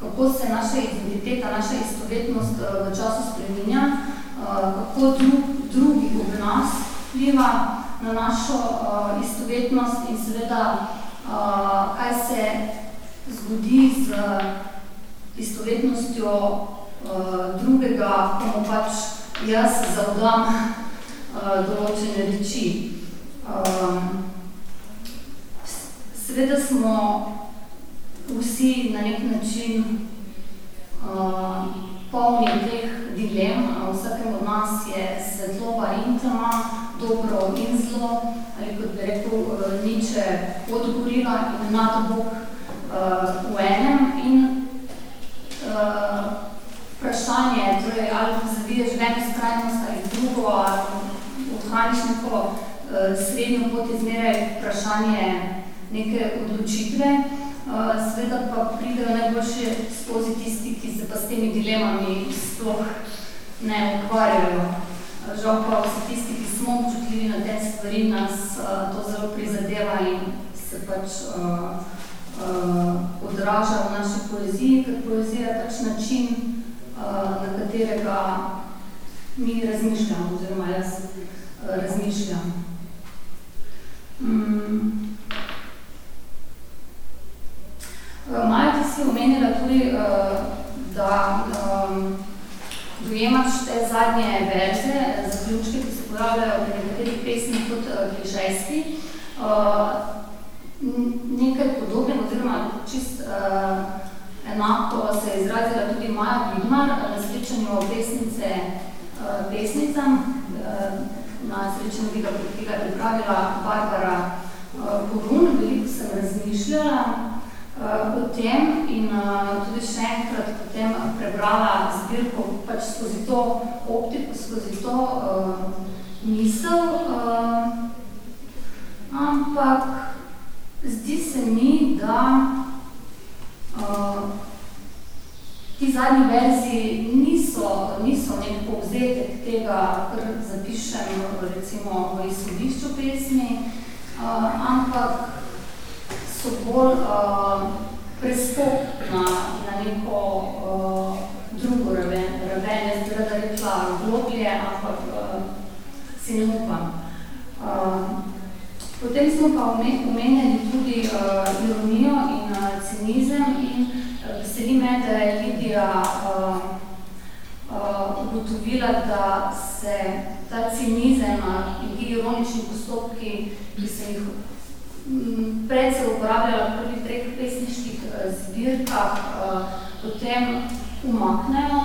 kako se naša identiteta, naša istovetnost v času spreminja, kako dru, drugi ob nas vpliva na našo uh, istovetnost in seveda, uh, kaj se zgodi z istovetnostjo uh, drugega, ko mu pač jaz zavdam uh, določene reči. Um, Seveda smo vsi na nek način uh, polni teh dilem. Vsakem od nas je svetlova in tema, dobro in zlo, ali kot bi rekel uh, Nietzsche, odgorila in nadbog uh, v enem. In uh, vprašanje, torej, ali zaviješ v eno skrajnost ali drugo, ali ohraniš neko uh, srednjo pot izmeraj vprašanje neke odločitve, uh, seveda pa pridejo najboljše skozi tisti, ki se pa s temi dilemami sploh ne ukvarjajo. Žal pa vsi tisti, ki smo občutljivi na te stvari, nas uh, to zelo prizadeva in se pač uh, uh, odraža v naši poeziji, ker poezija je pač način, uh, na katerega mi razmišljamo, oziroma jaz razmišljam. Mm. Eh, Maja, ti si omenila tudi, eh, da dojemaš te zadnje verze, zaključke, ki se pojavljajo v nekaterih pesmih kot klišejski. Nekaj podoben, oziroma čist enako se je izrazila tudi Maja Vidmar na srečanju pesnice pesnicam. Na srečanju bi ga pripravila Barbara Korun, veliko sem razmišljala o tem in tudi še enkrat potem prebrala zbirko pač skozi to optiko, skozi to misel. Ampak zdi se mi, da ti zadnji verziji niso, niso nek povzetek tega, kar zapišem recimo v izhodišču pesmi, ampak so bolj uh, preskok na, na neko uh, drugo raven, raven jaz bi rada rekla globlje, ampak uh, si ne upam. Uh, potem smo pa omenjali tudi uh, ironijo in uh, cinizem in uh, veseli me, da je Lidija uh, uh, ugotovila, da se ta cinizem uh, in ti ironični postopki, ki se jih pred se uporabljala v prvih treh pesniških zbirkah, potem umaknejo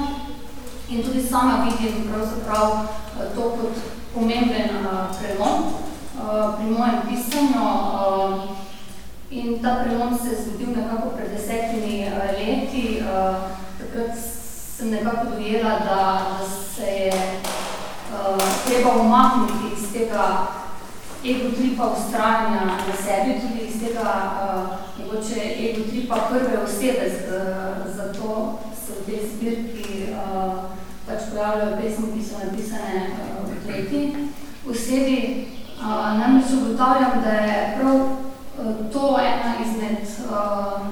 in tudi sama vidim pravzaprav to kot pomemben prelom pri mojem pisanju in ta prelom se je zgodil nekako pred desetimi leti. Takrat sem nekako dojela, da se je treba umakniti iz tega egotripa ustrajanja na sebi, tudi iz tega uh, mogoče egotripa prve osebe, uh, zato se v tej zbirki uh, pač pojavljajo pesmi, ki so napisane uh, v tretji osebi. Uh, namreč ugotavljam, da je prav uh, to ena izmed, uh,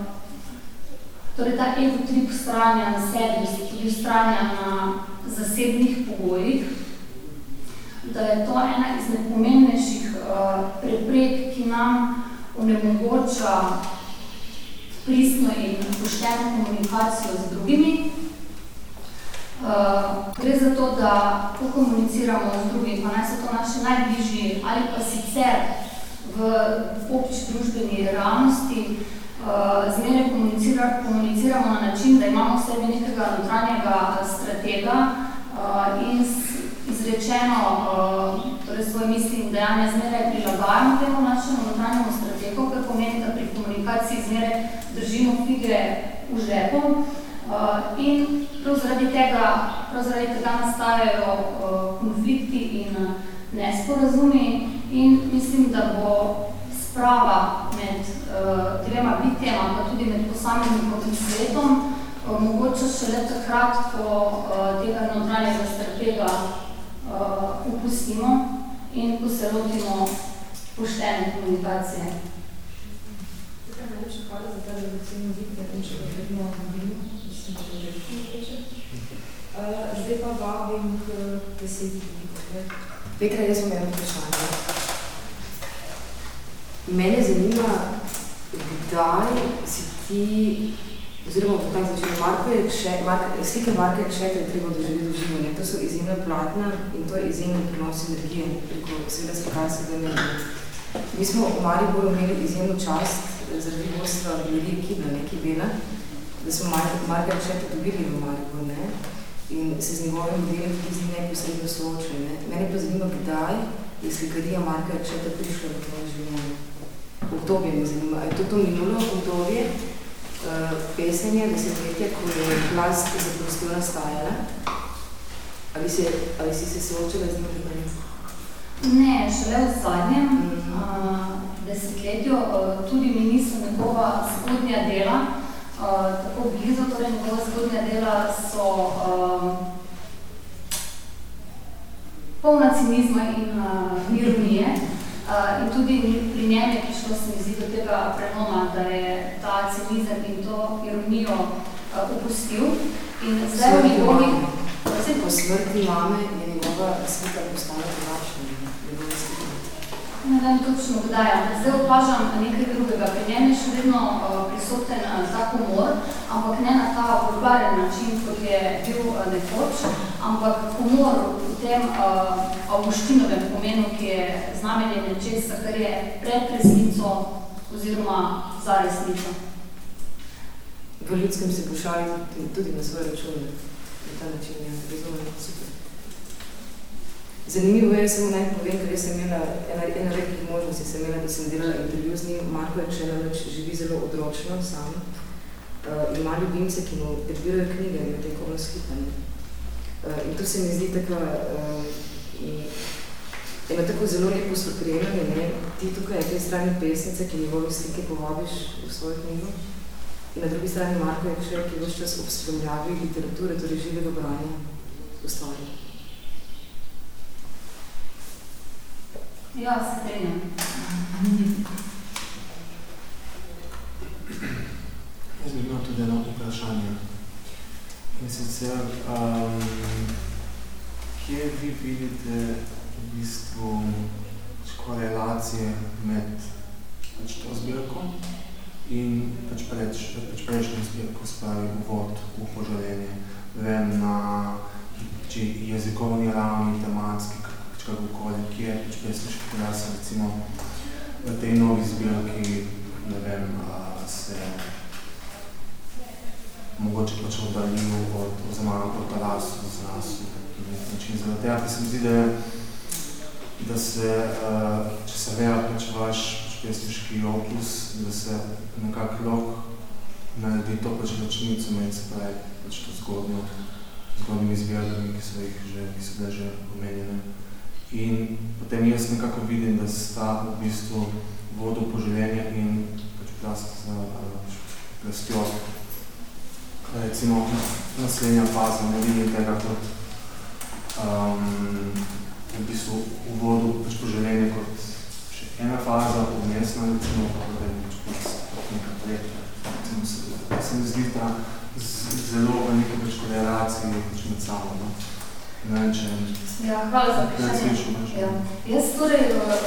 torej ta egotrip ustrajanja na sebi, tudi ustrajanja na zasebnih pogojih, da je to ena izmed pomembnejših uh, preprek, ki nam onemogoča pristno in pošteno komunikacijo z drugimi. Uh, gre za to, da ko komuniciramo z drugim, pa naj so to naši najbližji ali pa sicer v obči družbeni realnosti, uh, zmeraj komunicira, komuniciramo na način, da imamo v sebi nekega notranjega stratega uh, in izrečeno uh, torej svoje misli in dejanja zmeraj prilagajamo temu našemu notranjemu strategu, kar pomeni, da pri komunikaciji zmeraj držimo fige v žepu. Uh, in prav zaradi tega, prav zaradi tega nastajajo uh, konflikti in nesporazumi in mislim, da bo sprava med dvema bitjama, pa tudi med posameznikom in svetom, mogoče šele takrat, ko tega notranjega stratega uh, upustimo in ko se lotimo poštene komunikacije. Tukaj najlepša hvala za ta redukcijni vid, da tem še potrebno mobilno, mislim, da je že uh, Zdaj pa vabim k besedi. Petra, jaz imam eno vprašanje. Mene zanima, kdaj si ti oziroma tak začinu Marko je kše, Marko, slike Marka je kše, je treba doživeti v življenje. To so izjemne platna in to je izjemno prenos energije preko seveda slikarskega medija. Mi smo v Mariboru imeli izjemno čast zaradi vodstva ljudi Kibla, ne Kibela, da smo Marka Kšeta dobili v Maribor, ne? In se z njegovim delom tudi z njim neposredno soočili, ne? Mene pa zanima, kdaj je slikarija Marka Kšeta prišla v tvoje življenje. Obdobje me zanima. Je to to minulo obdobje, pesenje, desetletja, ko je glas zaprosto nastajala? Ali, se, ali si se soočala z njim prej? Ne, šele v zadnjem mm -hmm. uh, desetletju. Uh, tudi mi niso njegova zgodnja dela, uh, tako blizu, torej njegova zgodnja dela so uh, polna cinizma in uh, ironije. Uh, in tudi pri njem je prišlo se mi zdi do tega prenoma, da je ta cinizem in to ironijo uh, opustil. In zdaj v njegovi... Po smrti mame je njegova slika postala. Ne vem točno kdaj, zdaj opažam nekaj drugega. Pri njem je še vedno uh, prisoten ta humor, ampak ne na ta vulgaren način, kot je bil uh, nekoč, ampak humor v tem avguštinovem pomenu, ki je znamenje nečesa, kar je pred resnico oziroma za resnico. V ljudskem se pošali tudi na svoje račune, na ta način, ja, razumem, super. Zanimivo je, samo naj povem, ker sem imela ena, ena redkih možnosti, sem imela, da sem delala intervju z njim. Marko je še namreč živi zelo odročno sam. Uh, ima ljubimce, ki mu prebirajo knjige, in te ko skipanje. Uh, in to se mi zdi tako, uh, eno tako zelo lepo strukturiranje, ne? Ti tukaj je tej strani pesnice, ki njegove slike povabiš v svojo knjigo. In na drugi strani Marko je še, ki vse čas ob spremljavi literature, torej živega branja ustvarja. Ja, se trenjam. Jaz bi imel tudi eno vprašanje. In sicer, um, kje vi vidite v bistvu korelacije med pač to zbirko in pač, preč, pač prejšnjo zbirko spravi uvod v poželjenje, vem na jezikovni ravni, tematski, kakorkoli, ki je pač pesniški glas, recimo v tej novi zbirki, ne vem, a, se mogoče pač oddalil od, oziroma od talasu z nas način. Zaradi tega, ker se mi zdi, da, da se, a, če se veja pač vaš pač pesniški opus, da se nekako lahko naredi to pač računico med se pravi pač to zgodno, zgodnimi zbirkami, ki so jih že, ki so že omenjene. In potem jaz nekako vidim, da sta v bistvu vodo poživljenja in pač plast za plastjo. Recimo naslednja faza, ne vidim tega kot um, v bistvu v vodu pač poživljenja kot še ena faza, umestna recimo, kot da je pač plast neka tretja. Se, se mi zdi ta zelo v neki pač korelaciji pač med samo. No? Ne če Ja, hvala za vprašanje. Ja. Jaz torej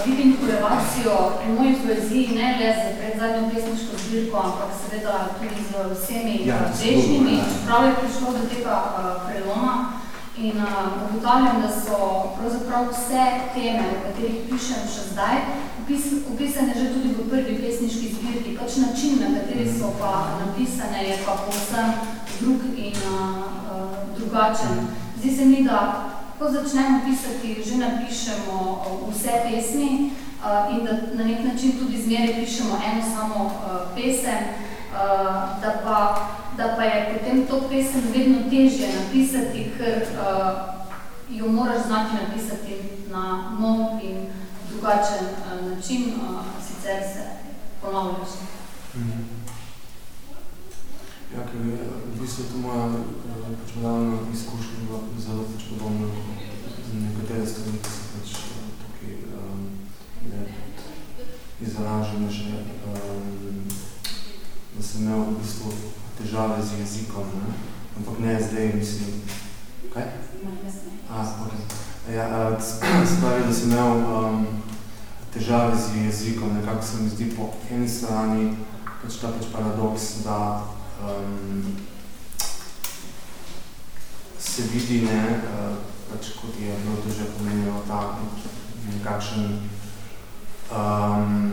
vidim korelacijo pri moji poeziji ne le z predzadnjo pesniško zbirko, ampak seveda tudi z vsemi ja, prejšnjimi. Prav je prišlo do tega uh, preloma in ugotavljam, da so pravzaprav vse teme, o katerih pišem še zdaj, opis, opisane že tudi v prvi pesniški zbirki. Pač način, na kateri so pa napisane, je pa povsem drug in uh, drugačen. Zdi se mi, da ko začnemo pisati, že napišemo vse pesmi uh, in da na nek način tudi zmeraj pišemo eno samo uh, pesem, da, pa, da pa je potem to pesem vedno težje napisati, ker jo moraš znati napisati na nov in drugačen način, sicer se ponavljaš. Mhm. Ja, ker je v bistvu to moja pač modalna izkušnja bila zelo pač podobna nekatere stvari, ki so pač tukaj um, izražene že, um, da sem imel v bistvu težave z jezikom, ne? ampak ne zdaj, mislim, kaj? A, okay. Ja, [clears throat] spravi, da sem imel um, težave z jezikom, nekako se mi zdi po eni strani pač ta pač paradoks, da um, se vidi, ne, uh, pač kot je bilo to že pomenilo, ta nekakšen um,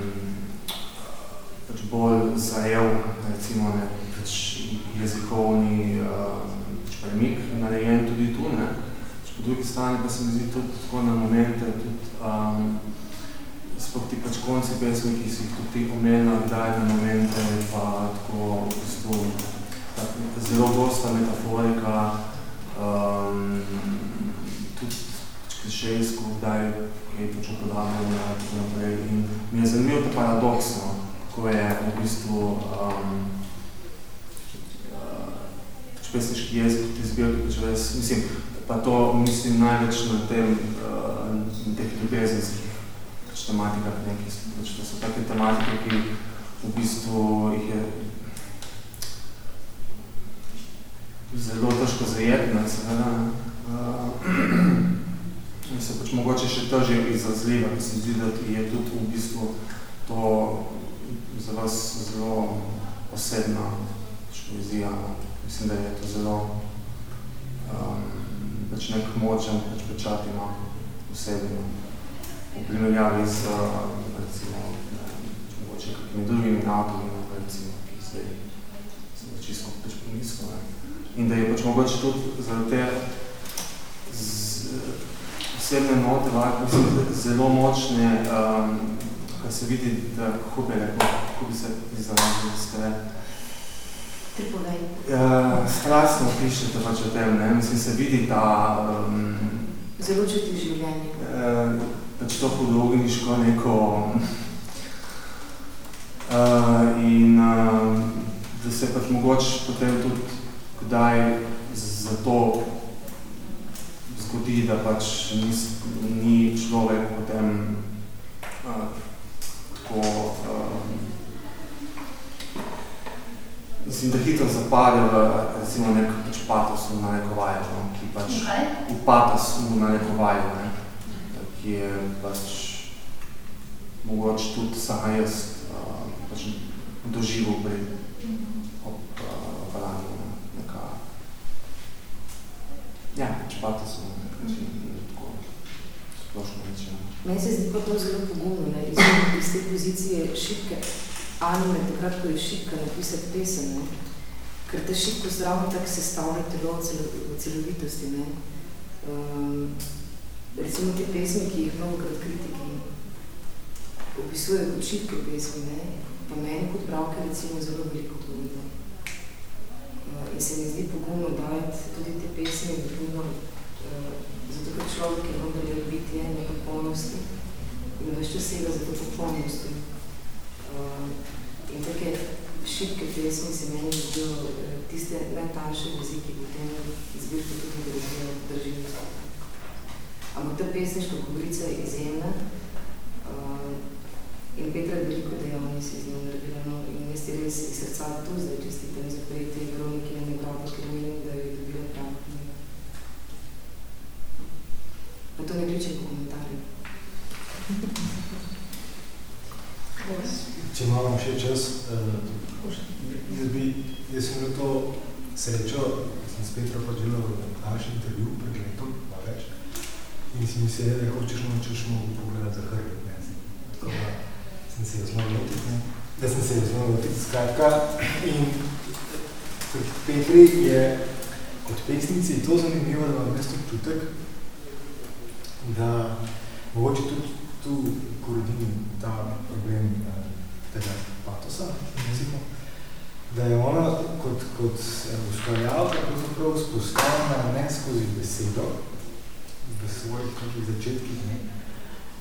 pač bolj zajev, recimo, ne, pač jezikovni um, pač premik narejen tudi tu, ne. Pač po drugi strani pa se mi zdi tudi tako na momente, tudi um, sploh ti pač konci pesmi, ki si jih tudi omenila, kdaj na momente, pa tako v bistvu zelo gosta metaforika, um, tudi klišejsko, kdaj kaj pač upodabljamo in tako naprej. In mi je zanimivo to paradoksno, ko je v bistvu um, pač pesniški jezik, ti zbirki, pač res, mislim, pa to mislim največ na tem, uh, teh ljubezenskih pač tematikah, nekaj, pač to so take tematike, ki v bistvu jih je zelo težko zajetno, seveda. Uh, se pač mogoče še težje izrazljiva, ki se zdi, da je tudi v bistvu to za vas zelo osebna poezija. Mislim, da je to zelo um, pač nek močen pač pečat ima. No. V primerjavi z, recimo, mogoče kakimi drugimi no, recimo, ki zdaj sem čisto pač pomislil. Ne. In da je pač mogoče tudi zaradi te osebne note, lahko zelo močne, um, ko se vidi, da kako bi rekel, kako bi se izrazili skrat. Ti povej. Ja, strastno pišete pač o tem, ne, mislim, se vidi ta... Um, Zelo čuti življenje. Uh, to hodogniško neko... Uh, in uh, da se pač mogoče potem tudi kdaj za to zgodi, da pač ni, ni človek potem uh, tako, uh, mislim, da hitro zapade v recimo nek pač patos v narekovaju, no, ki pač okay. v patos v narekovaju, ne, ki je pač mogoče tudi sama jaz uh, pač doživel pri ob uh, ne, neka ja, pač patos v Meni se zdi pa to zelo pogumno, ne? Iz, iz te pozicije šipke anime, takrat, ko je šipka napisati pesem, ne? ker ta šipko zravno tako sestavlja telo v celovitosti. Ne? Um, recimo te pesmi, ki jih mnogokrat kritiki opisujejo kot šipke pesmi, ne? pa meni kot pravke recimo zelo veliko pomembno. Uh, in se mi zdi pogumno dajati tudi te pesmi v drugo uh, zato ker človek je vendar je biti je neka polnosti in več časega za to popolnosti. Uh, in take šibke pesmi se meni uh, tiste najtanjše vezi, ki potem zbirke tudi držijo. Ampak ta pesniška govorica je izjemna uh, in Petra je veliko dejavni se z njo naredila. No, in jaz ti res iz srca tu zdaj čestitam za pojetje Veronike na negrobo, ker menim, da je dobila prav. Pa to ne kliče po komentarju. Če imamo še čas, uh, jaz, bi, jaz sem imel to srečo, sem s Petro pa delal naš intervju več, in si mislil, da hočeš nočeš mu pogledati za hrbet. Ne? Tako da sem se jo znal lotit, ne? da sem se jo znal lotit. Skratka, in Petri je kot pesnici to zanimivo, da imam mesto občutek, da mogoče tudi tu korodini ta problem eh, tega patosa jeziku, da je ona kot, kot ustvarjalka pravzaprav spostavljena ne skozi besedo, v svojih kakih začetkih, ne,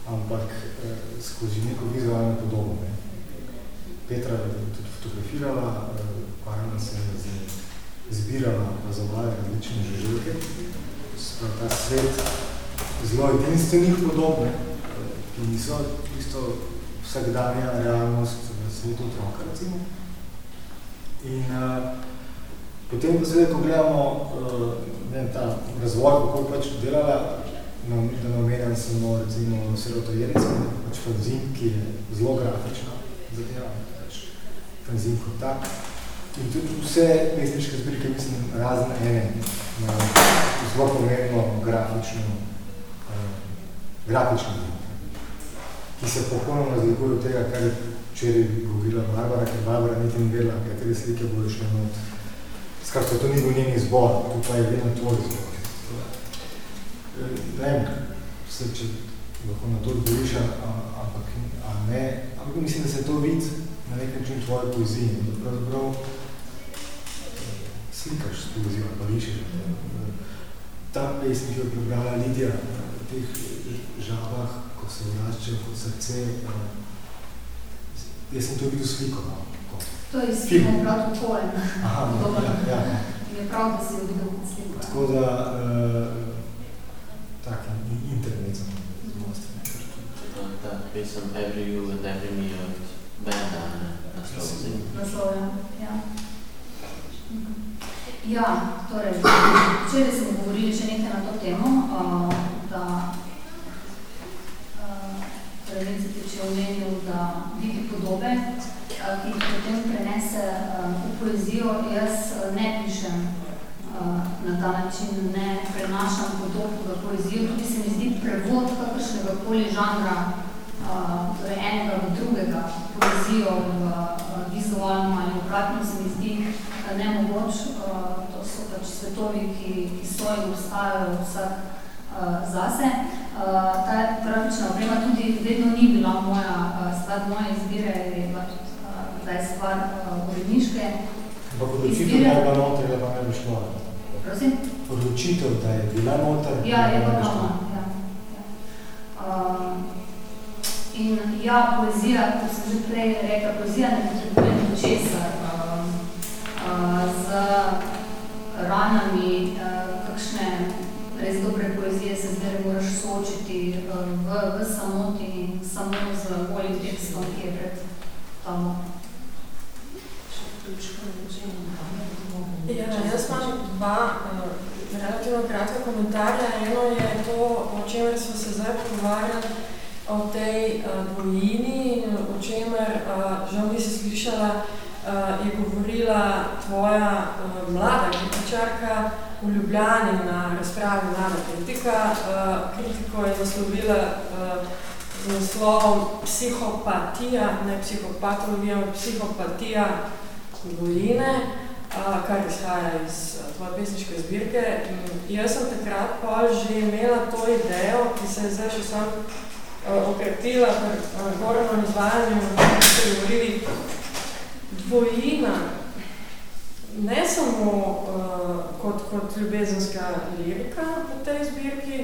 ampak eh, skozi neko vizualno podobo. Ne. Petra je tudi fotografirala, eh, se je zbirala na zavlaje različne žuželke, sprav ta svet zelo edinstvenih podob, ki niso isto vsakdanja realnost v svetu otroka, recimo. In uh, potem pa seveda, ko gledamo uh, ne, ta razvoj, kako pač delala, da ne omenjam samo recimo serotojerice, pač fanzin, ki je zelo grafična zadeva, pač fanzin kot tak. In tudi vse pesniške zbirke, mislim, razne ene, zelo pomembno grafično grafični lik, ki se popolnoma razlikuje od tega, kar je včeraj govorila Barbara, ker Barbara niti ni vedela, katere slike bodo šle not. Skratka, to ni bil njen izbor, to pa je vedno tvoj izbor. Ne vem, se, če lahko na to odboriš, ampak a ne, ampak mislim, da se to vidi na nek način tvoje poezije, da pravzaprav eh, slikaš s poezijo, pa višeš. Ta pesnik je prebrala Lidija, teh žabah, ko se vračajo kot srce. Uh, jaz sem to videl sliko. No, to je sliko prav tvoje. Aha, no, ja, ja. Je prav, da si jo videl kot sliko. Tako da, uh, tak, internet sem Ta pesem Every You and Every Me od benda, naslov zim. Naslov, ja. ja. Torej, včeraj smo govorili še nekaj na to temo, uh, da torej uh, Vincetič je omenil, da vidi podobe, ki jih potem prenese uh, v poezijo. Jaz uh, ne pišem uh, na ta način ne prenašam podob v poezijo. Tudi se mi zdi prevod kakršnega koli žanra, uh, torej enega v drugega, poezijo v vizualno ali obratno se mi zdi nemogoč. To so pač svetovi, ki, ki so in ostajajo vsak zase. Ta grafična oprema tudi vedno ni bila moja stvar, moja izbire je tudi uh, zdaj stvar uh, uredniške. Ampak odločitev, da je bila noter, da pa ne bi šlo. Prosim? Odločitev, da je bila noter, ja, je da bila ne bi šlo. ja, ja. Uh, in ja, poezija, kot sem že prej rekla, poezija ne potrebuje ničesar. Uh, uh, z ranami, uh, kakšne res dobre poezije se zdaj moraš soočiti uh, v, v samoti, samo z golim tekstom, ki je pred tamo. Ja, jaz imam dva uh, relativno kratka komentarja. Eno je to, o čemer smo se zdaj pogovarjali, o tej uh, dvojini, o čemer, uh, žal nisi slišala, uh, je govorila tvoja uh, mlada kritičarka v Ljubljani na razpravi Mlada kritika. Uh, kritiko je naslovila uh, z naslovom psihopatija, ne psihopatologija, psihopatija dvojine, uh, kar izhaja iz uh, tvoje pesniške zbirke. In jaz sem takrat pa že imela to idejo, ki se je zdaj še sam uh, okrepila pri uh, gorenem izvajanju, ki ste govorili, dvojina, ne samo uh, kot, kot ljubezenska lirika v tej zbirki,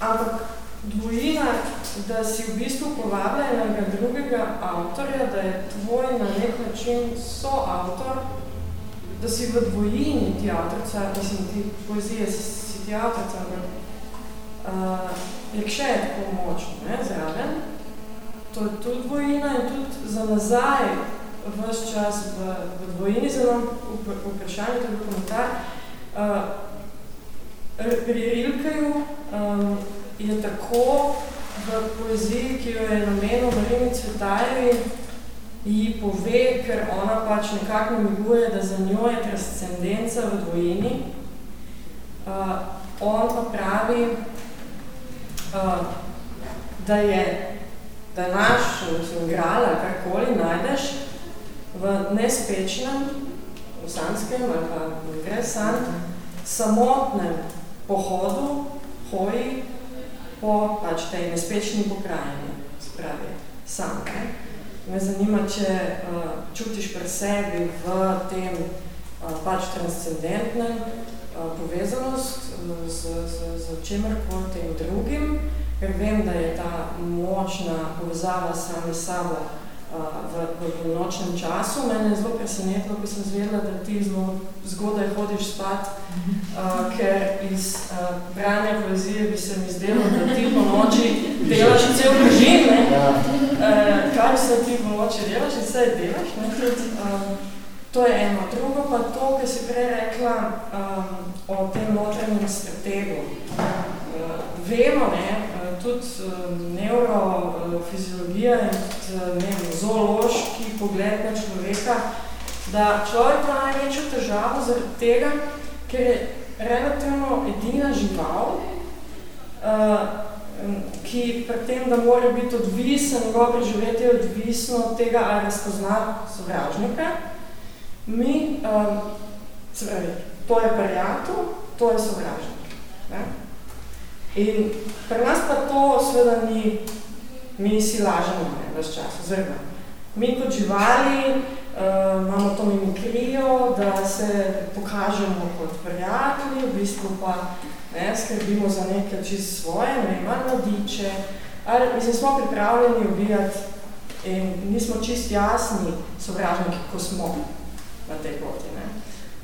ampak dvojina, da si v bistvu povabila enega drugega avtorja, da je tvoj na nek način soavtor, da si v dvojini ti avtorca, mislim, ti poezije si, ti avtorca, ampak uh, je še tako močno, ne, zraven. To je tudi dvojina in tudi za nazaj ves čas v, v dvojini, zelo vprašanje, tudi komentar. Uh, pri Rilkeju um, je tako v poeziji, ki jo je namenil Marini Cvetajevi, ji pove, ker ona pač nekako namiguje, da za njo je transcendenca v dvojini. Uh, on pa pravi, uh, da je da naš, mislim, grala, karkoli najdeš v nespečnem, v sanskem ali pa v gre san, samotnem pohodu, hoji po pač tej nespečni pokrajini, spravi, sam. Ne? Me zanima, če uh, čutiš pri sebi v tem uh, pač transcendentnem uh, povezanost z, z, z čemerkoli tem drugim, ker vem, da je ta močna povezava sami sabo uh, v, v nočnem času. Mene je zelo presenetilo, ko sem zvedela, da ti zelo zgodaj hodiš spat, uh, ker iz uh, branja poezije bi se mi zdelo, da ti po noči delaš cel režim, ne? Uh, kaj se ti po noči delaš in vse delaš, ne? Tudi, uh, To je eno. Drugo pa to, kar si prej rekla um, o tem notranjem strategu. Uh, vemo, ne, tudi uh, neurofiziologija in tudi ne, zoološki pogled na človeka, da človek ima največjo težavo zaradi tega, ker je relativno edina žival, ki pri tem, da mora biti odvisen, njegovo preživetje je odvisno od tega, ali razpozna sovražnika, mi, se pravi, to je prijatelj, to je sovražnik. Ne? In pri nas pa to seveda ni, mi si lažemo ne, ves čas, oziroma. Mi kot živali uh, imamo to mimikrijo, da se pokažemo kot prijatelji, v bistvu pa ne, skrbimo za nekaj čist svoje, ne vem, ali mladiče, ali mislim, smo pripravljeni ubijati in nismo čist jasni sovražniki, ko smo na tej poti. Ne.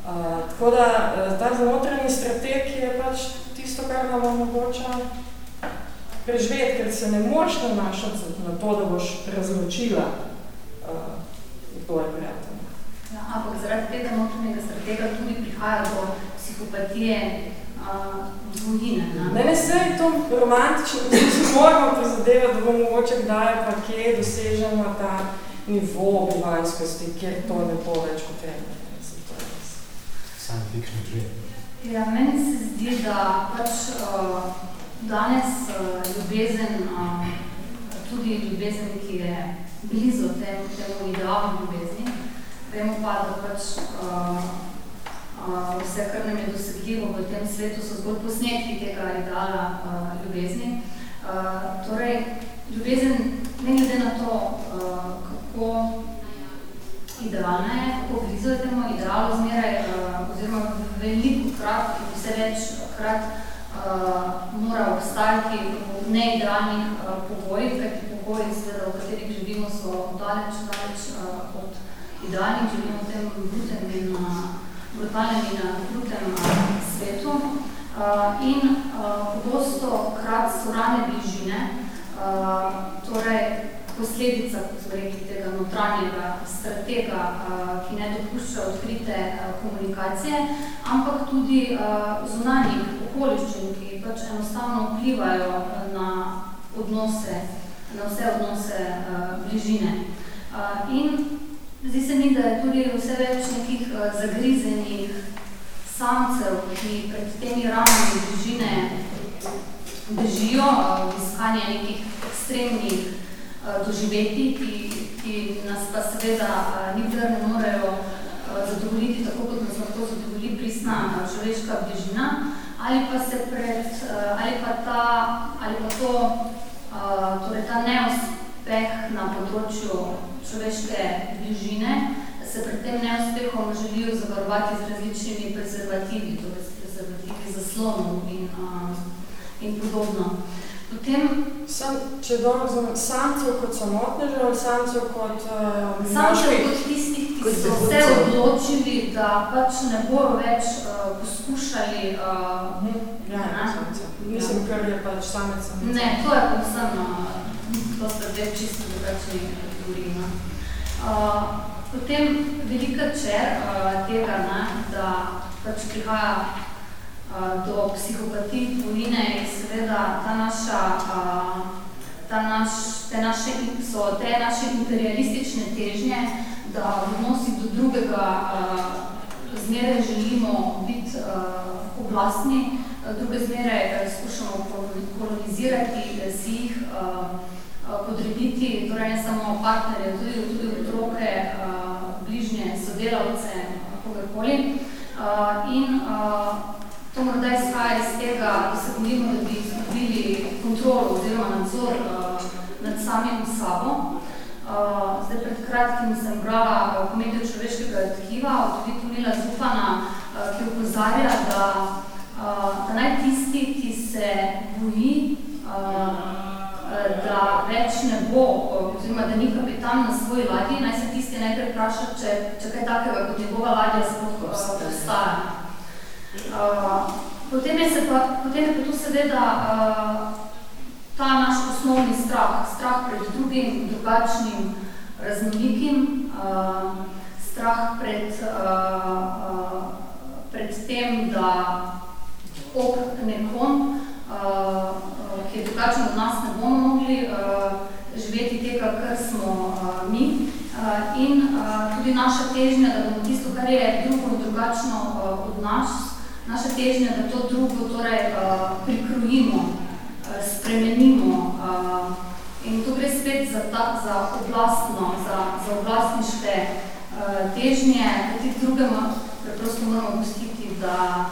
Uh, tako da uh, ta zanotranji strateg je pač tisto, kar nam omogoča preživeti, ker se ne moreš nanašati na to, da boš razločila uh, tvoje prijatelje. Ja, ampak zaradi tega notranjega stratega tudi prihaja do psihopatije uh, dvojine. Ne, ne, ne se je to romantično, da se moramo prizadevati, da bo mogoče kdaj pa kje dosežemo ta nivo bivanskosti, kjer to ne bo več potrebno. Science fiction dream. Ja, meni se zdi, da pač uh, danes uh, ljubezen, uh, tudi ljubezen, ki je blizu tem, temu idealu ljubezni, vemo pa, da pač uh, uh, vse, kar nam je dosegljivo v tem svetu, so zgolj posnetki tega ideala uh, ljubezni. Uh, torej, ljubezen, ne glede na to, uh, kako idealna je, kako blizu je temu idealu zmeraj, uh, oziroma veliko krat, vse več krat uh, mora obstajati v neidealnih uh, pogojih, kajti pogoji, seveda, v katerih živimo, so daleč, daleč uh, od idealnih, živimo v tem brutem in uh, brutalnem in brutem uh, svetu. Uh, in uh, pogosto krat so rane bližine, uh, torej posledica, kot so rekli, tega notranjega stratega, ki ne dopušča odkrite komunikacije, ampak tudi zunanjih okoliščin, ki pač enostavno vplivajo na odnose, na vse odnose bližine. In zdi se mi, da je tudi vse več nekih zagrizenih samcev, ki pred temi ramami bližine bežijo v iskanje nekih ekstremnih doživeti, ki, ki nas pa seveda eh, nikdar ne morejo eh, zadovoljiti tako, kot nas lahko zadovolji pristna človeška bližina, ali pa se pred, ali pa ta, ali pa to, torej ta neuspeh na področju človeške bližine, se pred tem neuspehom želijo zavarovati z različnimi prezervativi, torej z prezervativi zaslonov in, in podobno. Potem, Sam, če dobro znam, samcev kot samotneže ali samcev kot uh, Samcev kot tistih, ki so se odločili, da pač ne bojo več uh, poskušali uh, hm, Ja, ne, samcev. Mislim, ja. ker je pač samec samcev. Ne, to je povsem, uh, to sta dve čisto drugačni kategoriji. No. Uh, potem velika čer uh, tega, ne, da pač prihaja do psihopatij, tvoline in seveda ta naša, ta naš, te naše, so te naše imperialistične težnje, da v odnosi do drugega zmeraj želimo biti oblastni, druge zmeraj skušamo kolonizirati, si jih podrediti, torej ne samo partnerje, tudi, tudi otroke, bližnje, sodelavce, kogarkoli. In To morda izhaja iz tega, da se bojimo, da bi izgubili kontrolo oziroma nadzor uh, nad samim sabo. Uh, zdaj pred kratkim sem brala uh, komedijo človeškega tkiva od Vitomila Zupana, uh, ki upozarja, da, uh, da naj tisti, ki se boji, uh, da več ne bo, oziroma da ni kapitan na svoji ladji, naj se tisti najprej vpraša, če, če kaj takega kot njegova ladja sploh obstaja. Uh, potem, je pa, potem je pa tu seveda uh, ta naš osnovni strah, strah pred drugim, drugačnim, raznolikim, uh, strah pred, uh, uh, pred tem, da ob nekom, uh, ki je drugačen od nas, ne bomo mogli uh, živeti tega, kar smo uh, mi. Uh, in uh, tudi naša težnja, da bomo tisto, kar je drugo drugačno uh, od nas, naša težnja, da to drugo torej, uh, prikrojimo, uh, spremenimo. Uh, in to gre spet za, ta, za oblastno, za, za oblastniške uh, težnje, kajti drugemu preprosto moramo pustiti, da,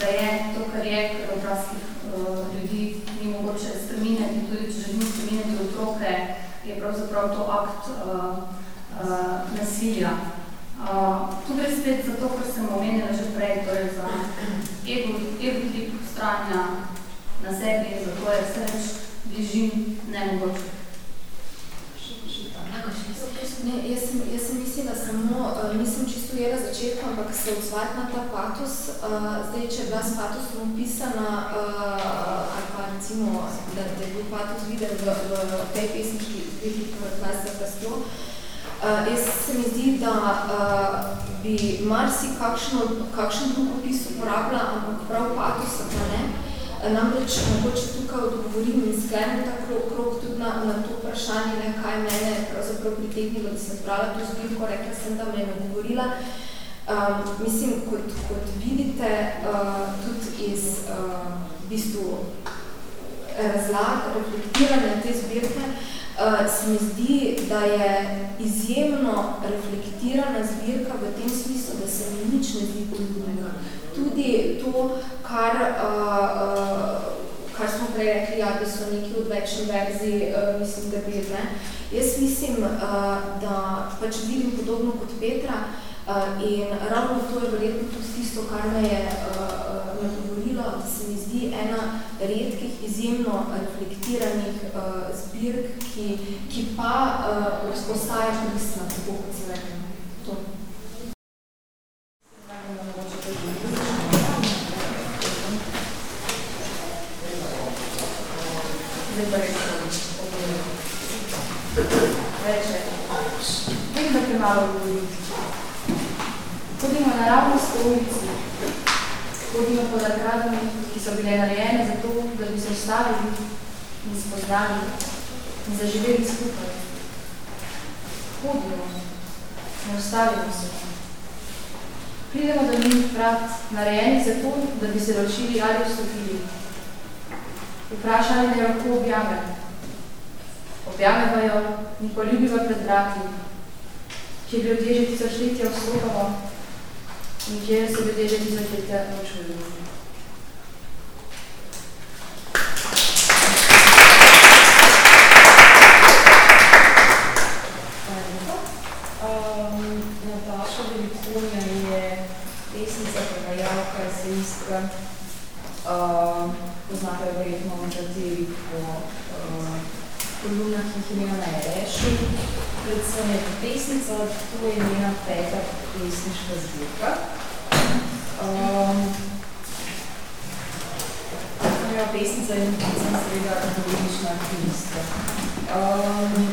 da je to, kar je, kar odraslih uh, ljudi ni mogoče spreminjati, tudi če želimo spreminjati otroke, je pravzaprav to akt uh, uh, nasilja. Uh, tu gre spet za to, kar sem omenila že prej, torej za ego, ego tip stranja na sebi, zato je vse več bližin nemogoče. Ne, jaz, sem, jaz sem mislila samo, uh, nisem čisto ujela začetka, ampak se odzvati na ta patos. Uh, zdaj, če je bila s patosom opisana, uh, ali pa recimo, da, da je bil patos viden v, v tej pesniški zbirki, ki je 20. rastlo, uh, Uh, jaz se mi zdi, da uh, bi marsi kakšno, kakšen drug opis uporabila, ampak prav patosa pa ne. Namreč mogoče tukaj odgovorim in sklenem ta krok, krok tudi na, na to vprašanje, ne, kaj mene pravzaprav pritegnilo, da sem brala to zbirko, rekla sem, da me je nagovorila. Um, mislim, kot, kot vidite, uh, tudi iz uh, v bistvu razlag, reflektiranja te zbirke, se mi zdi, da je izjemno reflektirana zbirka v tem smislu, da se mi nič ne zdi trudnega. Tudi to, kar, uh, uh, kar smo prej rekli, ja, da so neki odvečni verziji, uh, mislim, da bi, ne. Jaz mislim, uh, da pač vidim podobno kot Petra, Uh, in ravno to je verjetno tudi tisto, kar me je uh, da se mi zdi ena redkih, izjemno reflektiranih uh, zbirk, ki, ki pa uh, ostaja pristna, tako kot se rekla. To. Zdaj pa reči, Reče, vem, da premalo govoriti. Hodimo naravno s ulici, hodimo po zakradami, ki so bile narejene za to, da bi se ustavili in spoznali in zaživeli skupaj. Hodimo, ne ustavimo se. Pridemo do njih vrat, narejeni za to, da bi se ločili ali vstopili. Vprašali ne lahko objame. Objame jo, nikoljubiva pred vrati, kjer ljudje že tisočletja vstopamo, in kjer se ljudje že naučujejo. Velikonja je pesnica, prevajalka, esejistka. Uh, poznate jo verjetno nekateri po uh, kolumnah, ki jih imela na Erešu. Predvsem je pesnica, to je njena peta pesniška zbirka. Um, Moja pesnica je sem seveda akademična aktivistka. Um,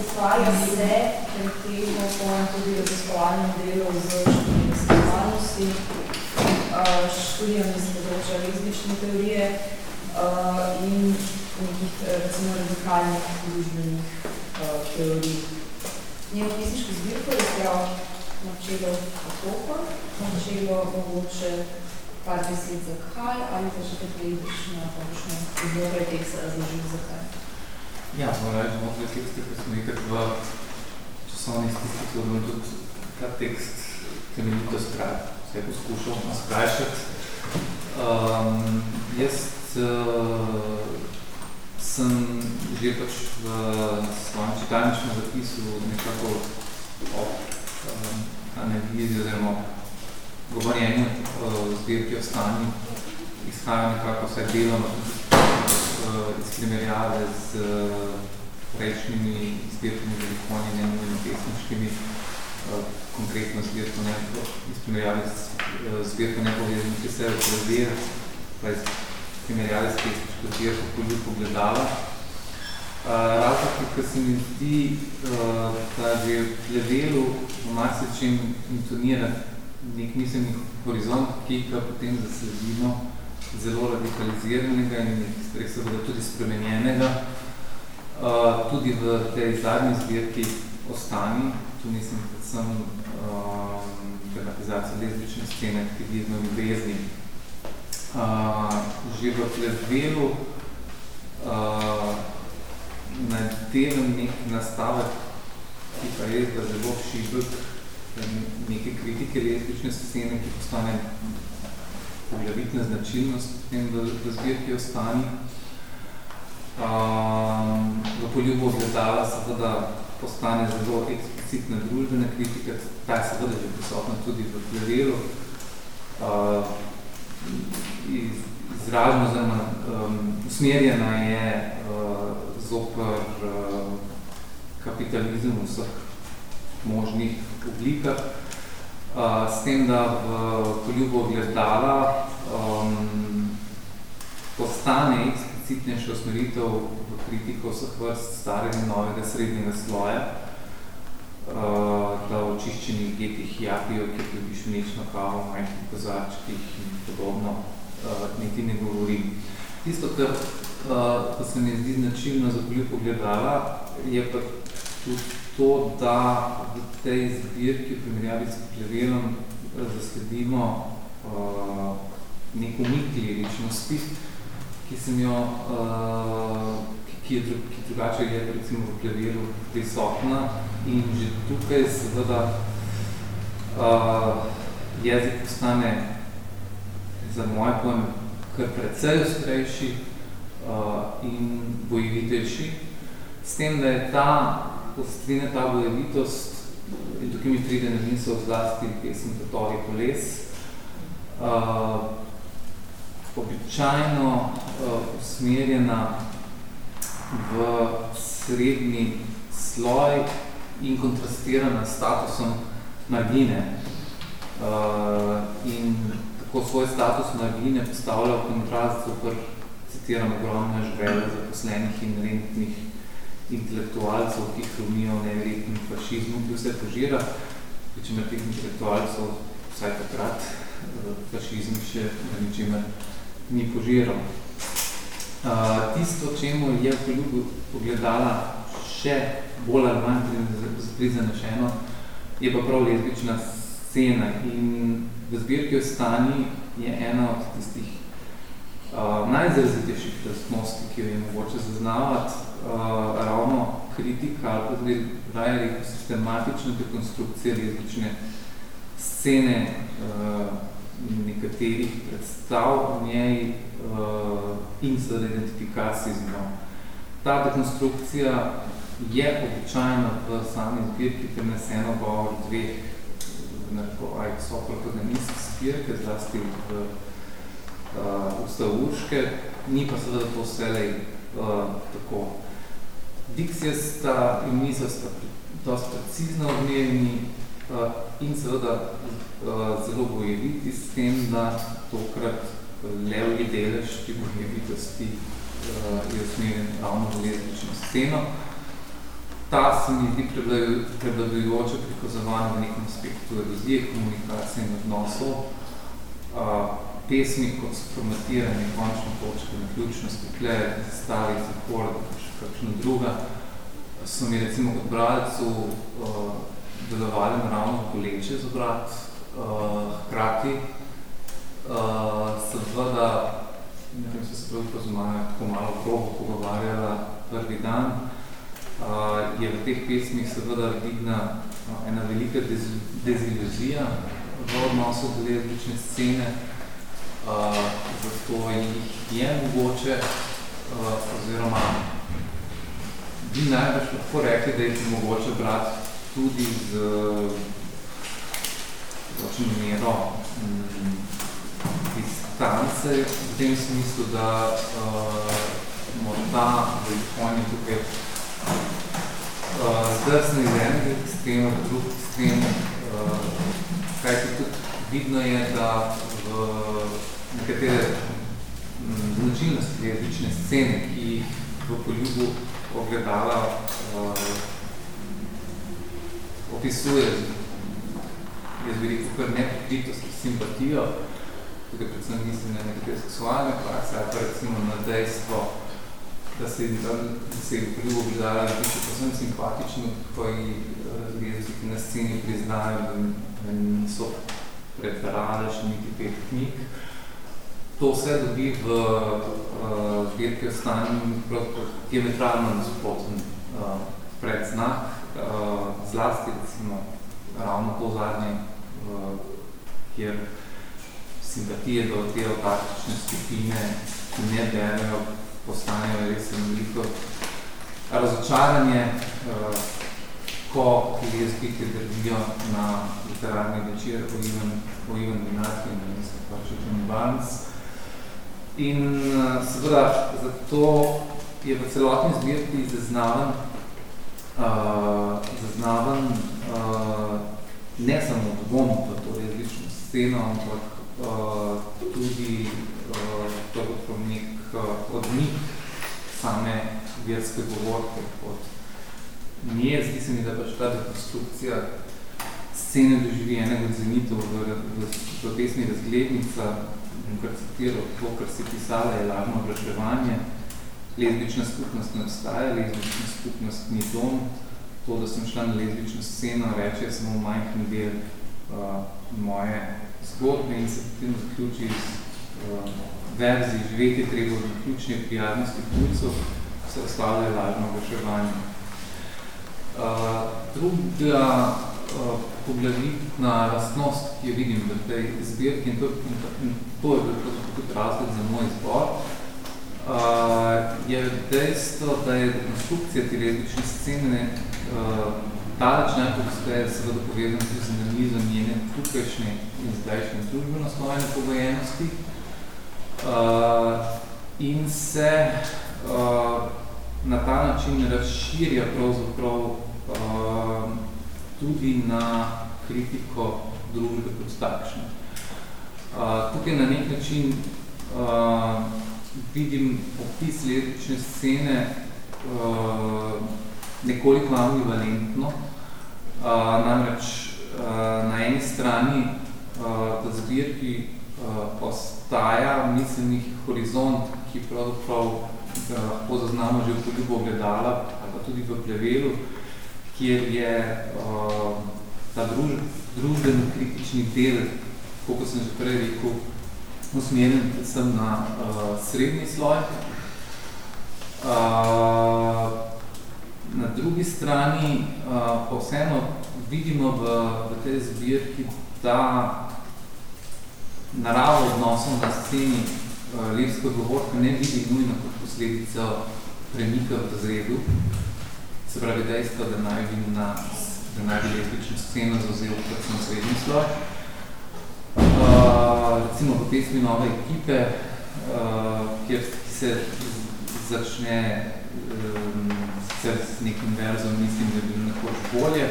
ukvarja se pretežno po tudi raziskovalnem delu z študijami seksualnosti, uh, študijami z področja lezbične teorije uh, in nekih recimo radikalnih družbenih uh, teorij. Njeno pesniško zbirko je prav načelo otoka, načelo mogoče par besed zakaj, ali pa še kaj prejdiš na končno izloge teksta razložil zakaj. Ja, moram reči, znotraj tekste, ki smo nekaj v časovni stiski, ki bomo tudi ta tekst temeljito vse poskušal skrajšati. Um, jaz uh, sem že pač v svojem čitalničnem zapisu nekako ob um, analizi oziroma govorjenju uh, zbirke o stanju izhajajo nekako vse deloma uh, iz primerjave z uh, prejšnjimi zbirkami velikonji, nenujno pesniškimi, uh, konkretno zbirko ne, iz primerjave z zbirko nepovezanih vse v poezije, pa iz primerjave s pesniško zbirko koliko gledala. Razlog, ki se mi zdi, uh, da že v delu v marsičem intonira nek miselni horizont, ki ga potem zasledimo zelo radikaliziranega in nekaj se bodo tudi spremenjenega. Uh, tudi v tej zadnji zbirki Ostani, tu mislim predvsem uh, dramatizacija lezbične scene, aktivizma in ljubezni. Uh, že v plezvelu uh, nadelam nek nastavek, ki pa je da zelo šibek neke kritike lezbične scene, ki postane poglavitna značilnost potem v, v zbirki ostani. Um, v poljubu ogledala seveda postane zelo eksplicitna družbena kritika, ta je seveda že prisotna tudi v plevelu. Uh, iz, izražno oziroma um, usmerjena je uh, zoper uh, kapitalizem v vseh možnih oblikah. Uh, s tem, da v poljubo gledala um, postane eksplicitnejša usmeritev v kritiko vseh vrst starega in novega srednjega sloja, uh, da v očiščenih getih japijo, kjer dobiš mlečno kavo, majhnih kozarčkih in podobno, niti ne govorim. Tisto, kar uh, se mi zdi značilno za poljubo gledala, je pa tudi to, da v tej zbirki v primerjavi s plevelom zasledimo uh, nek umik liričnosti, ki sem jo, uh, ki, ki, je, ki drugače je recimo v plevelu prisotna in že tukaj seveda uh, jezik postane za moje pojem kar precej ostrejši uh, in bojevitejši, s tem, da je ta ostrina, ta bojevitost in tukaj mi pride na misel zlasti pesem Tatovi koles, uh, običajno uh, usmerjena v srednji sloj in kontrastirana s statusom margine. Uh, in tako svoj status margine postavlja v kontrast, kar citiram ogromne žvele zaposlenih in rentnih intelektualcev, ki hromijo neverjetnim fašizmom, ki vse požira, če med teh intelektualcev vsaj takrat fašizm še na ničemer ni požiral. Uh, tisto, čemu je v poljubu pogledala še bolj ali manj prizanešeno, je pa prav lezbična scena in v zbirki Ostani je ena od tistih uh, najzrazitejših lastnosti, ki jo je mogoče zaznavati, uh, ravno kritika ali pa tudi raje rekel sistematična dekonstrukcija lezbične scene uh, nekaterih predstav v njej uh, in seveda identifikacije z njo. Ta dekonstrukcija je običajno v sami zbirki preneseno govor dveh aj so protagonistke zbirke, zlasti v uh, ustavurške, ni pa seveda to vselej uh, tako dikcija sta in misel sta dosti precizno odmerjeni uh, in seveda uh, zelo bojeviti s tem, da tokrat levji delež te bojevitosti uh, je usmerjen ravno v lezbično sceno. Ta se mi zdi prevladujoče prikazovanje v nekem aspektu erozije, komunikacije in odnosov. Uh, pesmi kot so formatirane končne točke na ključnosti, tle, stari, zapor, kakšno druga, so mi recimo kot bralcu uh, delovali naravno boleče za brat, uh, hkrati uh, seveda, nekaj se se pozmaja, tako malo grobo pogovarjala prvi dan, uh, je v teh pesmih seveda vidna uh, ena velika dez deziluzija v odnosu do lezbične scene, uh, zato jih je mogoče uh, oziroma bi največ lahko rekli, da je mogoče brati tudi z določeno mero mm, distance, v tem smislu, da uh, morda on je tukaj uh, zdrsne iz enega ekstrema, v drug ekstrem, uh, kaj tudi vidno je, da v nekatere značilnosti jezične scene, ki v poljubu ogledala uh, opisuje, jaz bi rekel, kar neprikritost simpatijo, tukaj predvsem mislim na nekatere seksualne prakse, ali pa recimo na dejstvo, da se, da se je v poljubu ogledala ljudi še posebno simpatično, koji lezbiki na sceni priznajo, da, niso preferale še niti pet knjig. To vse dobi v uh, zbirki ostanju diametralno nasproten uh, predznak, uh, zlasti recimo ravno to zadnje, uh, kjer simpatije do te opatične skupine, ki ne berajo, postanejo res veliko razočaranje, uh, ko lezbike drvijo na literarni večer o Ivan, o Ivan Minarki, ne mislim, pa še John Barnes, In uh, seveda, zato je v celotni zbirki zaznaven, uh, zaznaven uh, ne samo dvom v to različno sceno, ampak uh, tudi uh, nek uh, odmik same verske govorke od nje. Zdi se mi, da pač ta dekonstrukcija scene doživi enega zenitov v, v, v pesmi Razglednica, kar citiral, to, kar si pisala, je lažno obraževanje, lezbična skupnost ne obstaja, lezbična skupnost ni dom, to, da sem šla na lezbično sceno, reče samo majhen del uh, moje zgodbe in se potem zaključi z uh, verziji živeti treba v ključni prijadnosti tujcev, se ostalo je lažno obraševanje. Uh, druga uh, poglavitna lastnost, ki jo vidim v tej zbirki, in to, in to, in to je bil tudi razlog za moj izbor, uh, je dejstvo, da je dekonstrukcija te lezbične scene uh, daleč najpogosteje seveda povezan tudi z analizom njene tukajšnje in zdajšnje družbeno slovene pogojenosti uh, in se uh, na ta način razširja pravzaprav uh, tudi na kritiko družbe kot takšne. Uh, tukaj na nek način uh, vidim opis lezbične scene uh, nekoliko ambivalentno. Uh, namreč uh, na eni strani uh, v zbirki uh, postaja miselnih horizont, ki pravzaprav ga lahko zaznamo že v poljubo gledala, ali pa tudi v plevelu, kjer je uh, ta druž, družbeno-kritični del, kot sem že prej rekel, usmerjen predvsem na uh, srednji sloj. Uh, na drugi strani uh, pa vseeno vidimo v, v tej zbirki, da naravo odnosov na sceni uh, lepske govorke ne vidi nujno kot posledica premika v razredu, se pravi dejstva, da naj bi na da naj bi lesbično sceno zauzel predvsem srednji sloj. Uh, recimo v pesmi nove ekipe, uh, kjer se začne um, sicer s nekim verzom, mislim, da je bilo nekoč bolje,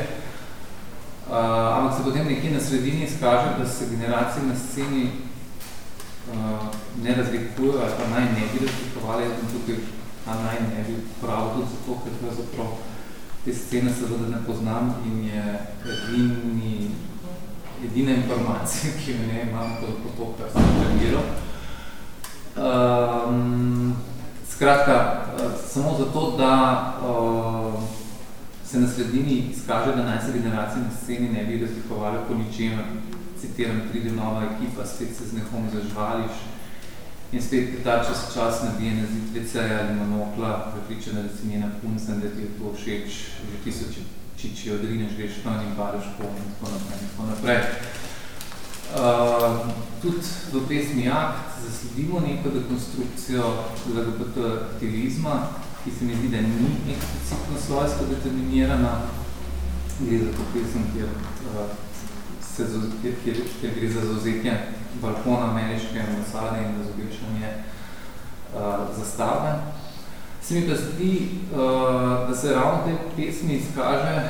uh, ampak se potem nekje na sredini izkaže, da se generacije na sceni uh, ne razlikujejo, ali pa naj ne bi razlikovali, in tukaj a naj ne bi prav tudi zato, ker pravzaprav te scene seveda ne poznam in je edini edina informacija, ki jo ne imam po to, kar sem premjeral. Um, skratka, samo zato, da uh, se na sredini izkaže, da naj se generacije na sceni ne bi razlikovali po ničemer. Citiram, pride nova ekipa, spet se z nekom zažvališ in spet pritača se čas nabijene zitvice ali monokla, prepričana, da si njena punca, da ti je to všeč, že tisoč či, či odrineš, greš ton in padeš po in tako naprej. In tako naprej. Uh, tudi v pesmi Akt zasledimo neko dekonstrukcijo LGBT aktivizma, ki se mi zdi, da ni eksplicitno svojsko determinirana. Gre za to pesem, kjer, uh, se, kjer, kjer, kjer gre za zauzetje balkona ameriške ambasade in razobešanje uh, zastave. Se mi pa zdi, uh, da se ravno te pesmi izkaže,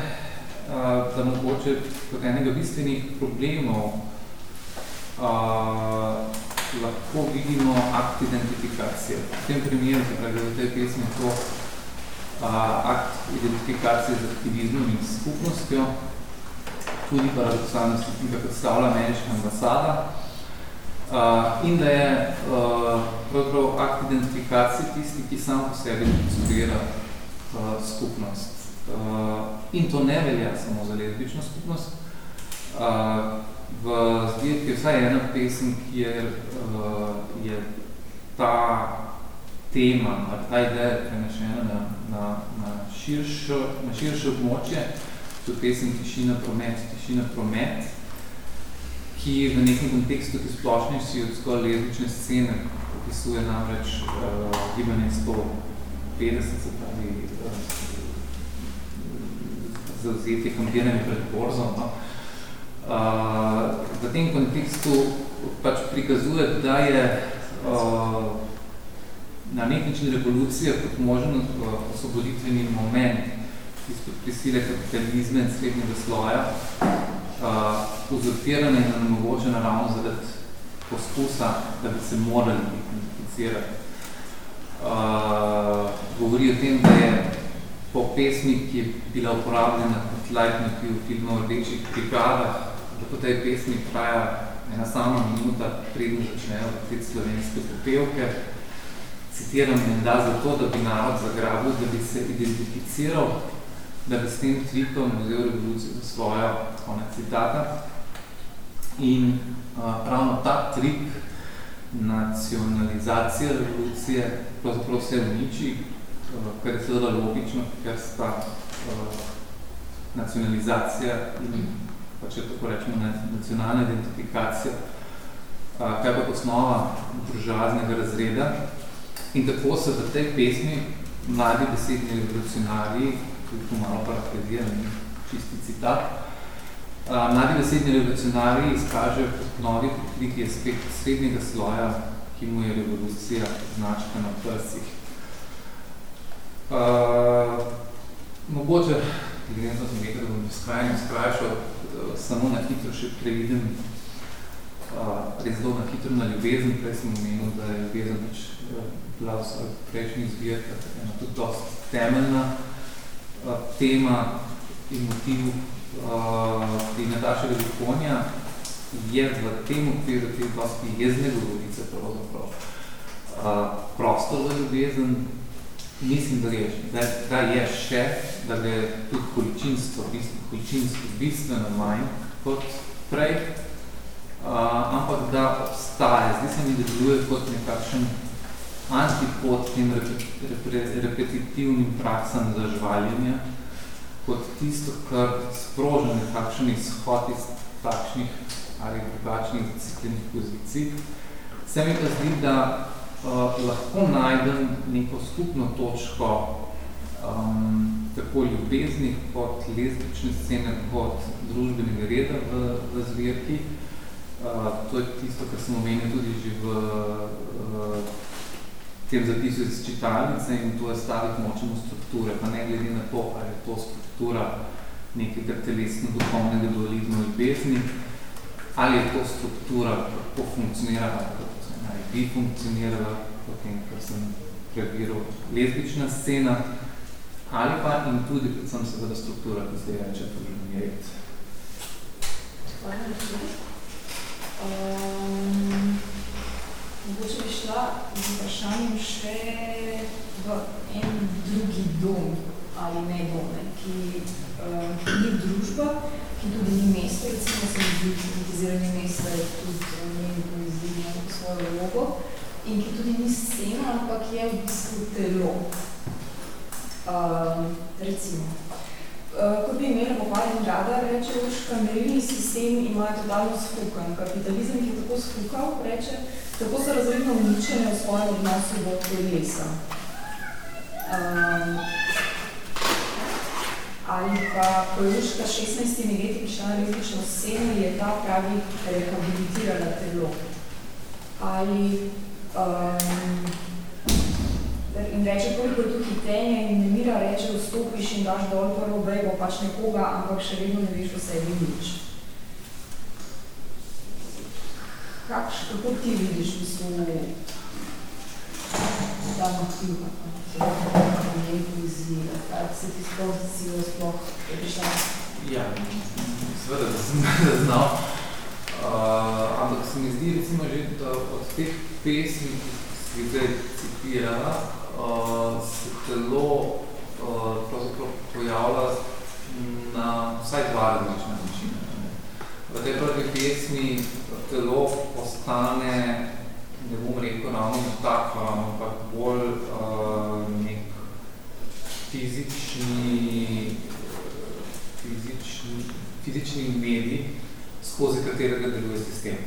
uh, da mogoče kot enega bistvenih problemov uh, lahko vidimo akt identifikacije. V tem primeru, se pravi, v tej pesmi to uh, akt identifikacije z aktivizmom in skupnostjo, tudi paradoksalno slika predstavlja ameriška ambasada, Uh, in da je uh, pravzaprav akt identifikacije tisti, ki sam po sebi konstruira uh, skupnost. Uh, in to ne velja samo za lezbično skupnost. Uh, v zbirki vsaj ena pesem, kjer uh, je ta tema, ta ideja prenešena na, na, na, širšo, na širše območje, to je pesem Tišina promet, Tišina promet, ki v nekem kontekstu, ki splošnejši od zgolj lezbične scene, opisuje namreč uh, gibanje 150, se pravi, uh, zauzetje kampiranje pred borzom. No? Uh, v tem kontekstu pač prikazuje, da je uh, na nek način revolucija kot možen uh, osvoboditveni moment izpod prisile kapitalizma in srednjega sloja, uh, uzurpirane in onemogočene ravno zaradi poskusa, da bi se morali identificirati. Uh, govori o tem, da je po pesmi, ki je bila uporabljena kot leitmotiv v filmu o rdečih brigadah, po tej pesmi traja ena sama minuta, predno začnejo te slovenske popevke. Citiram, in da zato, da bi narod zagrabil, da bi se identificiral da bi s tem trikom vzel revolucijo za svojo konec citata. In uh, ravno ta trik nacionalizacije revolucije pravzaprav se uniči, uh, kar je seveda logično, ker sta uh, nacionalizacija in pa če tako rečemo nacionalna identifikacija, kaj pa osnova buržoaznega razreda. In tako se v tej pesmi mladi besedni revolucionarji, tudi tu malo parafraziran, čisti citat, mladi besedni revolucionarji izkažejo kot novi pokriti aspekt srednjega sloja, ki mu je revolucija značka na prsih. Mogoče, glede na to sem rekel, da bom skrajno skrajšal, samo na hitro še previdem, uh, res zelo na hitro na ljubezen, prej sem omenil, da je ljubezen pač bila v prejšnjih zbirkah ena tudi dosti temeljna tema in motiv pri Nataše Velikonja je v tem okviru te dosti jezne govorice pravzaprav prostor za ljubezen, mislim, da je, da, da je še, da je tudi količinstvo, količinstvo bistveno manj kot prej, uh, ampak da obstaja, zdi se mi, da deluje kot nekakšen antipod tem repetitivnim praksam za žvaljenje, kot tisto, kar sproža nekakšen izhod iz takšnih ali drugačnih disciplinnih pozicij. Se mi pa zdi, da lahko najdem neko skupno točko um, tako ljubeznih kot lezbične scene, kot družbenega reda v, v zvirki. Uh, to je tisto, kar sem omenil tudi že v uh, tem zapisu iz čitalnice in to je staviti močemo strukture, pa ne glede na to, ali je to struktura nekega telesno-duhovnega dualizma ljubezni, ali je to struktura, kako funkcionira, ali bi funkcionirala, potem, kar sem prebiral, lezbična scena, ali pa in tudi predvsem seveda struktura, ki se reče družbeni red. Hvala, um, Mogoče bi šla z vprašanjem še v en drugi dom ali ne dome, ki, uh, ki ni družba, ki tudi ni mesto, recimo se mi zdi, mesta je tudi neko svojo vlogo, in ki tudi ni scena, ampak je v bistvu telo. Uh, recimo, Uh, kot bi imela pokvarjen radar, reče Uška, merilni sistem ima totalno sfukan. Kapitalizem jih je tako sfukal, reče, tako so razredno uničene v svojem odnosu do telesa. Um, ali pa, ko je Uška 16 leti prišla na lezbično sceno, je ta pravi rehabilitirala telo. Ali um, in reče, koliko je tu hitenje in nemira, reče, vstopiš in daš dol prvo bego, pač nekoga, ampak še vedno ne veš v sebi nič. Kakš, kako ti vidiš v bistvu ta motiv, je poezija, kako se ti sploh zdi, sploh je prišla? Ja, seveda, da sem znal. Uh, ampak se mi zdi, recimo, že da od teh pesmi, ki si zdaj citirala, uh, se telo uh, pojavlja na vsaj dva različna načina. V tej prvi pesmi telo postane, ne bom rekel ravno tako, ampak bolj uh, nek fizični, fizični, fizični medij, skozi katerega deluje sistem,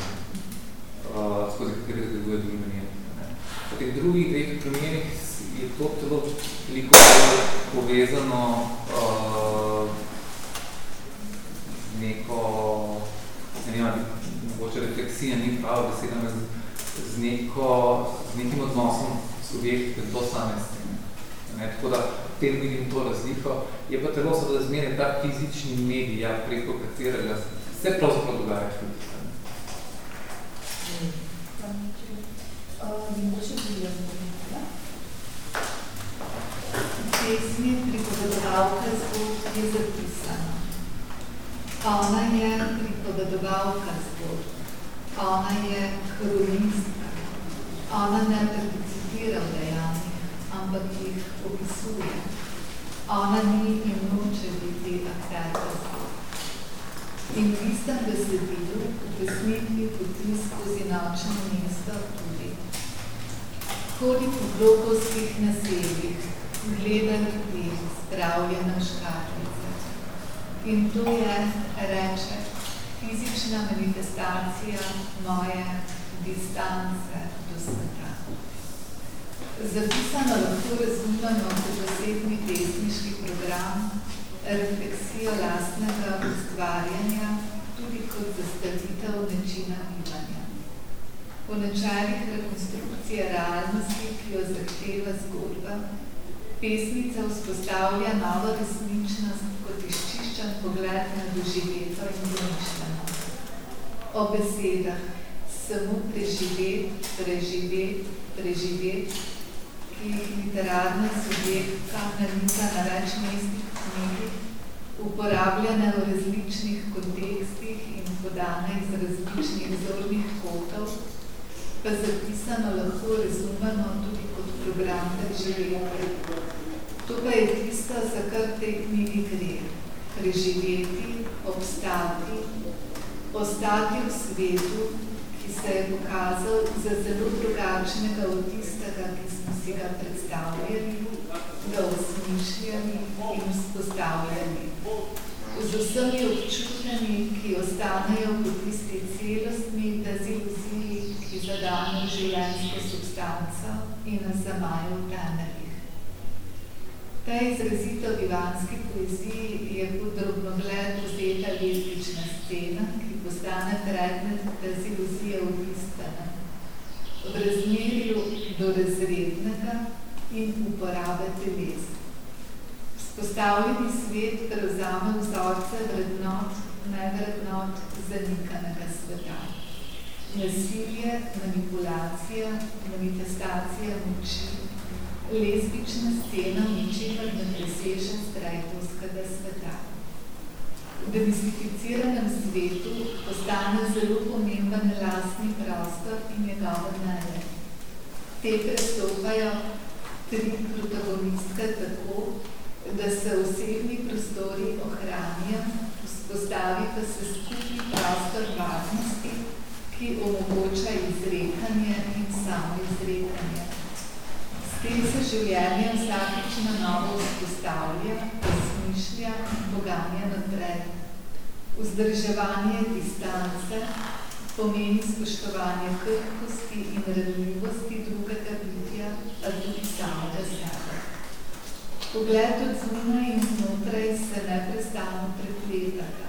uh, skozi katerega deluje družbeni V teh drugih dveh primerih je to telo veliko povezano uh, z neko, ne vem, mogoče refleksija, ni prava beseda, z, z, neko, z nekim odnosom subjekta do same scene. Ne, tako da tem vidim to razliko. Je pa telo seveda zmeraj ta fizični medij, ja, preko katerega se pravzaprav dogaja tudi. Pesmi pripovedovalka zgodb je zapisano. Ona je pripovedovalka zgodb. Ona je kronistka. Ona ne participira v dejanjih, ampak jih opisuje. Ona ni in noče biti akterka. In v istem besedilu, v pesmitvi poti skozi nočno mesto tudi. Hodi po blokovskih naseljih, gleda ljudi, zdravljena škatlica. In to je, reče, fizična manifestacija moje distance do sveta. Zapisano lahko razumemo kot posebni pesniški program, refleksijo lastnega ustvarjanja, tudi kot zastavitev načina bivanja. Po načelih rekonstrukcije realnosti, ki jo zahteva zgodba, pesnica vzpostavlja novo resničnost kot izčiščen pogled na doživeto in domišljeno. O besedah samo preživet, preživet, preživet, ki literarna subjektka naliza na več mestih knjigih, uporabljene v različnih kontekstih in podane iz različnih zornih kotov, pa zapisano lahko razumeno tudi kot program preživeti. To pa je tisto, za kar tej knjigi gre. Preživeti, obstati, ostati v svetu, se je pokazal za zelo drugačnega od tistega, ki smo si ga predstavljali, ga osmišljali in vzpostavljali. Z vsemi občutnjami, ki ostanejo po tisti celostni deziluziji, ki zadanejo življenjsko substanco in nas zamajo v temeljih. Ta izrazito bivanski poeziji je pod drobnogled vzeta lezbična scena, ki postane predmet deziluzije v bistvenem, v razmerju do razrednega in uporabe teles. Vzpostavljeni svet prevzame vzorce vrednot, nevrednot zanikanega sveta. Nasilje, manipulacija, manifestacija moči, lezbična scena v ničemer ne preseže strajtovskega sveta. Demistificiranem svetu postane zelo pomemben lastni prostor in njegove meje. Te prestopajo tri protagonistke tako, da se osebni prostori ohranijo, vzpostavi pa se skupni prostor varnosti, ki omogoča izrekanje in samo izrekanje. S tem se življenje vsakič na novo vzpostavlja, razmišlja in poganja naprej. Vzdrževanje distance pomeni spoštovanje krhkosti in ranljivosti drugega bitja, a tudi samega sebe. Pogled od zunaj in znotraj se neprestano prepletaka.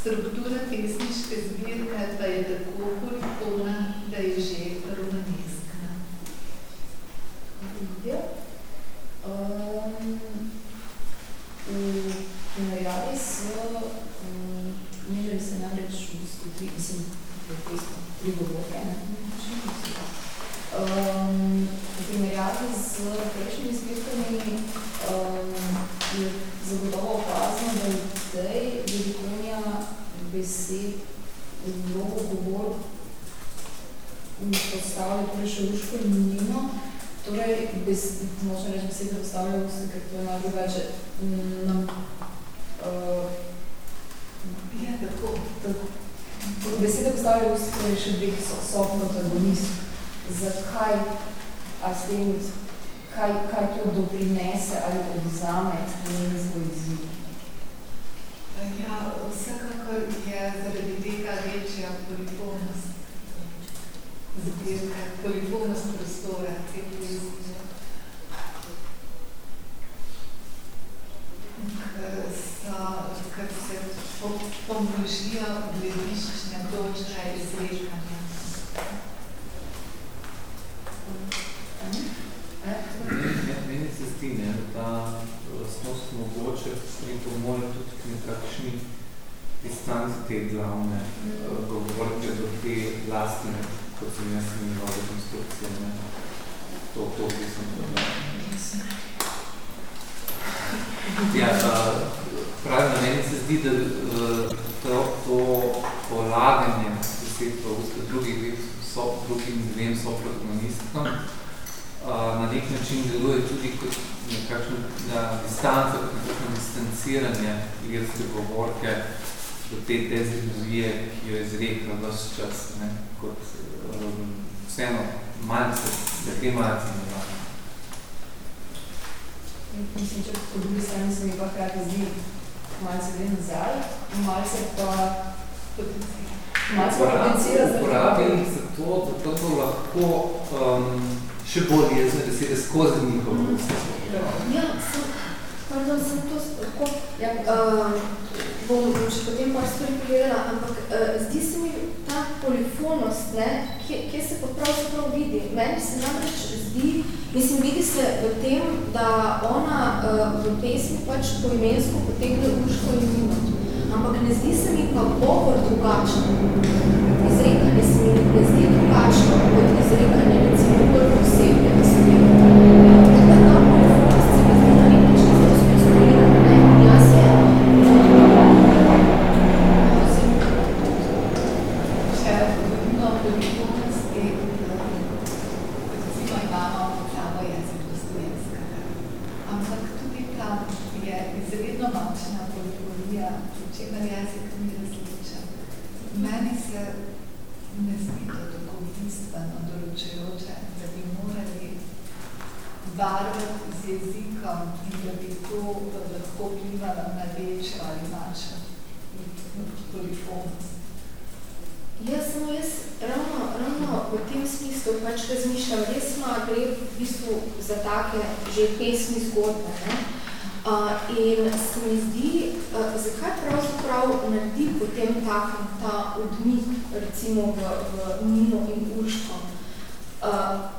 Struktura pesniške zbirke pa je tako polipona, da je že romaneskna. Um, v primerjavi s um, imeli se namreč v bistvu tri, mislim, govorke, ne? Um, v primerjavi z prejšnjimi zbirkami um, je zagotovo opazno, da v tej velikonja besed vlogo govor postavlja torej še uško linijno, torej bes, močno reči besede postavlja usta, ker to je malo drugače nam uh, Ja, tako. tako. Besede postavlja usta, torej še dveh so, so. Zakaj, a s tem, kaj, kaj to doprinese ali odzame z poeziji? Ja, vsekakor je zaradi tega večja polifonost zbirke, polifonost prostora, te poezije. Ker, so, ker se pomnožijo glediščne točke izrekanja. Meni se zdi, ne, da lastnost mogoče in to mora tudi k nekakšni distanci te glavne uh, govorke do te lastne, kot sem jaz imenoval rekonstrukcije. Ne. To, to bi sem Ja, uh, pravi, na meni se zdi, da to, to polaganje besed v drugih so, drugim dvem soprotagonistkom, na nek način deluje tudi kot nekakšna distanca, kot nekako distanciranje lirske govorke do te deziluzije, ki jo izrekla ves čas, ne, kot um, vseeno malce, da te malce ne vajno. Mislim, če po drugi strani se mi pa hkrati zdi malce gre nazaj, malce pa malce potencira za Uporabim za to, da to bo lahko um, še bolj jezne besede skozi njihovo Ja, sem, pardon, sem to lahko, ja, uh, bom, bom še potem par stvari pogledala, ampak uh, zdi se mi ta polifonost, ne, kje, kje se pa pravzaprav vidi. Meni se namreč zdi, mislim, vidi se v tem, da ona uh, v pesmi pač poimensko potegne uško in minut. Ampak ne zdi se mi pa govor drugačen. Izrekanje se mi ne zdi drugačno kot izrekanje recimo bolj posebne besede. Tako da ta polifonost se mi zdi na nek način zelo skonstruirana. Ne? Jaz je Če podobno polifonosti, recimo imamo samo jezik Dostojevskega. Ampak tudi tam je izredno močna polifonija, pri čemer jezik ni različen. Meni se ne zdi to tako bistveno določujoče, da bi morali barvati z jezikom in da bi to lahko vplivalo na večjo ali manjšo polifonost. Ja, samo jaz ravno, ravno v tem smislu pač razmišljam, res ima gre v bistvu za take že pesmi zgodbe. Ne? Uh, in se mi zdi, uh, zakaj pravzaprav naredi potem takem ta odmik, recimo v, v Nino in Urško. Uh,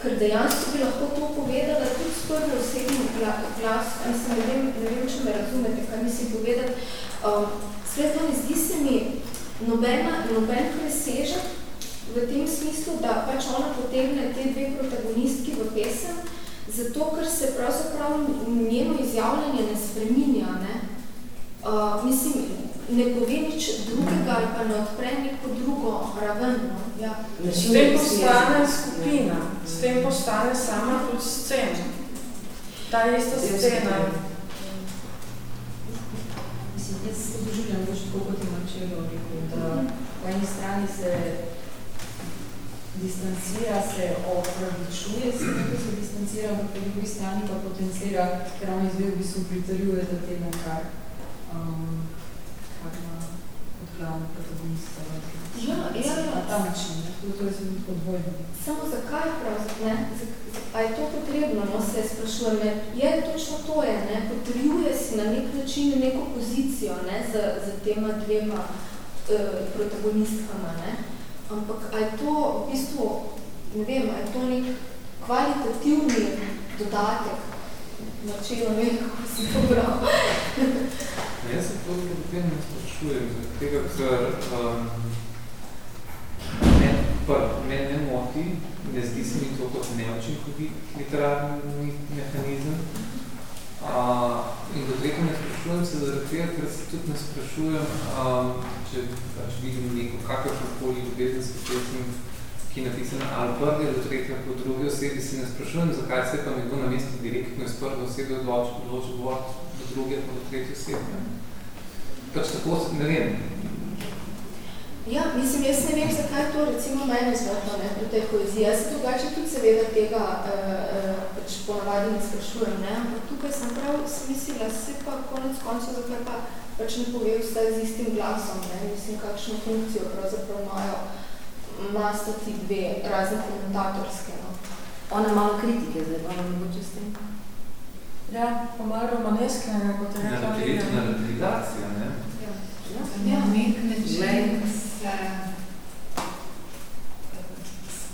ker dejansko bi lahko to povedala tudi s prvi osebnim glas, mislim, ne vem, ne vem, če me razumete, kaj mislim povedati. Uh, Svetlo ne zdi se mi, nobena, noben presežek v tem smislu, da pač ona potegne te dve protagonistki v pesem, zato ker se pravzaprav njeno izjavljanje ne spreminja. Ne? Uh, mislim, ne pove nič drugega ali pa ne odpre neko drugo raven. No? Ja. S tem postane skupina, s tem postane sama tudi scena. Ta ista scena. Mislim, jaz se doživljam več tako, kot je Marčelo rekel, da po eni strani se distancira, se opravičuje, se nekaj se distancira, ampak po drugi strani pa potencira, ker on izve v bistvu pritrjuje za temu, kar, um, kar ima od glavne protagonista. Ja, ja, ja. Na ta način? To, je se podvojno. Samo zakaj pravzaprav, ne? A je to potrebno, no, se sprašujem, ne? Je točno to je, ne? Potrjuje si na nek način neko pozicijo, ne, za, za tema dvema uh, protagonistkama, ne? Ampak a je to v bistvu, ne vem, a je to nek kvalitativni dodatek, načelo, ne vem, kako si to bral. Jaz se to potem ne sprašujem, tega, ker um, men, men ne moti, ne zdi se mi to kot neočinkovit literarni mehanizem. Uh, in do tega ne sprašujem se zaradi tega, ker se tudi ne sprašujem, um, če pač vidim neko kakršnokoli ljubezensko pesem, ki je napisana ali prvi ali tretja po drugi osebi, se ne sprašujem, zakaj se pa nekdo na mesto direktno iz prve osebe odloči govoriti do druge pa do tretje osebe. Pač tako, ne vem, Ja, mislim, jaz ne vem, zakaj to recimo mene zmotno, ne, pri tej poeziji. Jaz se drugače tudi seveda tega uh, uh, pač ponavadi ne sprašujem, ne, ampak tukaj sem prav smislila se pa konec koncev, zakaj pa pač ne pove vse z istim glasom, ne, mislim, kakšno funkcijo pravzaprav imajo masta ti dve razne komentatorske, no. Ona malo kritike zdaj, ona mogoče s tem. Ja, pa malo romaneske, kot je rekla Lina. Narativizacija, ne? Ja. Ja, na nek način se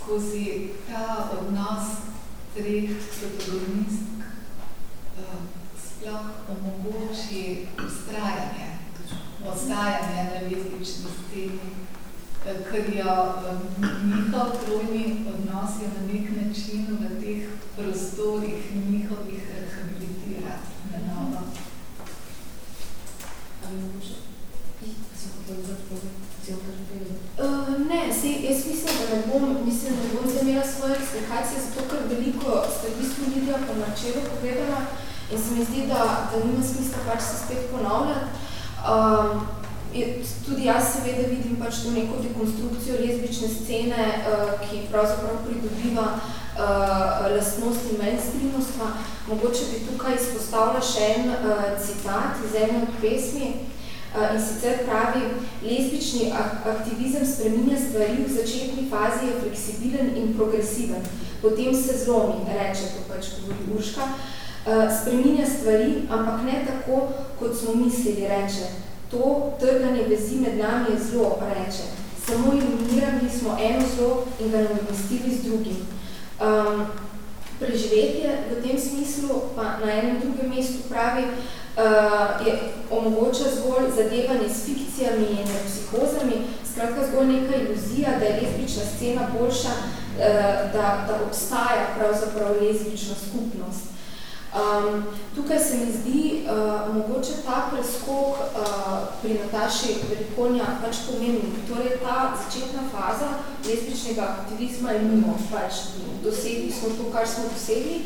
skozi ta odnos treh protagonistk uh, sploh omogoči ustrajanje, ostajanje na lezbični sceni, ker jo njihov trojni odnos je na nek način v teh prostorih njihovih rehabilitira na novo. Se Uh, ne, sej, jaz mislim, da ne bom, mislim, da bom zdaj imela svoje eksplikacije, zato ker veliko ste v bistvu Lidija pa Marčevo povedala In se mi zdi, da, da nima smisla pač se spet ponavljati. Um, tudi jaz seveda vidim pač to neko dekonstrukcijo lezbične scene, uh, ki pravzaprav pridobiva uh, lastnosti mainstreamostva. Mogoče bi tukaj izpostavila še en uh, citat iz ene od pesmi, uh, in sicer pravi, lezbični aktivizem spreminja stvari, v začetni fazi je fleksibilen in progresiven, potem se zlomi, reče to pač govori Urška, uh, spreminja stvari, ampak ne tako, kot smo mislili, reče. To trganje vezi med nami je zlo, reče. Samo eliminirali smo eno zlo in ga nadomestili z drugim. Um, preživetje v tem smislu pa na enem drugem mestu pravi, uh, je, omogoča zgolj zadevanje s fikcijami in psihozami, skratka zgolj neka iluzija, da je lezbična scena boljša, uh, da, da obstaja pravzaprav lezbična skupnost. Um, tukaj se mi zdi uh, mogoče ta preskok uh, pri Nataši Velikonja pač pomembni. Torej ta začetna faza lesbičnega aktivizma je mimo, pač dosegli smo to, kar smo dosegli.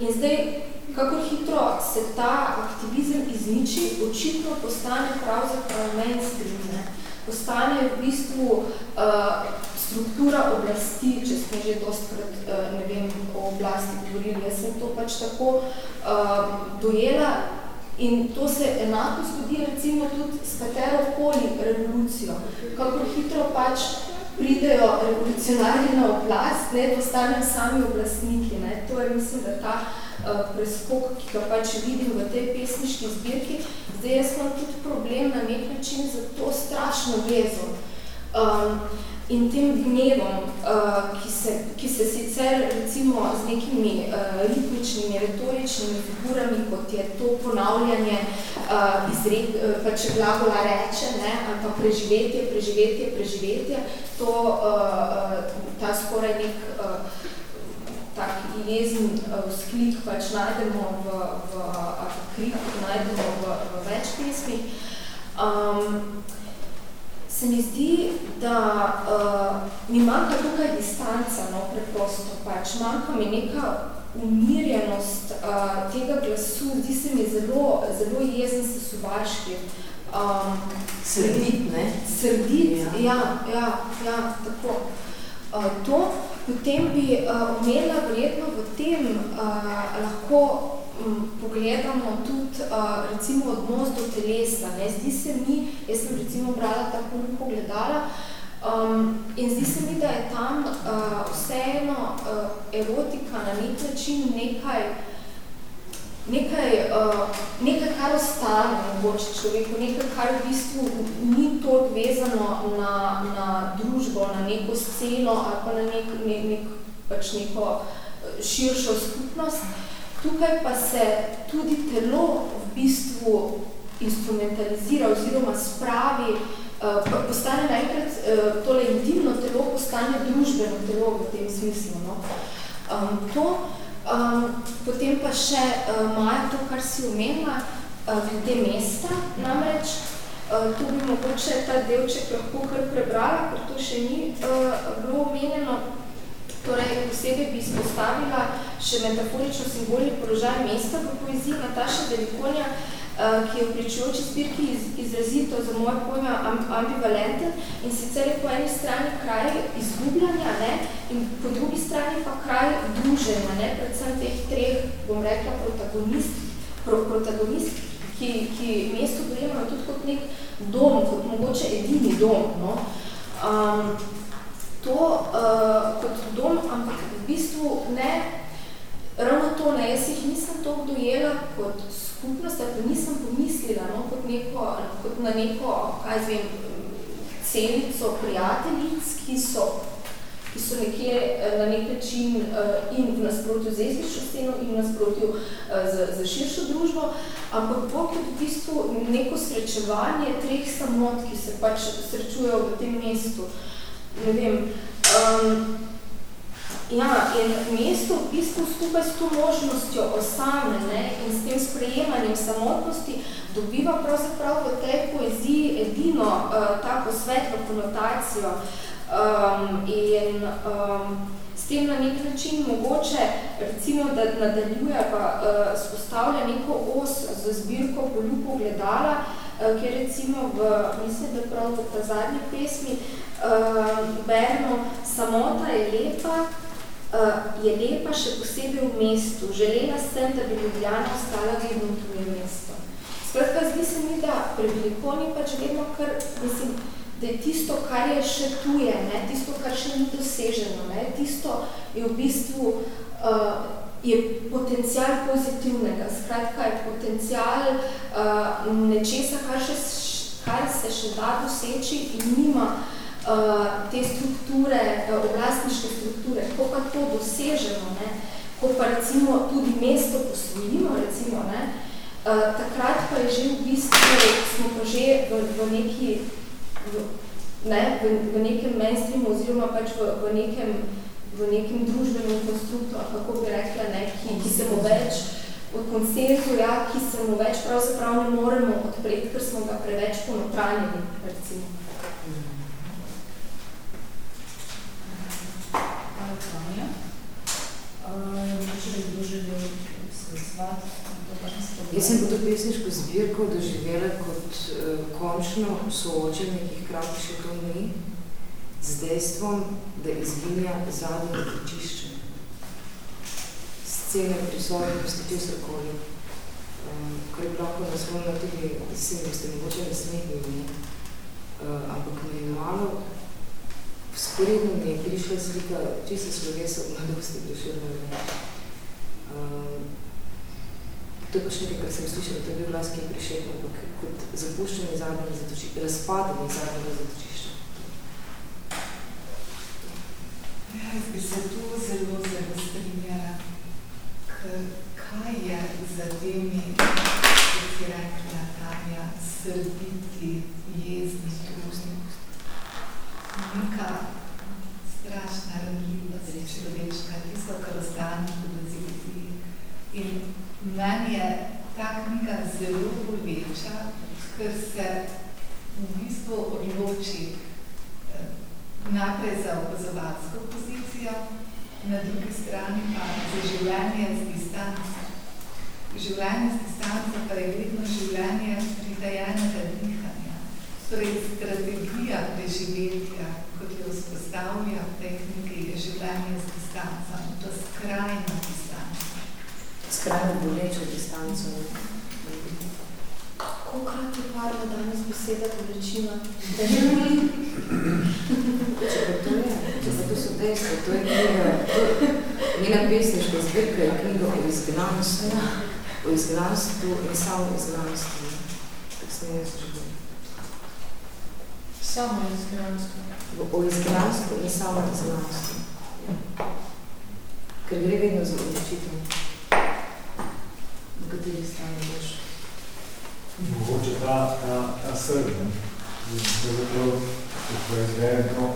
In zdaj, kako hitro se ta aktivizem izniči, očitno postane pravzaprav mainstream, ne? postane v bistvu uh, struktura oblasti, če smo že dostkrat, eh, ne vem, o oblasti govorili, jaz sem to pač tako uh, dojela in to se enako zgodi recimo tudi s katero koli revolucijo. Kako hitro pač pridejo revolucionarji na oblast, ne, postanejo sami oblastniki. Ne. To je, mislim, da ta uh, preskok, ki ga pač vidim v tej pesniški zbirki. Zdaj jaz imam tudi problem na nek način za to strašno vezo. Um, in tem gnevom, uh, ki, se, ki se sicer recimo z nekimi uh, ritmičnimi, retoričnimi figurami, kot je to ponavljanje uh, izred, uh, pač glagola reče, ne, ali pa preživetje, preživetje, preživetje, to, uh, ta skoraj nek uh, tak jezen uh, sklik pač najdemo v, v krik, najdemo v, v več pesmi. Um, se mi zdi, da uh, mi manjka tukaj distanca, no, preprosto pač. Manjka mi neka umirjenost uh, tega glasu, zdi se mi zelo, zelo jezen se suvaški. Um, srdit, ne? Srdit, ja, ja, ja, ja tako. Uh, to, potem bi uh, umela verjetno v tem uh, lahko pogledamo tudi uh, recimo odnos do telesa. Ne? Zdi se mi, jaz sem recimo brala tako pogledala, um, in zdi se mi, da je tam uh, vseeno uh, erotika na nek način nekaj, nekaj, uh, nekaj kar ostane mogoče človeku, nekaj, kar v bistvu ni toliko vezano na, na družbo, na neko sceno ali pa na nek, ne, nek, pač neko širšo skupnost. Tukaj pa se tudi telo v bistvu instrumentalizira oziroma spravi, uh, postane naenkrat uh, tole intimno telo, postane družbeno telo v tem smislu. No? Um, to, um, potem pa še uh, Maja, to, kar si omenila, uh, glede mesta, namreč uh, tu bi mogoče ta delček lahko kar prebrala, ker to še ni uh, bilo omenjeno, Torej, posebej bi izpostavila še metaforično simbolni položaj mesta v poeziji Nataša Velikonja, eh, ki je v pričujoči zbirki izrazito za moje pojme ambivalenten in sicer je po eni strani kraj izgubljanja ne, in po drugi strani pa kraj druženja, ne, predvsem teh treh, bom rekla, protagonist, pro, protagonist ki, ki mesto dojemajo tudi kot nek dom, kot mogoče edini dom. No. Um, to uh, kot dom, ampak v bistvu ne, ravno to ne, jaz jih nisem to dojela kot skupnost, ali nisem pomislila no, kot, neko, kot na neko, kaj zvem, celico prijateljic, ki so, ki so nekje eh, na nek način uh, in v nasprotju z ezbično sceno in v nasprotju uh, z, z širšo družbo, ampak bo kot v bistvu neko srečevanje treh samot, ki se pač srečujejo v tem mestu. Uh, ne vem. Um, ja, in mesto v bistvu skupaj s to možnostjo osame ne, in s tem sprejemanjem samotnosti dobiva pravzaprav v tej poeziji edino uh, tako svetlo konotacijo um, in um, s tem na nek način mogoče recimo, da nadaljuje pa uh, spostavlja neko os za zbirko Poljubo gledala, uh, kjer recimo v, mislim, da prav v ta zadnji pesmi uh, beremo, samota je lepa, uh, je lepa še posebej v mestu. Želela sem, da bi Ljubljana ostala vedno v tvoje mesto. Skratka, zdi se mi, da pri velikoni pač vedno, kar, mislim, da je tisto, kar je še tuje, ne? tisto, kar še ni doseženo, ne? tisto je v bistvu uh, je potencial pozitivnega, skratka je potencial uh, nečesa, kar, še, kar se še da doseči in nima uh, te strukture, uh, oblastniške strukture. Ko pa to dosežemo, ne? ko pa recimo tudi mesto posvojimo, recimo, ne? Uh, takrat pa je že v bistvu, smo pa že v, v neki v, ne, v, v nekem mainstreamu oziroma pač v, v, nekem, v nekem družbenem konstruktu, kako bi rekla, ne, ki, ki se mu več v konsenzu, ja, ki se mu več pravzaprav ne moremo odpreti, ker smo ga preveč ponotranjeni, recimo. Hvala, Tanja. Uh, če bi se zvati, Jaz sem to pesniško zbirko doživela kot uh, končno soočenje, ki hkrati še to ni, z dejstvom, da izginja zadnje zatočišče. Scene prisotnosti česarkoli, um, kar je lahko naslovno tudi, se mi ste mogoče nasmehnili, ampak me je malo sporedno mi je prišla slika čisto slovesa v mladosti priširno. Um, To je pač nekaj, kar sem slišala, to je bil glas, ki je prišel, ampak kot zapuščanje zadnjega zatočišča, razpadanje zadnjega zatočišča. Ja, jaz bi se tu zelo, zelo strinjala, kaj je za temi, kot si rekla, Tanja, srbiti, jezni. Neka strašna ranljivost, človeška, tisto, kar ostane v ziviti. In Meni je ta knjiga zelo boleča, ker se v bistvu odloči eh, najprej za opazovalsko pozicijo, na drugi strani pa za življenje z distanco. Življenje z distanco pa je vedno življenje pritajenega dihanja. Torej, strategija preživetja, kot jo vzpostavlja v tej knjigi, je življenje z distanco, to skrajno distanco skrajno bolečo distanco. Kolikrat je parla danes beseda bolečina? če pa to je, če pa to so dejstva, to je knjiga, njena pesniška zbirka je knjiga o izgnanstvu, o izgnanstvu in samo izgnanstvu. Tak sem jaz živim. Samo izgnanstvo. O izgnanstvu in samo izgnanstvu. Ker gre vedno za odločitev kateri strani boš? Mogoče ta, ta, ta srb, ne? Zato, ko je zvedeno,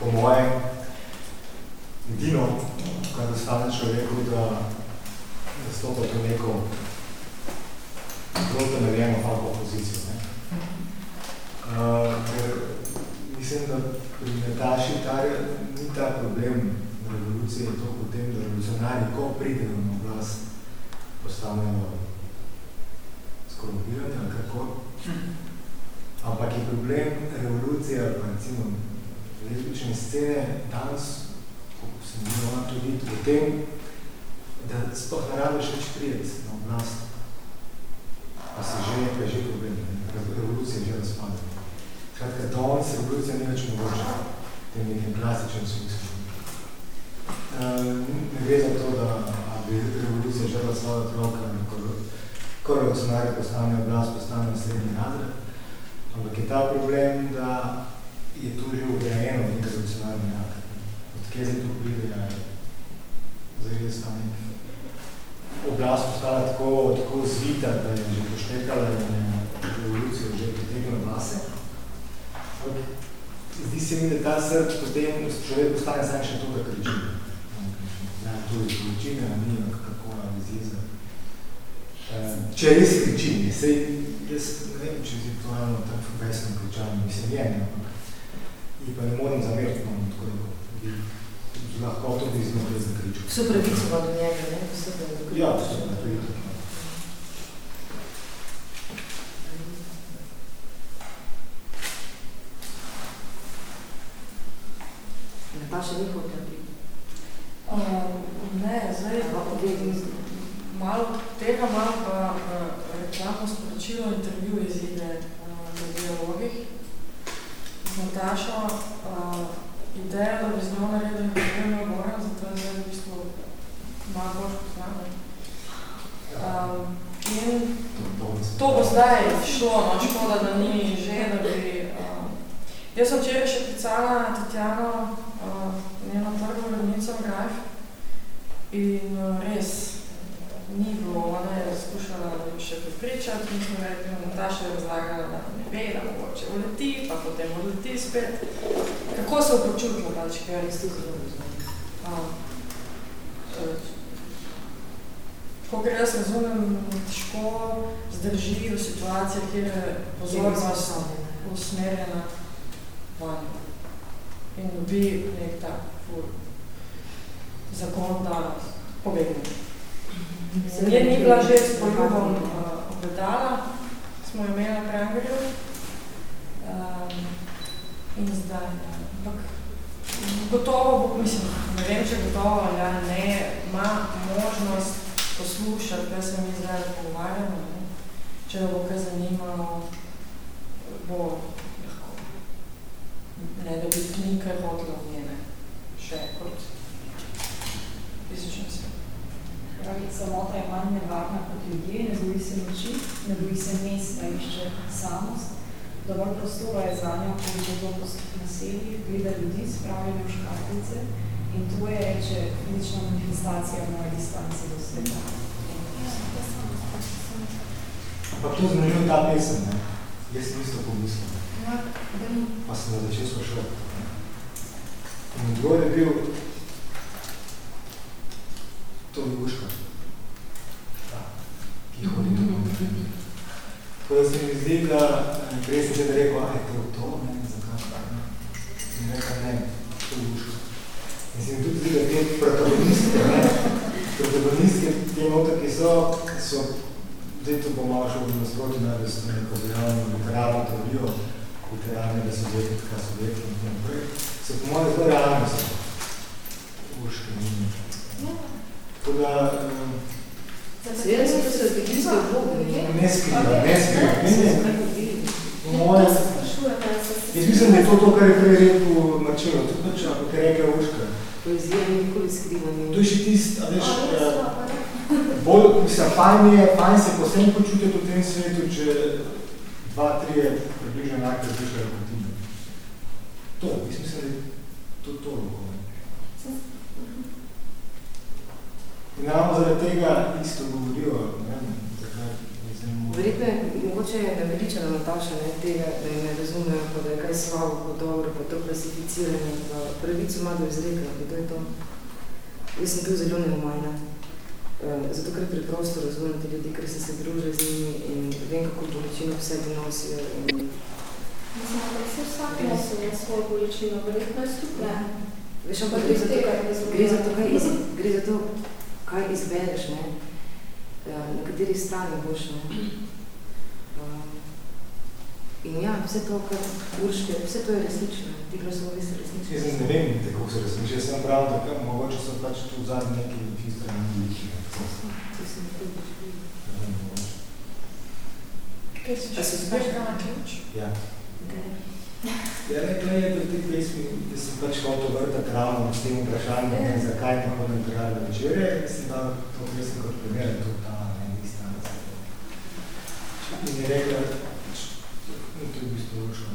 po mojem, edino, kar dostane človeku, da stopa to neko zelo temeljeno falko pozicijo. Ne? Ker mislim, da pri Nataši ta, ni ta problem revolucije, to potem, da revolucionarji, ko pride na oblast, postanejo skorumpirani ali kako. Ampak je problem revolucije ali pa recimo lezbične scene danes, ko se mi ona tudi v tem, da sploh ne rabiš več prijeti na oblast. Pa se že nekaj že problem, revolucija je že razpadena. Kratka, danes revolucija ni več mogoča v tem nekem klasičnem smislu. Uh, ne gre za to, da bi revolucija žela svoja otroka, ko revolucionarji postanejo oblast, postanejo srednji razred. Ampak je ta problem, da je tu že ugrajeno v nek revolucionarni akt. Od kje se tu pride, ja, zdaj res tam oblast postala tako, tako zvita, da je že poštekala in je revolucijo že pritegnila vlase. Zdi se mi, da ta srč potem človek postane samo še to, da kriči tudi količine, ni kako analizira. Če res kričim, sej, jaz ne vem, če si to ravno tako pesno kričanje, mislim, je, ampak in pa ne moram zameriti, no, tako da bi lahko to bi znotraj zakričal. Vso pravico pa do njega, ne? Ja, vso pravico. Nataša ni hotela priti. Uh, ne, zdaj malo tega, malo pa uh, reklamno sporočilo, intervju izide uh, v dialogih z Natašo. Uh, ideja, da bi z njo naredili intervju, ne moram, zato je zdaj v bistvu malo bolj poznano. Um, in to bo zdaj šlo, no, škoda, da ni že, da bi... Uh, jaz sem včeraj še klicala Tatjano, uh, njeno prvo urednico Graf, in uh, res ni bilo, ona je skušala še pripričati, mi smo rekli, Nataša je razlagala, da ne ve, da mogoče uleti, pa potem uleti spet. Kako se počutila, pač, ker je zelo uh, Kako jaz razumem, težko zdrži v situaciji, kjer je pozornost usmerjena vanj in dobi nek tak zakon, da pobegne. Nje ni bila že s poljubom uh, obedala, smo imeli na Krangerju um, in zdaj, ampak gotovo bo, mislim, ne vem, če gotovo ali ne, ima možnost poslušati, kaj se mi zdaj pogovarjamo, če bo kaj zanimalo, bo. Ne, da bi nekaj hodila v njene, še kot fizična svet. Pravi, samota je manj nevarna kot ljudje, ne boji se noči, ne boji se mesta, išče samost. Dovolj prostora je za njo, ko je to postop naselji, gleda ljudi, spravljene v škatlice in to je, reče, fizična manifestacija moje distanci do sveta. Ampak to zmenil ta pesem, ne? Jaz sem isto Pa sem ga začel sprašovati. In odgovor je bil to Ljubuška, ki hodi pomeni. Tako da se mi zdi, da prej sem že rekel, a je to to, ne, zakaj, ne. In rekel, ne, to Ljubuška. In se mi tudi zdi, da te protagoniste, ne, protagoniste, te note, ki so, so, zdaj to bom malo šel v nasproti, najbolj so neko objavljeno literarno teorijo, literarnega subjektka, subjektka in naprej, so po mojem zelo realno so. Uške, ni. Tako da... Seveda so se zgodili v Bogu, ne skriva, ne skriva, ne, ne. Po mojem... Jaz mislim, da je to to, kar je prej rekel Marčelo, tudi pač, ako te rekel Uška. Poezija ni nikoli skriva. To je še tist, a veš, bolj, mislim, fajn je, fajn se posebno počutiti v tem svetu, če dva, trije enake različajo kot ti. To, mislim, je to to lahko. In ravno zaradi tega isto govorijo, ne zakaj je zanimivo. Verjetno je, mogoče je naveličena Nataša, ne, tega, da je ne razumejo, pa da je kaj slabo, pa dobro, pa to klasificiranje, pa pravico ima do izreka, pa to je to. Jaz sem bil zelo neumajna. Zato, ker preprosto razumem te ljudi, ker sem se družil z njimi in vem, kako bolečino v sebi nosijo. In... Mislim, da se vsak nosi svojo bolečino, verjetno je skupaj. Veš, ampak gre za to, gre za to, kaj, iz, gre za to, kaj izbereš, ne? na kateri strani boš. Ne? In ja, vse to, kar urške, vse to je resnično, ti glasovi so resnični. Jaz ne vem, kako se resniči, jaz sem prav, da mogoče so pač tu zadnji neki historijni liči. Kaj si še zbeška na ključ? Ja. Ja, ne, to je pri tej pesmi, da sem pač hotel vrtati ravno s tem vprašanjem, ne, zakaj ne hodem kralj večere, sem dal to pesem kot primer, to ta ne, distanca. In je rekla, no, to je v bistvu rušno. [laughs]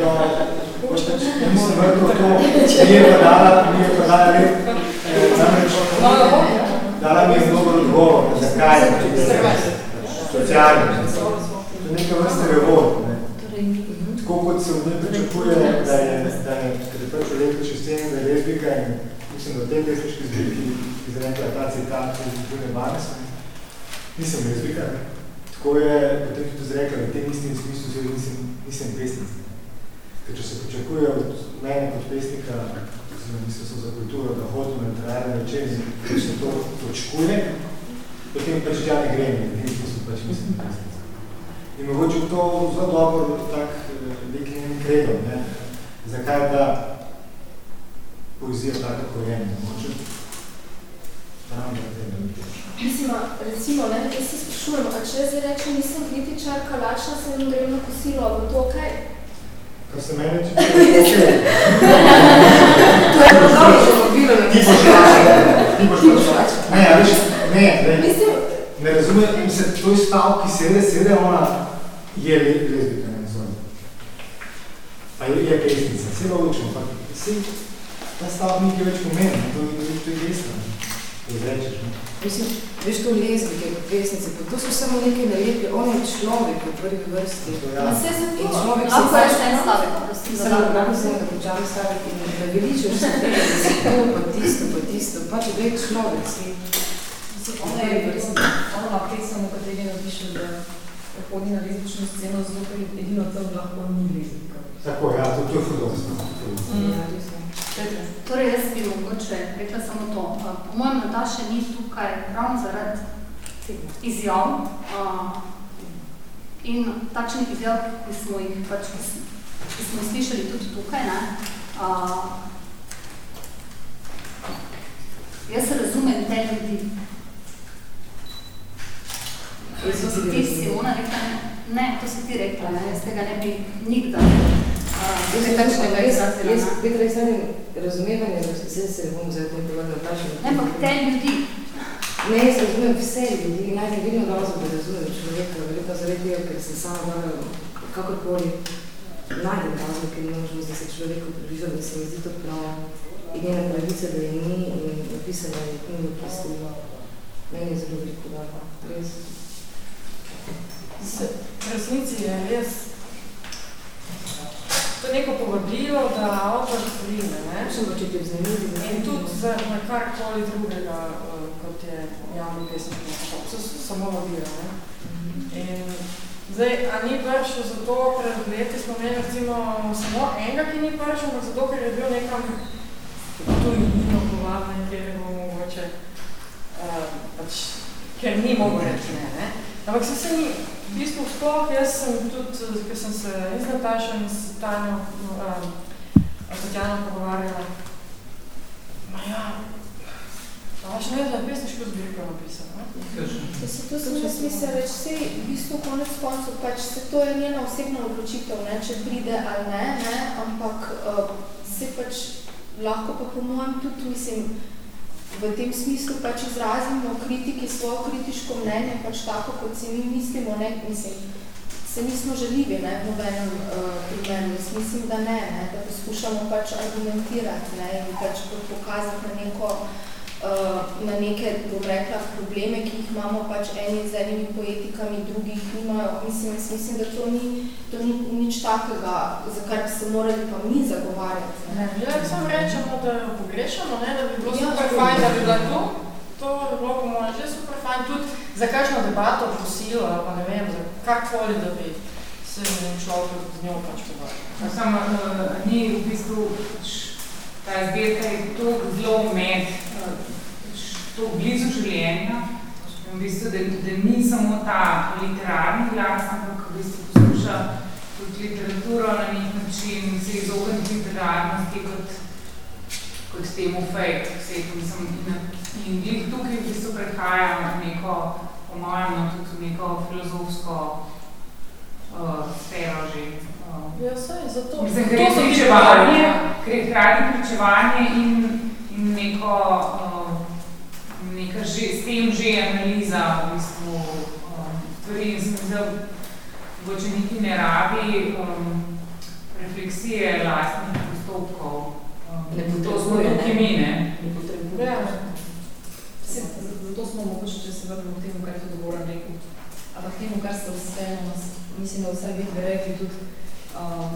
Ja, nisem vrtel to, mi je pa dala, mi je pa dala red, namreč, dala mi je dober odgovor, zakaj socialno. To je neka vrsta revod, ne. Tako kot se v njej pričakuje, da je, da je, ker je pač v električni sceni, da je lezbika in mislim, da v tej pesniški zbirki izrekla ta citat iz Brune Barnes, nisem lezbika, ne. Tako je potem tudi izrekla, da v tem istim smislu se nisem, nisem pesnica. Ne. Ker če se pričakuje od mene kot pesnika, na Ministrstvo za kulturo, da hodim na literarne večeri, ker se to točkuje, potem pač tja ne grem, in to sem pač mislim pesnica. In mogoče to zelo dobro tak nek njen kredo, ne? zakaj je ta poezija tako korenja. Mogoče ravno Mislim, recimo, ne, jaz se sprašujem, a če zdaj rečem, nisem kritičarka, lačna sem in grem na kosilo, bo to? Okay? Kar se mene če [laughs] to je okej. To je dobro, že mobilo na Ti boš lačna. Ti boš lačna. Ne, a veš, ne, ne. Mislim, ne razumem, se tvoj stav, ki sede, sede ona, je lezbika, ne razumem. Pa je, je pesnica, vse logično, pa vsi, ta stav nekaj več pomeni, to, to, to je gesto, to izrečeš. Mislim, veš to lezbike, pesnice, pa to so samo neke nalepke, on je človek v prvi vrsti. Ja. Ma se zato, In človek lahko se rečeš en stavek, prosim, da Samo dam. lahko se nekaj počam stavek in da veličaš se tega, da si to, pa tisto, pa tisto, pač gled človek si. Ona je ona ima pesem, v kateri napiše, da hodi na lezbično sceno, zato ker edino tam lahko ni lezbika. Tako, ja, to, to je hudobno. Torej, jaz bi mogoče rekla samo to. Po mojem Nataša ni tukaj ravno zaradi izjav a, in takšnih izjav, ki smo jih pač, ki smo, slišali tudi tukaj, ne, a, jaz razumem te ljudi. To si ti Simona rekla, ne, ne, to si ti rekla, ne, jaz tega ne bi nikdar. Jaz jaz, Petra, jaz sem razumevanje, zdaj se ne bom zdaj tem povedal Nataša. Ne, ampak te ljudi. Ne, jaz razumem vse ljudi, najde vedno razlog, da razumem človeka, verjetno zaradi tega, ker sem sama morala kakorkoli najdem razlog, ker ne možnost, da se človeku približa, da se mi zdi to prav. In njena pravica, da je ni in napisana je knjigo, ki stoji. Meni je zelo veliko dala, res. Se, v resnici je res to neko povabilo, da avtor prime, ne? Še pa če ti vznemiri, In tudi za na karkoli drugega, uh, kot je javni pesnik nastop. To so samo vabilo, ne? In zdaj, a ni prišel zato, pred leti smo imeli recimo samo enega, ki ni prišel, ampak zato, ker je bil nekam tujino povabljen, kjer je bilo mogoče, uh, pač, ker ni mogel reči ne, ne? Ampak se se mi, v bistvu sploh, jaz sem tudi, ker sem se in z Natašo in s Tanjo, um, Tatjano pogovarjala, ma ja, a še ne da pesniško zbirko napisala? Da se to sem jaz mislila reči, sej v bistvu konec koncev, pač se to je njena osebna odločitev, ne, če pride ali ne, ne, ampak uh, se pač lahko pa po mojem tudi, mislim, v tem smislu pač izrazimo kritiki svojo kritiško mnenje, pač tako, kot si mi mislimo, ne, mislim, se nismo želivi, ne, v nobenem uh, primeru, jaz mislim, da ne, ne, da poskušamo pač argumentirati, ne, in pač pokazati na neko uh, na neke, bom rekla, probleme, ki jih imamo pač eni z enimi poetikami, drugih nimajo. Mislim, jaz mislim, da to ni, to ni nič takega, za kar bi se morali pa mi zagovarjati. Ne, ja, samo rečemo, da jo pogrešamo, ne, da bi bilo Ja, super to- fajn, da bi bila tu. To bi bilo po mojem že super fajn, tudi za kakšno debato, prosilo, pa ne vem, za kakkoli, da bi se človek z njo pač pogovarjal. Samo uh, ni v bistvu ta zbirka je tako zelo med, tako blizu življenja, v bistvu, da, da ni samo ta literarni glas, ampak v bistvu posluša tudi literaturo na nek način, se izogniti literarnosti kot, kot temu fake setu. Mislim, in, in tukaj v bistvu prehaja neko, po mojem, no, tudi neko filozofsko uh, sfero že. Ja, saj, zato. Mislim, to so ti pričevanje, je hkrati pričevanje in, in neko, uh, neka že, s tem že analiza v bistvu um, stvari in se mi zdi, da mogoče niti ne rabi um, refleksije lastnih postopkov. Um, Ne to smo potrebuje, tukaj ne. mi, ne? Ne potrebuje. Ja. Se, zato smo mogoče, če se vrnemo k temu, kar je tudi Goran rekel, ampak k temu, kar ste vseeno, mislim, da vi dve rekli tudi, uh,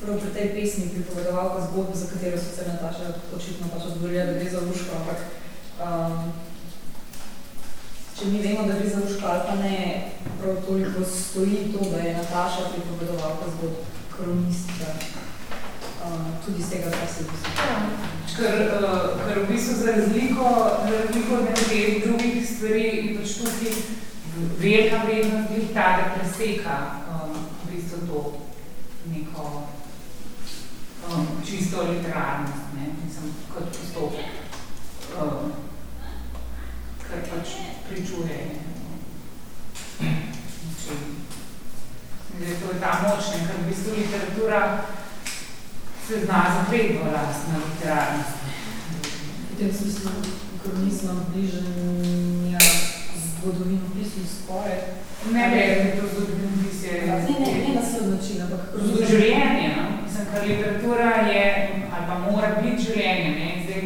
prav pri tej pesmi pripovedovalka zgodbo, za katero sicer Nataša očitno pač odgovorila, da gre za Urško, ampak um, če mi vemo, da gre za Urško ali pa ne, prav toliko stoji to, da je Nataša pripovedovalka zgodbo. kronistka, uh, tudi z tega, kar se v bistvu. Ker, uh, ker v bistvu za razliko, za razliko od nekaj drugih stvari je pač tukaj velika vrednost glih ta, da preseka um, v bistvu to neko um, čisto literarnost, ne, mislim, kot postopek, um, kar pač pričuje. Zdaj, to je ta moč, ne, ker v bistvu literatura se zna zapreti v lastna literarnost. V tem smislu kronizma bliženja zgodovino pismu skoraj. Ne da je to zgodovino pisje. Ne, ne, ne na svoj način, ampak kronizma. Življenje, no? Mislim, ker literatura je, ali pa mora biti življenje, ne? Zdaj,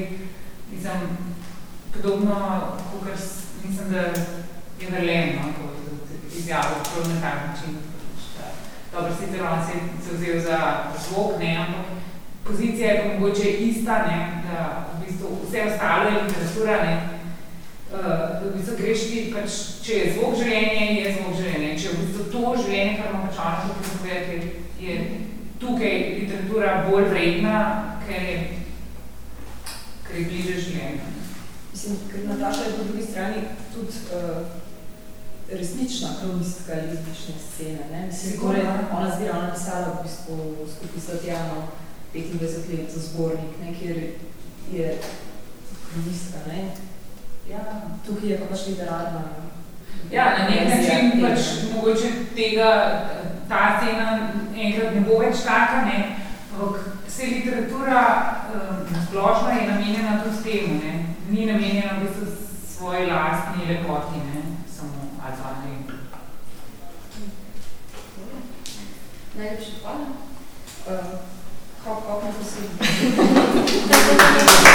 mislim, podobno, kakor mislim, da je verleno, no? to izjavo, prav na tak način. Dobro, sicer on se je vzel za zvok, ne, ampak pozicija je pa mogoče ista, ne, da v bistvu vse ostalo je literatura, ne, uh, v bistvu greš ti, pač, če je zvok življenje, je zvok življenje. Če je v bistvu to življenje, kar ima pač ono tukaj zapovedati, je tukaj literatura bolj vredna, ker je, ker je bliže življenju. Mislim, ker Nataša je po drugi strani tudi uh, resnična kronistka lizbične scene. Ne? Mislim, torej, ona zbira, ona pisala v bistvu skupaj s Tatjano 25 let zbornik, ne? kjer je kronistka. Ne? Ja. Tukaj je pa pač literarna. Ja, na nek način pač mogoče tega, ta scena enkrat ne bo več taka, ne? ampak vse literatura um, splošno je namenjena tudi temu, ne? ni namenjena v bistvu svoji lastni lepoti, ne? samo ali pa ne. Najlepša hvala. Uh, hop, hop, na posebno. [laughs]